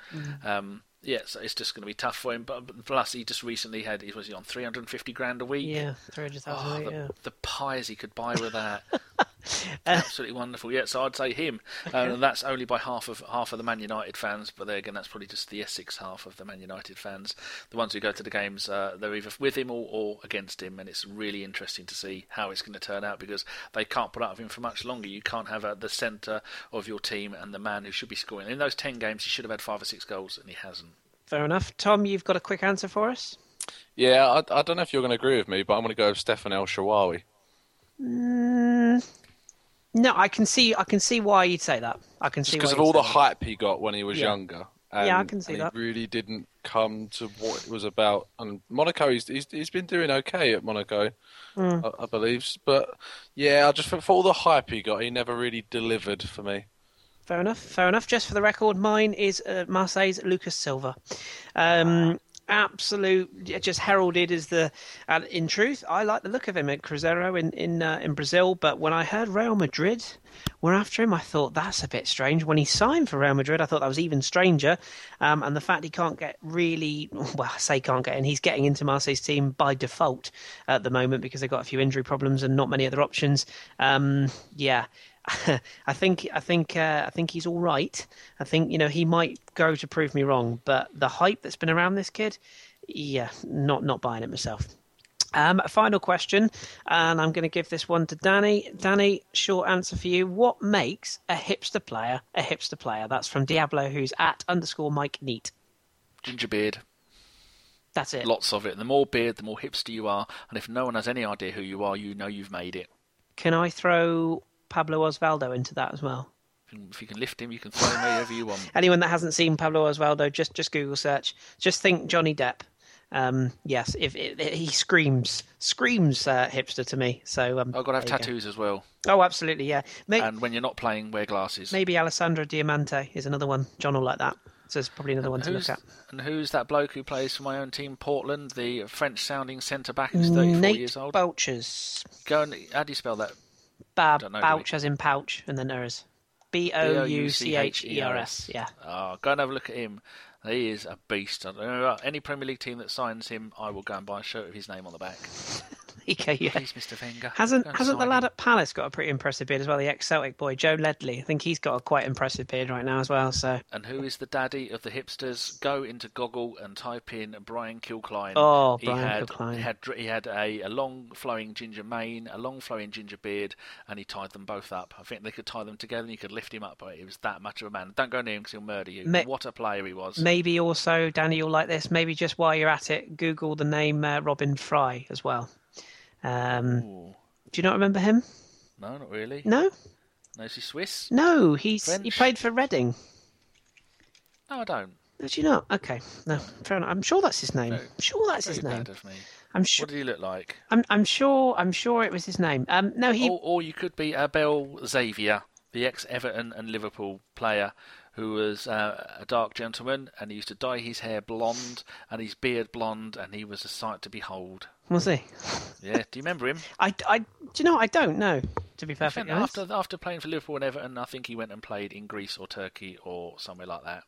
Um, yeah, so it's just going to be tough for him. But, plus, he just recently had he was he on three hundred and fifty grand a week. Yeah, three hundred Oh, thousand. the, yeah. the pies he could buy with that. Absolutely wonderful. Yeah, so I'd say him. Uh, and that's only by half of half of the Man United fans, but there again, that's probably just the Essex half of the Man United fans. The ones who go to the games, uh, they're either with him or, or against him, and it's really interesting to see how it's going to turn out because they can't put up with him for much longer. You can't have uh, the centre of your team and the man who should be scoring. In those ten games, he should have had five or six goals, and he hasn't. Fair enough. Tom, you've got a quick answer for us. Yeah, I, I don't know if you're going to agree with me, but I'm going to go with Stephan El Shaarawy. Mm, no, I can see. I can see why you'd say that. I can Just see because of all the hype he got when he was Yeah. younger. Yeah, I can see and that. He really didn't come to what it was about. And Monaco, he's he's, he's been doing okay at Monaco, Hmm. I, I believe. But yeah, I just for, for all the hype he got, he never really delivered for me. Fair enough. Fair enough. Just for the record, mine is uh, Marseille's Lucas Silva. Um, absolute, just heralded as the. And in truth, I like the look of him at Cruzeiro in in uh, in Brazil. But when I heard Real Madrid were after him, I thought that's a bit strange. When he signed for Real Madrid, I thought that was even stranger. Um, and the fact he can't get really, well, I say can't get in, he's getting into Marseille's team by default at the moment because they've got a few injury problems and not many other options. Um, yeah. I think I think uh, I think he's all right. I think you know he might go to prove me wrong, but the hype that's been around this kid, yeah, not not buying it myself. Um, final question, and I'm going to give this one to Danny. Danny, short answer for you. What makes a hipster player a hipster player? That's from Diablo, who's at underscore Mike Neat. Ginger beard. That's it. Lots of it. The more beard, the more hipster you are. And if no one has any idea who you are, you know you've made it. Can I throw Pablo Osvaldo into that as well. If you can lift him, you can throw him wherever you want. Anyone that hasn't seen Pablo Osvaldo, just just Google search. Just think Johnny Depp. Um, yes, if it, it, he screams screams uh, hipster to me. So um, I've got to have tattoos as well. Oh, absolutely, yeah. May- And when you're not playing, wear glasses. maybe Alessandro Diamanti is another one. John will like that. So it's probably another one to look at. and who's that bloke who plays for my own team, Portland? The French-sounding centre back who's 34 Nate years old. Bouchers. Go and how do you spell that? Ba- Don't know, Bouch as in pouch, and then ers. B O U C H E R S. Yeah. Oh, go and have a look at him. He is a beast. I don't know, Any Premier League team that signs him, I will go and buy a shirt with his name on the back. Yeah. Please, Mr. Wenger. Hasn't and hasn't the lad him. at Palace got a pretty impressive beard as well? The ex-Celtic boy Joe Ledley. I think he's got a quite impressive beard right now as well. So And who is the daddy of the hipsters? Go into Goggle and type in Brian Kilcline. Oh, he Brian had, Kilcline. He had, he had a, a long flowing ginger mane, a long flowing ginger beard, and he tied them both up. I think they could tie them together and you could lift him up. But he was that much of a man. Don't go near him because he'll murder you. Ma- what a player he was. maybe also Danny, you'll like this. Maybe just while you're at it, Google the name uh, Robin Fry as well. Um, Ooh. do you not remember him? No, not really. No, No, is he Swiss? no. He's he played for Reading. No, I don't. Did you not? Okay, no, fair enough. I'm sure that's his name. No. I'm sure that's Very his name. bad of me. I'm sure. What did he look like? I'm, I'm sure. I'm sure it was his name. Um, no, he. Or, or you could be Abel Xavier, the ex-Everton and Liverpool player, who was uh, a dark gentleman, and he used to dye his hair blonde and his beard blonde, and he was a sight to behold. We'll see. Yeah, do you remember him? I, I, do you know? I don't know. To be honest. after after playing for Liverpool and Everton, I think he went and played in Greece or Turkey or somewhere like that.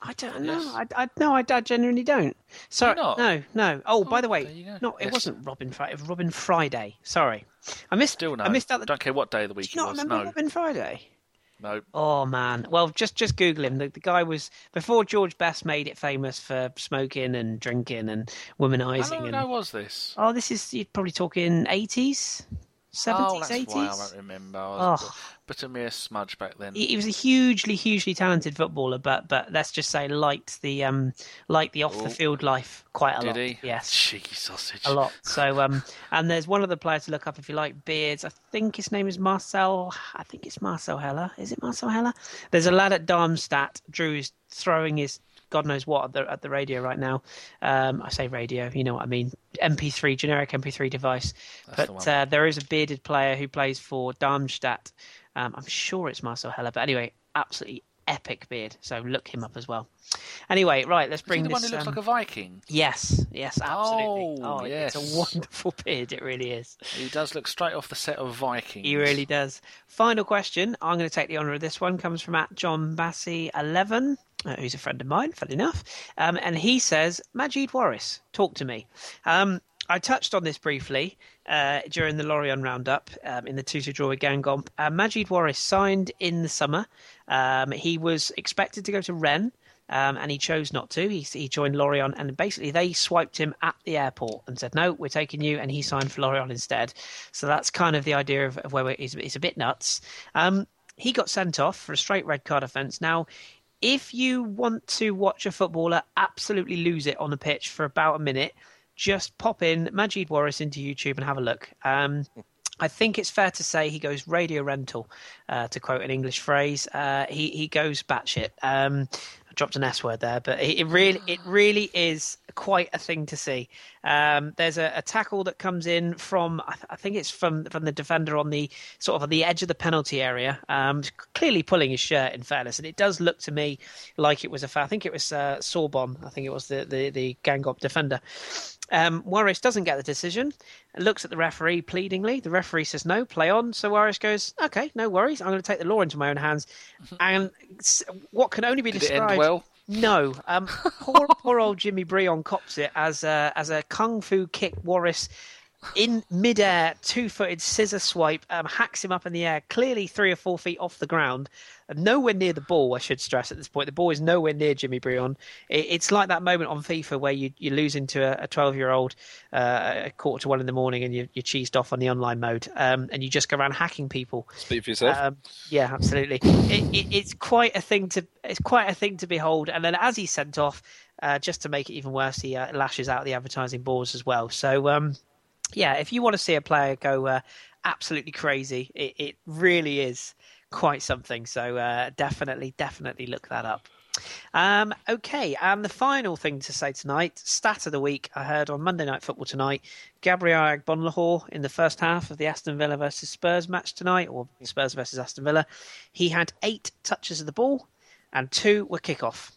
I don't know. I, I no, I, I genuinely don't. Sorry, no, no. Oh, oh, by the way, no, it Yes. wasn't Robin Friday. It was Robin Friday. Sorry, I missed. Still no. I missed out the. Don't care what day of the week. Do you not it was. remember No, Robin Friday? No. Oh man. Well, just just Google him. The, the guy was before George Best made it famous for smoking and drinking and womanizing. How long And ago was this? oh, this is you're probably talking eighties, oh, seventies, that's why I won't remember. I was Oh. But a mere smudge back then. he, he was a hugely, hugely talented footballer, but but let's just say liked the um liked the off the field life quite a Did lot. he? Yes, Cheeky sausage. a lot. So um, and there's one other player to look up if you like beards. I think his name is Marcel. I think it's Marcel Heller. Is it Marcel Heller? There's a lad at Darmstadt. Drew is throwing his God knows what at the, at the radio right now. Um, I say radio, you know what I mean. MP3, generic MP3 device. That's but one. uh, there is a bearded player who plays for Darmstadt. Um, I'm sure it's Marcel Heller, but anyway, absolutely epic beard. So look him up as well. Anyway, right, let's Is he bring the this. one who looks um, like a Viking? Yes, yes, absolutely. Oh, Oh, it's yes. a wonderful beard. It really is. He does look straight off the set of Vikings. He really does. Final question. I'm going to take the honour of this one. Comes from at John Bassey eleven, uh, who's a friend of mine, funny enough, um, and he says, Majid Waris, talk to me. Um, I touched on this briefly uh, during the Lorient roundup um, in the 2 2 draw with Guingamp. Uh, Majid Waris signed in the summer. Um, he was expected to go to Rennes. Um, and he chose not to. He, he joined Lorient, and basically they swiped him at the airport and said, "No, we're taking you." And he signed for Lorient instead. So that's kind of the idea of, of where it's a bit nuts. Um, he got sent off for a straight red card offence. Now, if you want to watch a footballer absolutely lose it on the pitch for about a minute, just pop in Majid Waris into YouTube and have a look. Um, I think it's fair to say he goes radio rental, uh, to quote an English phrase. Uh, he he goes batshit. Um, I dropped an S word there, but it, it really it really is quite a thing to see. Um, there's a, a tackle that comes in from I, th- I think it's from from the defender on the sort of on the edge of the penalty area, um, clearly pulling his shirt. In fairness, and it does look to me like it was a foul. I think it was uh, Sorbon. I think it was the the, the Guingamp defender. Um, Waris doesn't get the decision, looks at the referee pleadingly. The referee says no, play on. So Waris goes, okay, no worries. I'm going to take the law into my own hands. And what can only be Did it described. end well? No, um, poor poor old Jimmy Briand cops it as a as a kung fu kick. Waris in midair, two footed scissor swipe, um, hacks him up in the air, clearly three or four feet off the ground, nowhere near the ball. I should stress at this point, the ball is nowhere near Jimmy Briand. It, it's like that moment on FIFA where you you lose into a twelve year old uh, a quarter to one in the morning, and you you're cheesed off on the online mode, um, and you just go around hacking people. Speak for yourself. Um, yeah, absolutely. It, it, it's quite a thing to it's quite a thing to behold. And then as he's sent off, uh, just to make it even worse, he uh, lashes out the advertising boards as well. So. Um, yeah, if you want to see a player go uh, absolutely crazy, it, it really is quite something. So uh, definitely, definitely look that up. Um, okay, and the final thing to say tonight, stat of the week, I heard on Monday Night Football tonight, Gabriel Agbonlahor in the first half of the Aston Villa versus Spurs match tonight, or Spurs versus Aston Villa, he had eight touches of the ball and two were kickoff.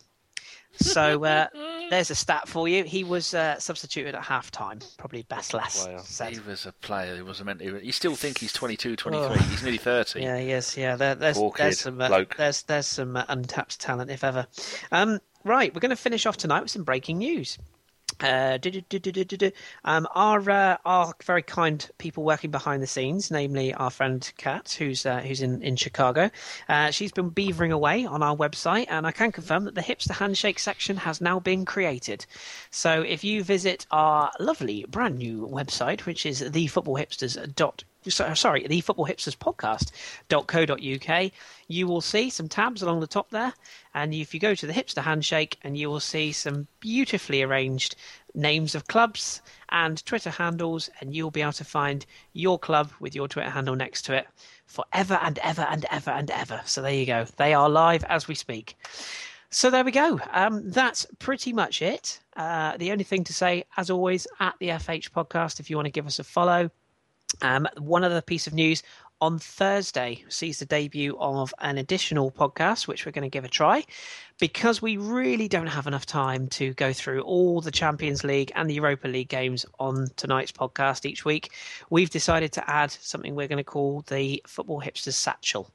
So uh, there's a stat for you. He was uh, substituted at half time. Probably best less said. He was a player. He was meant to. You still think he's 22, 23. He's nearly 30. Yeah, he is. Yeah, there, there's Poor there's kid, some uh, there's there's some uh, untapped talent if ever. Um, right, we're going to finish off tonight with some breaking news. Uh, um, our uh, our very kind people working behind the scenes, namely our friend Kat, who's uh, who's in in Chicago. Uh, she's been beavering away on our website, and I can confirm that the hipster handshake section has now been created. So if you visit our lovely brand new website, which is thefootballhipsters.com sorry, the Football Hipsters podcast.co.uk, you will see some tabs along the top there. And if you go to the Hipster Handshake, and you will see some beautifully arranged names of clubs and Twitter handles, and you'll be able to find your club with your Twitter handle next to it forever and ever and ever and ever. So there you go. They are live as we speak. So there we go. Um, that's pretty much it. Uh, the only thing to say, as always, at the FH podcast, if you want to give us a follow, um, one other piece of news on Thursday sees the debut of an additional podcast, which we're going to give a try because we really don't have enough time to go through all the Champions League and the Europa League games on tonight's podcast each week. We've decided to add something we're going to call the Football Hipsters Satchel.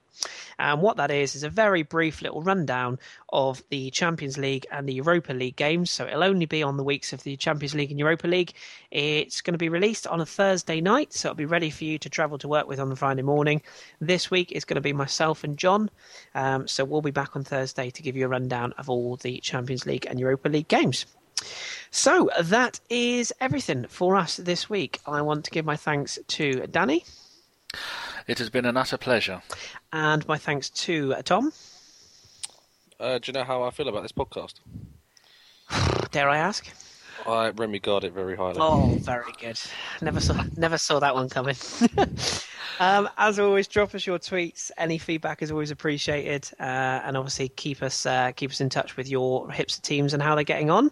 And what that is is a very brief little rundown of the Champions League and the Europa League games. So it'll only be on the weeks of the Champions League and Europa League. It's going to be released on a Thursday night, so it'll be ready for you to travel to work with on the Friday morning. This week is going to be myself and John. Um, so we'll be back on Thursday to give you a rundown of all the Champions League and Europa League games. So that is everything for us this week. I want to give my thanks to Danny It has been an utter pleasure. and my thanks to Tom. Uh, do you know how I feel about this podcast? Dare I ask? I regard it very highly. Oh, very good. Never saw never saw that one coming. um, as always, drop us your tweets. Any feedback is always appreciated, uh, and obviously keep us uh, keep us in touch with your hipster teams and how they're getting on.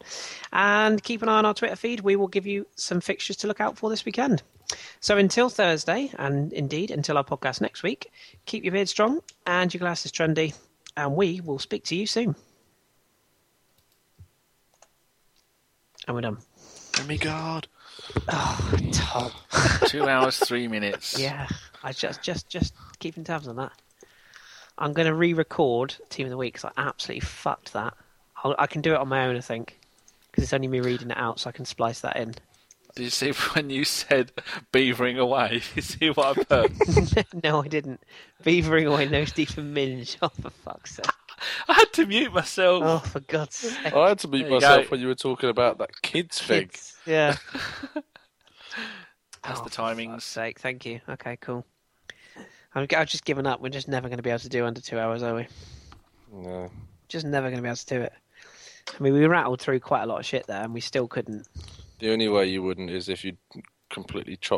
And keep an eye on our Twitter feed. We will give you some fixtures to look out for this weekend. So until Thursday, and indeed until our podcast next week, keep your beard strong and your glasses trendy, and we will speak to you soon. And we're done. Demigod. Oh, Tom. Two hours, three minutes. Yeah, I just just just keeping tabs on that. I'm going to re-record Team of the Week because I absolutely fucked that. I'll, I can do it on my own, I think, because it's only me reading it out, so I can splice that in. Did you see when you said beavering away? Did You see what I put? no, I didn't. Beavering away no deep and minge. Oh, for fuck's sake! I had to mute myself. Oh, for God's sake! I had to mute There myself go. when you were talking about that kids thing. Yeah. That's Oh, the for timings. fuck's sake! Thank you. Okay, cool. I'm, I've just given up. We're just never going to be able to do under two hours, are we? No. Just never going to be able to do it. I mean, we rattled through quite a lot of shit there, and we still couldn't. The only way you wouldn't is if you completely chop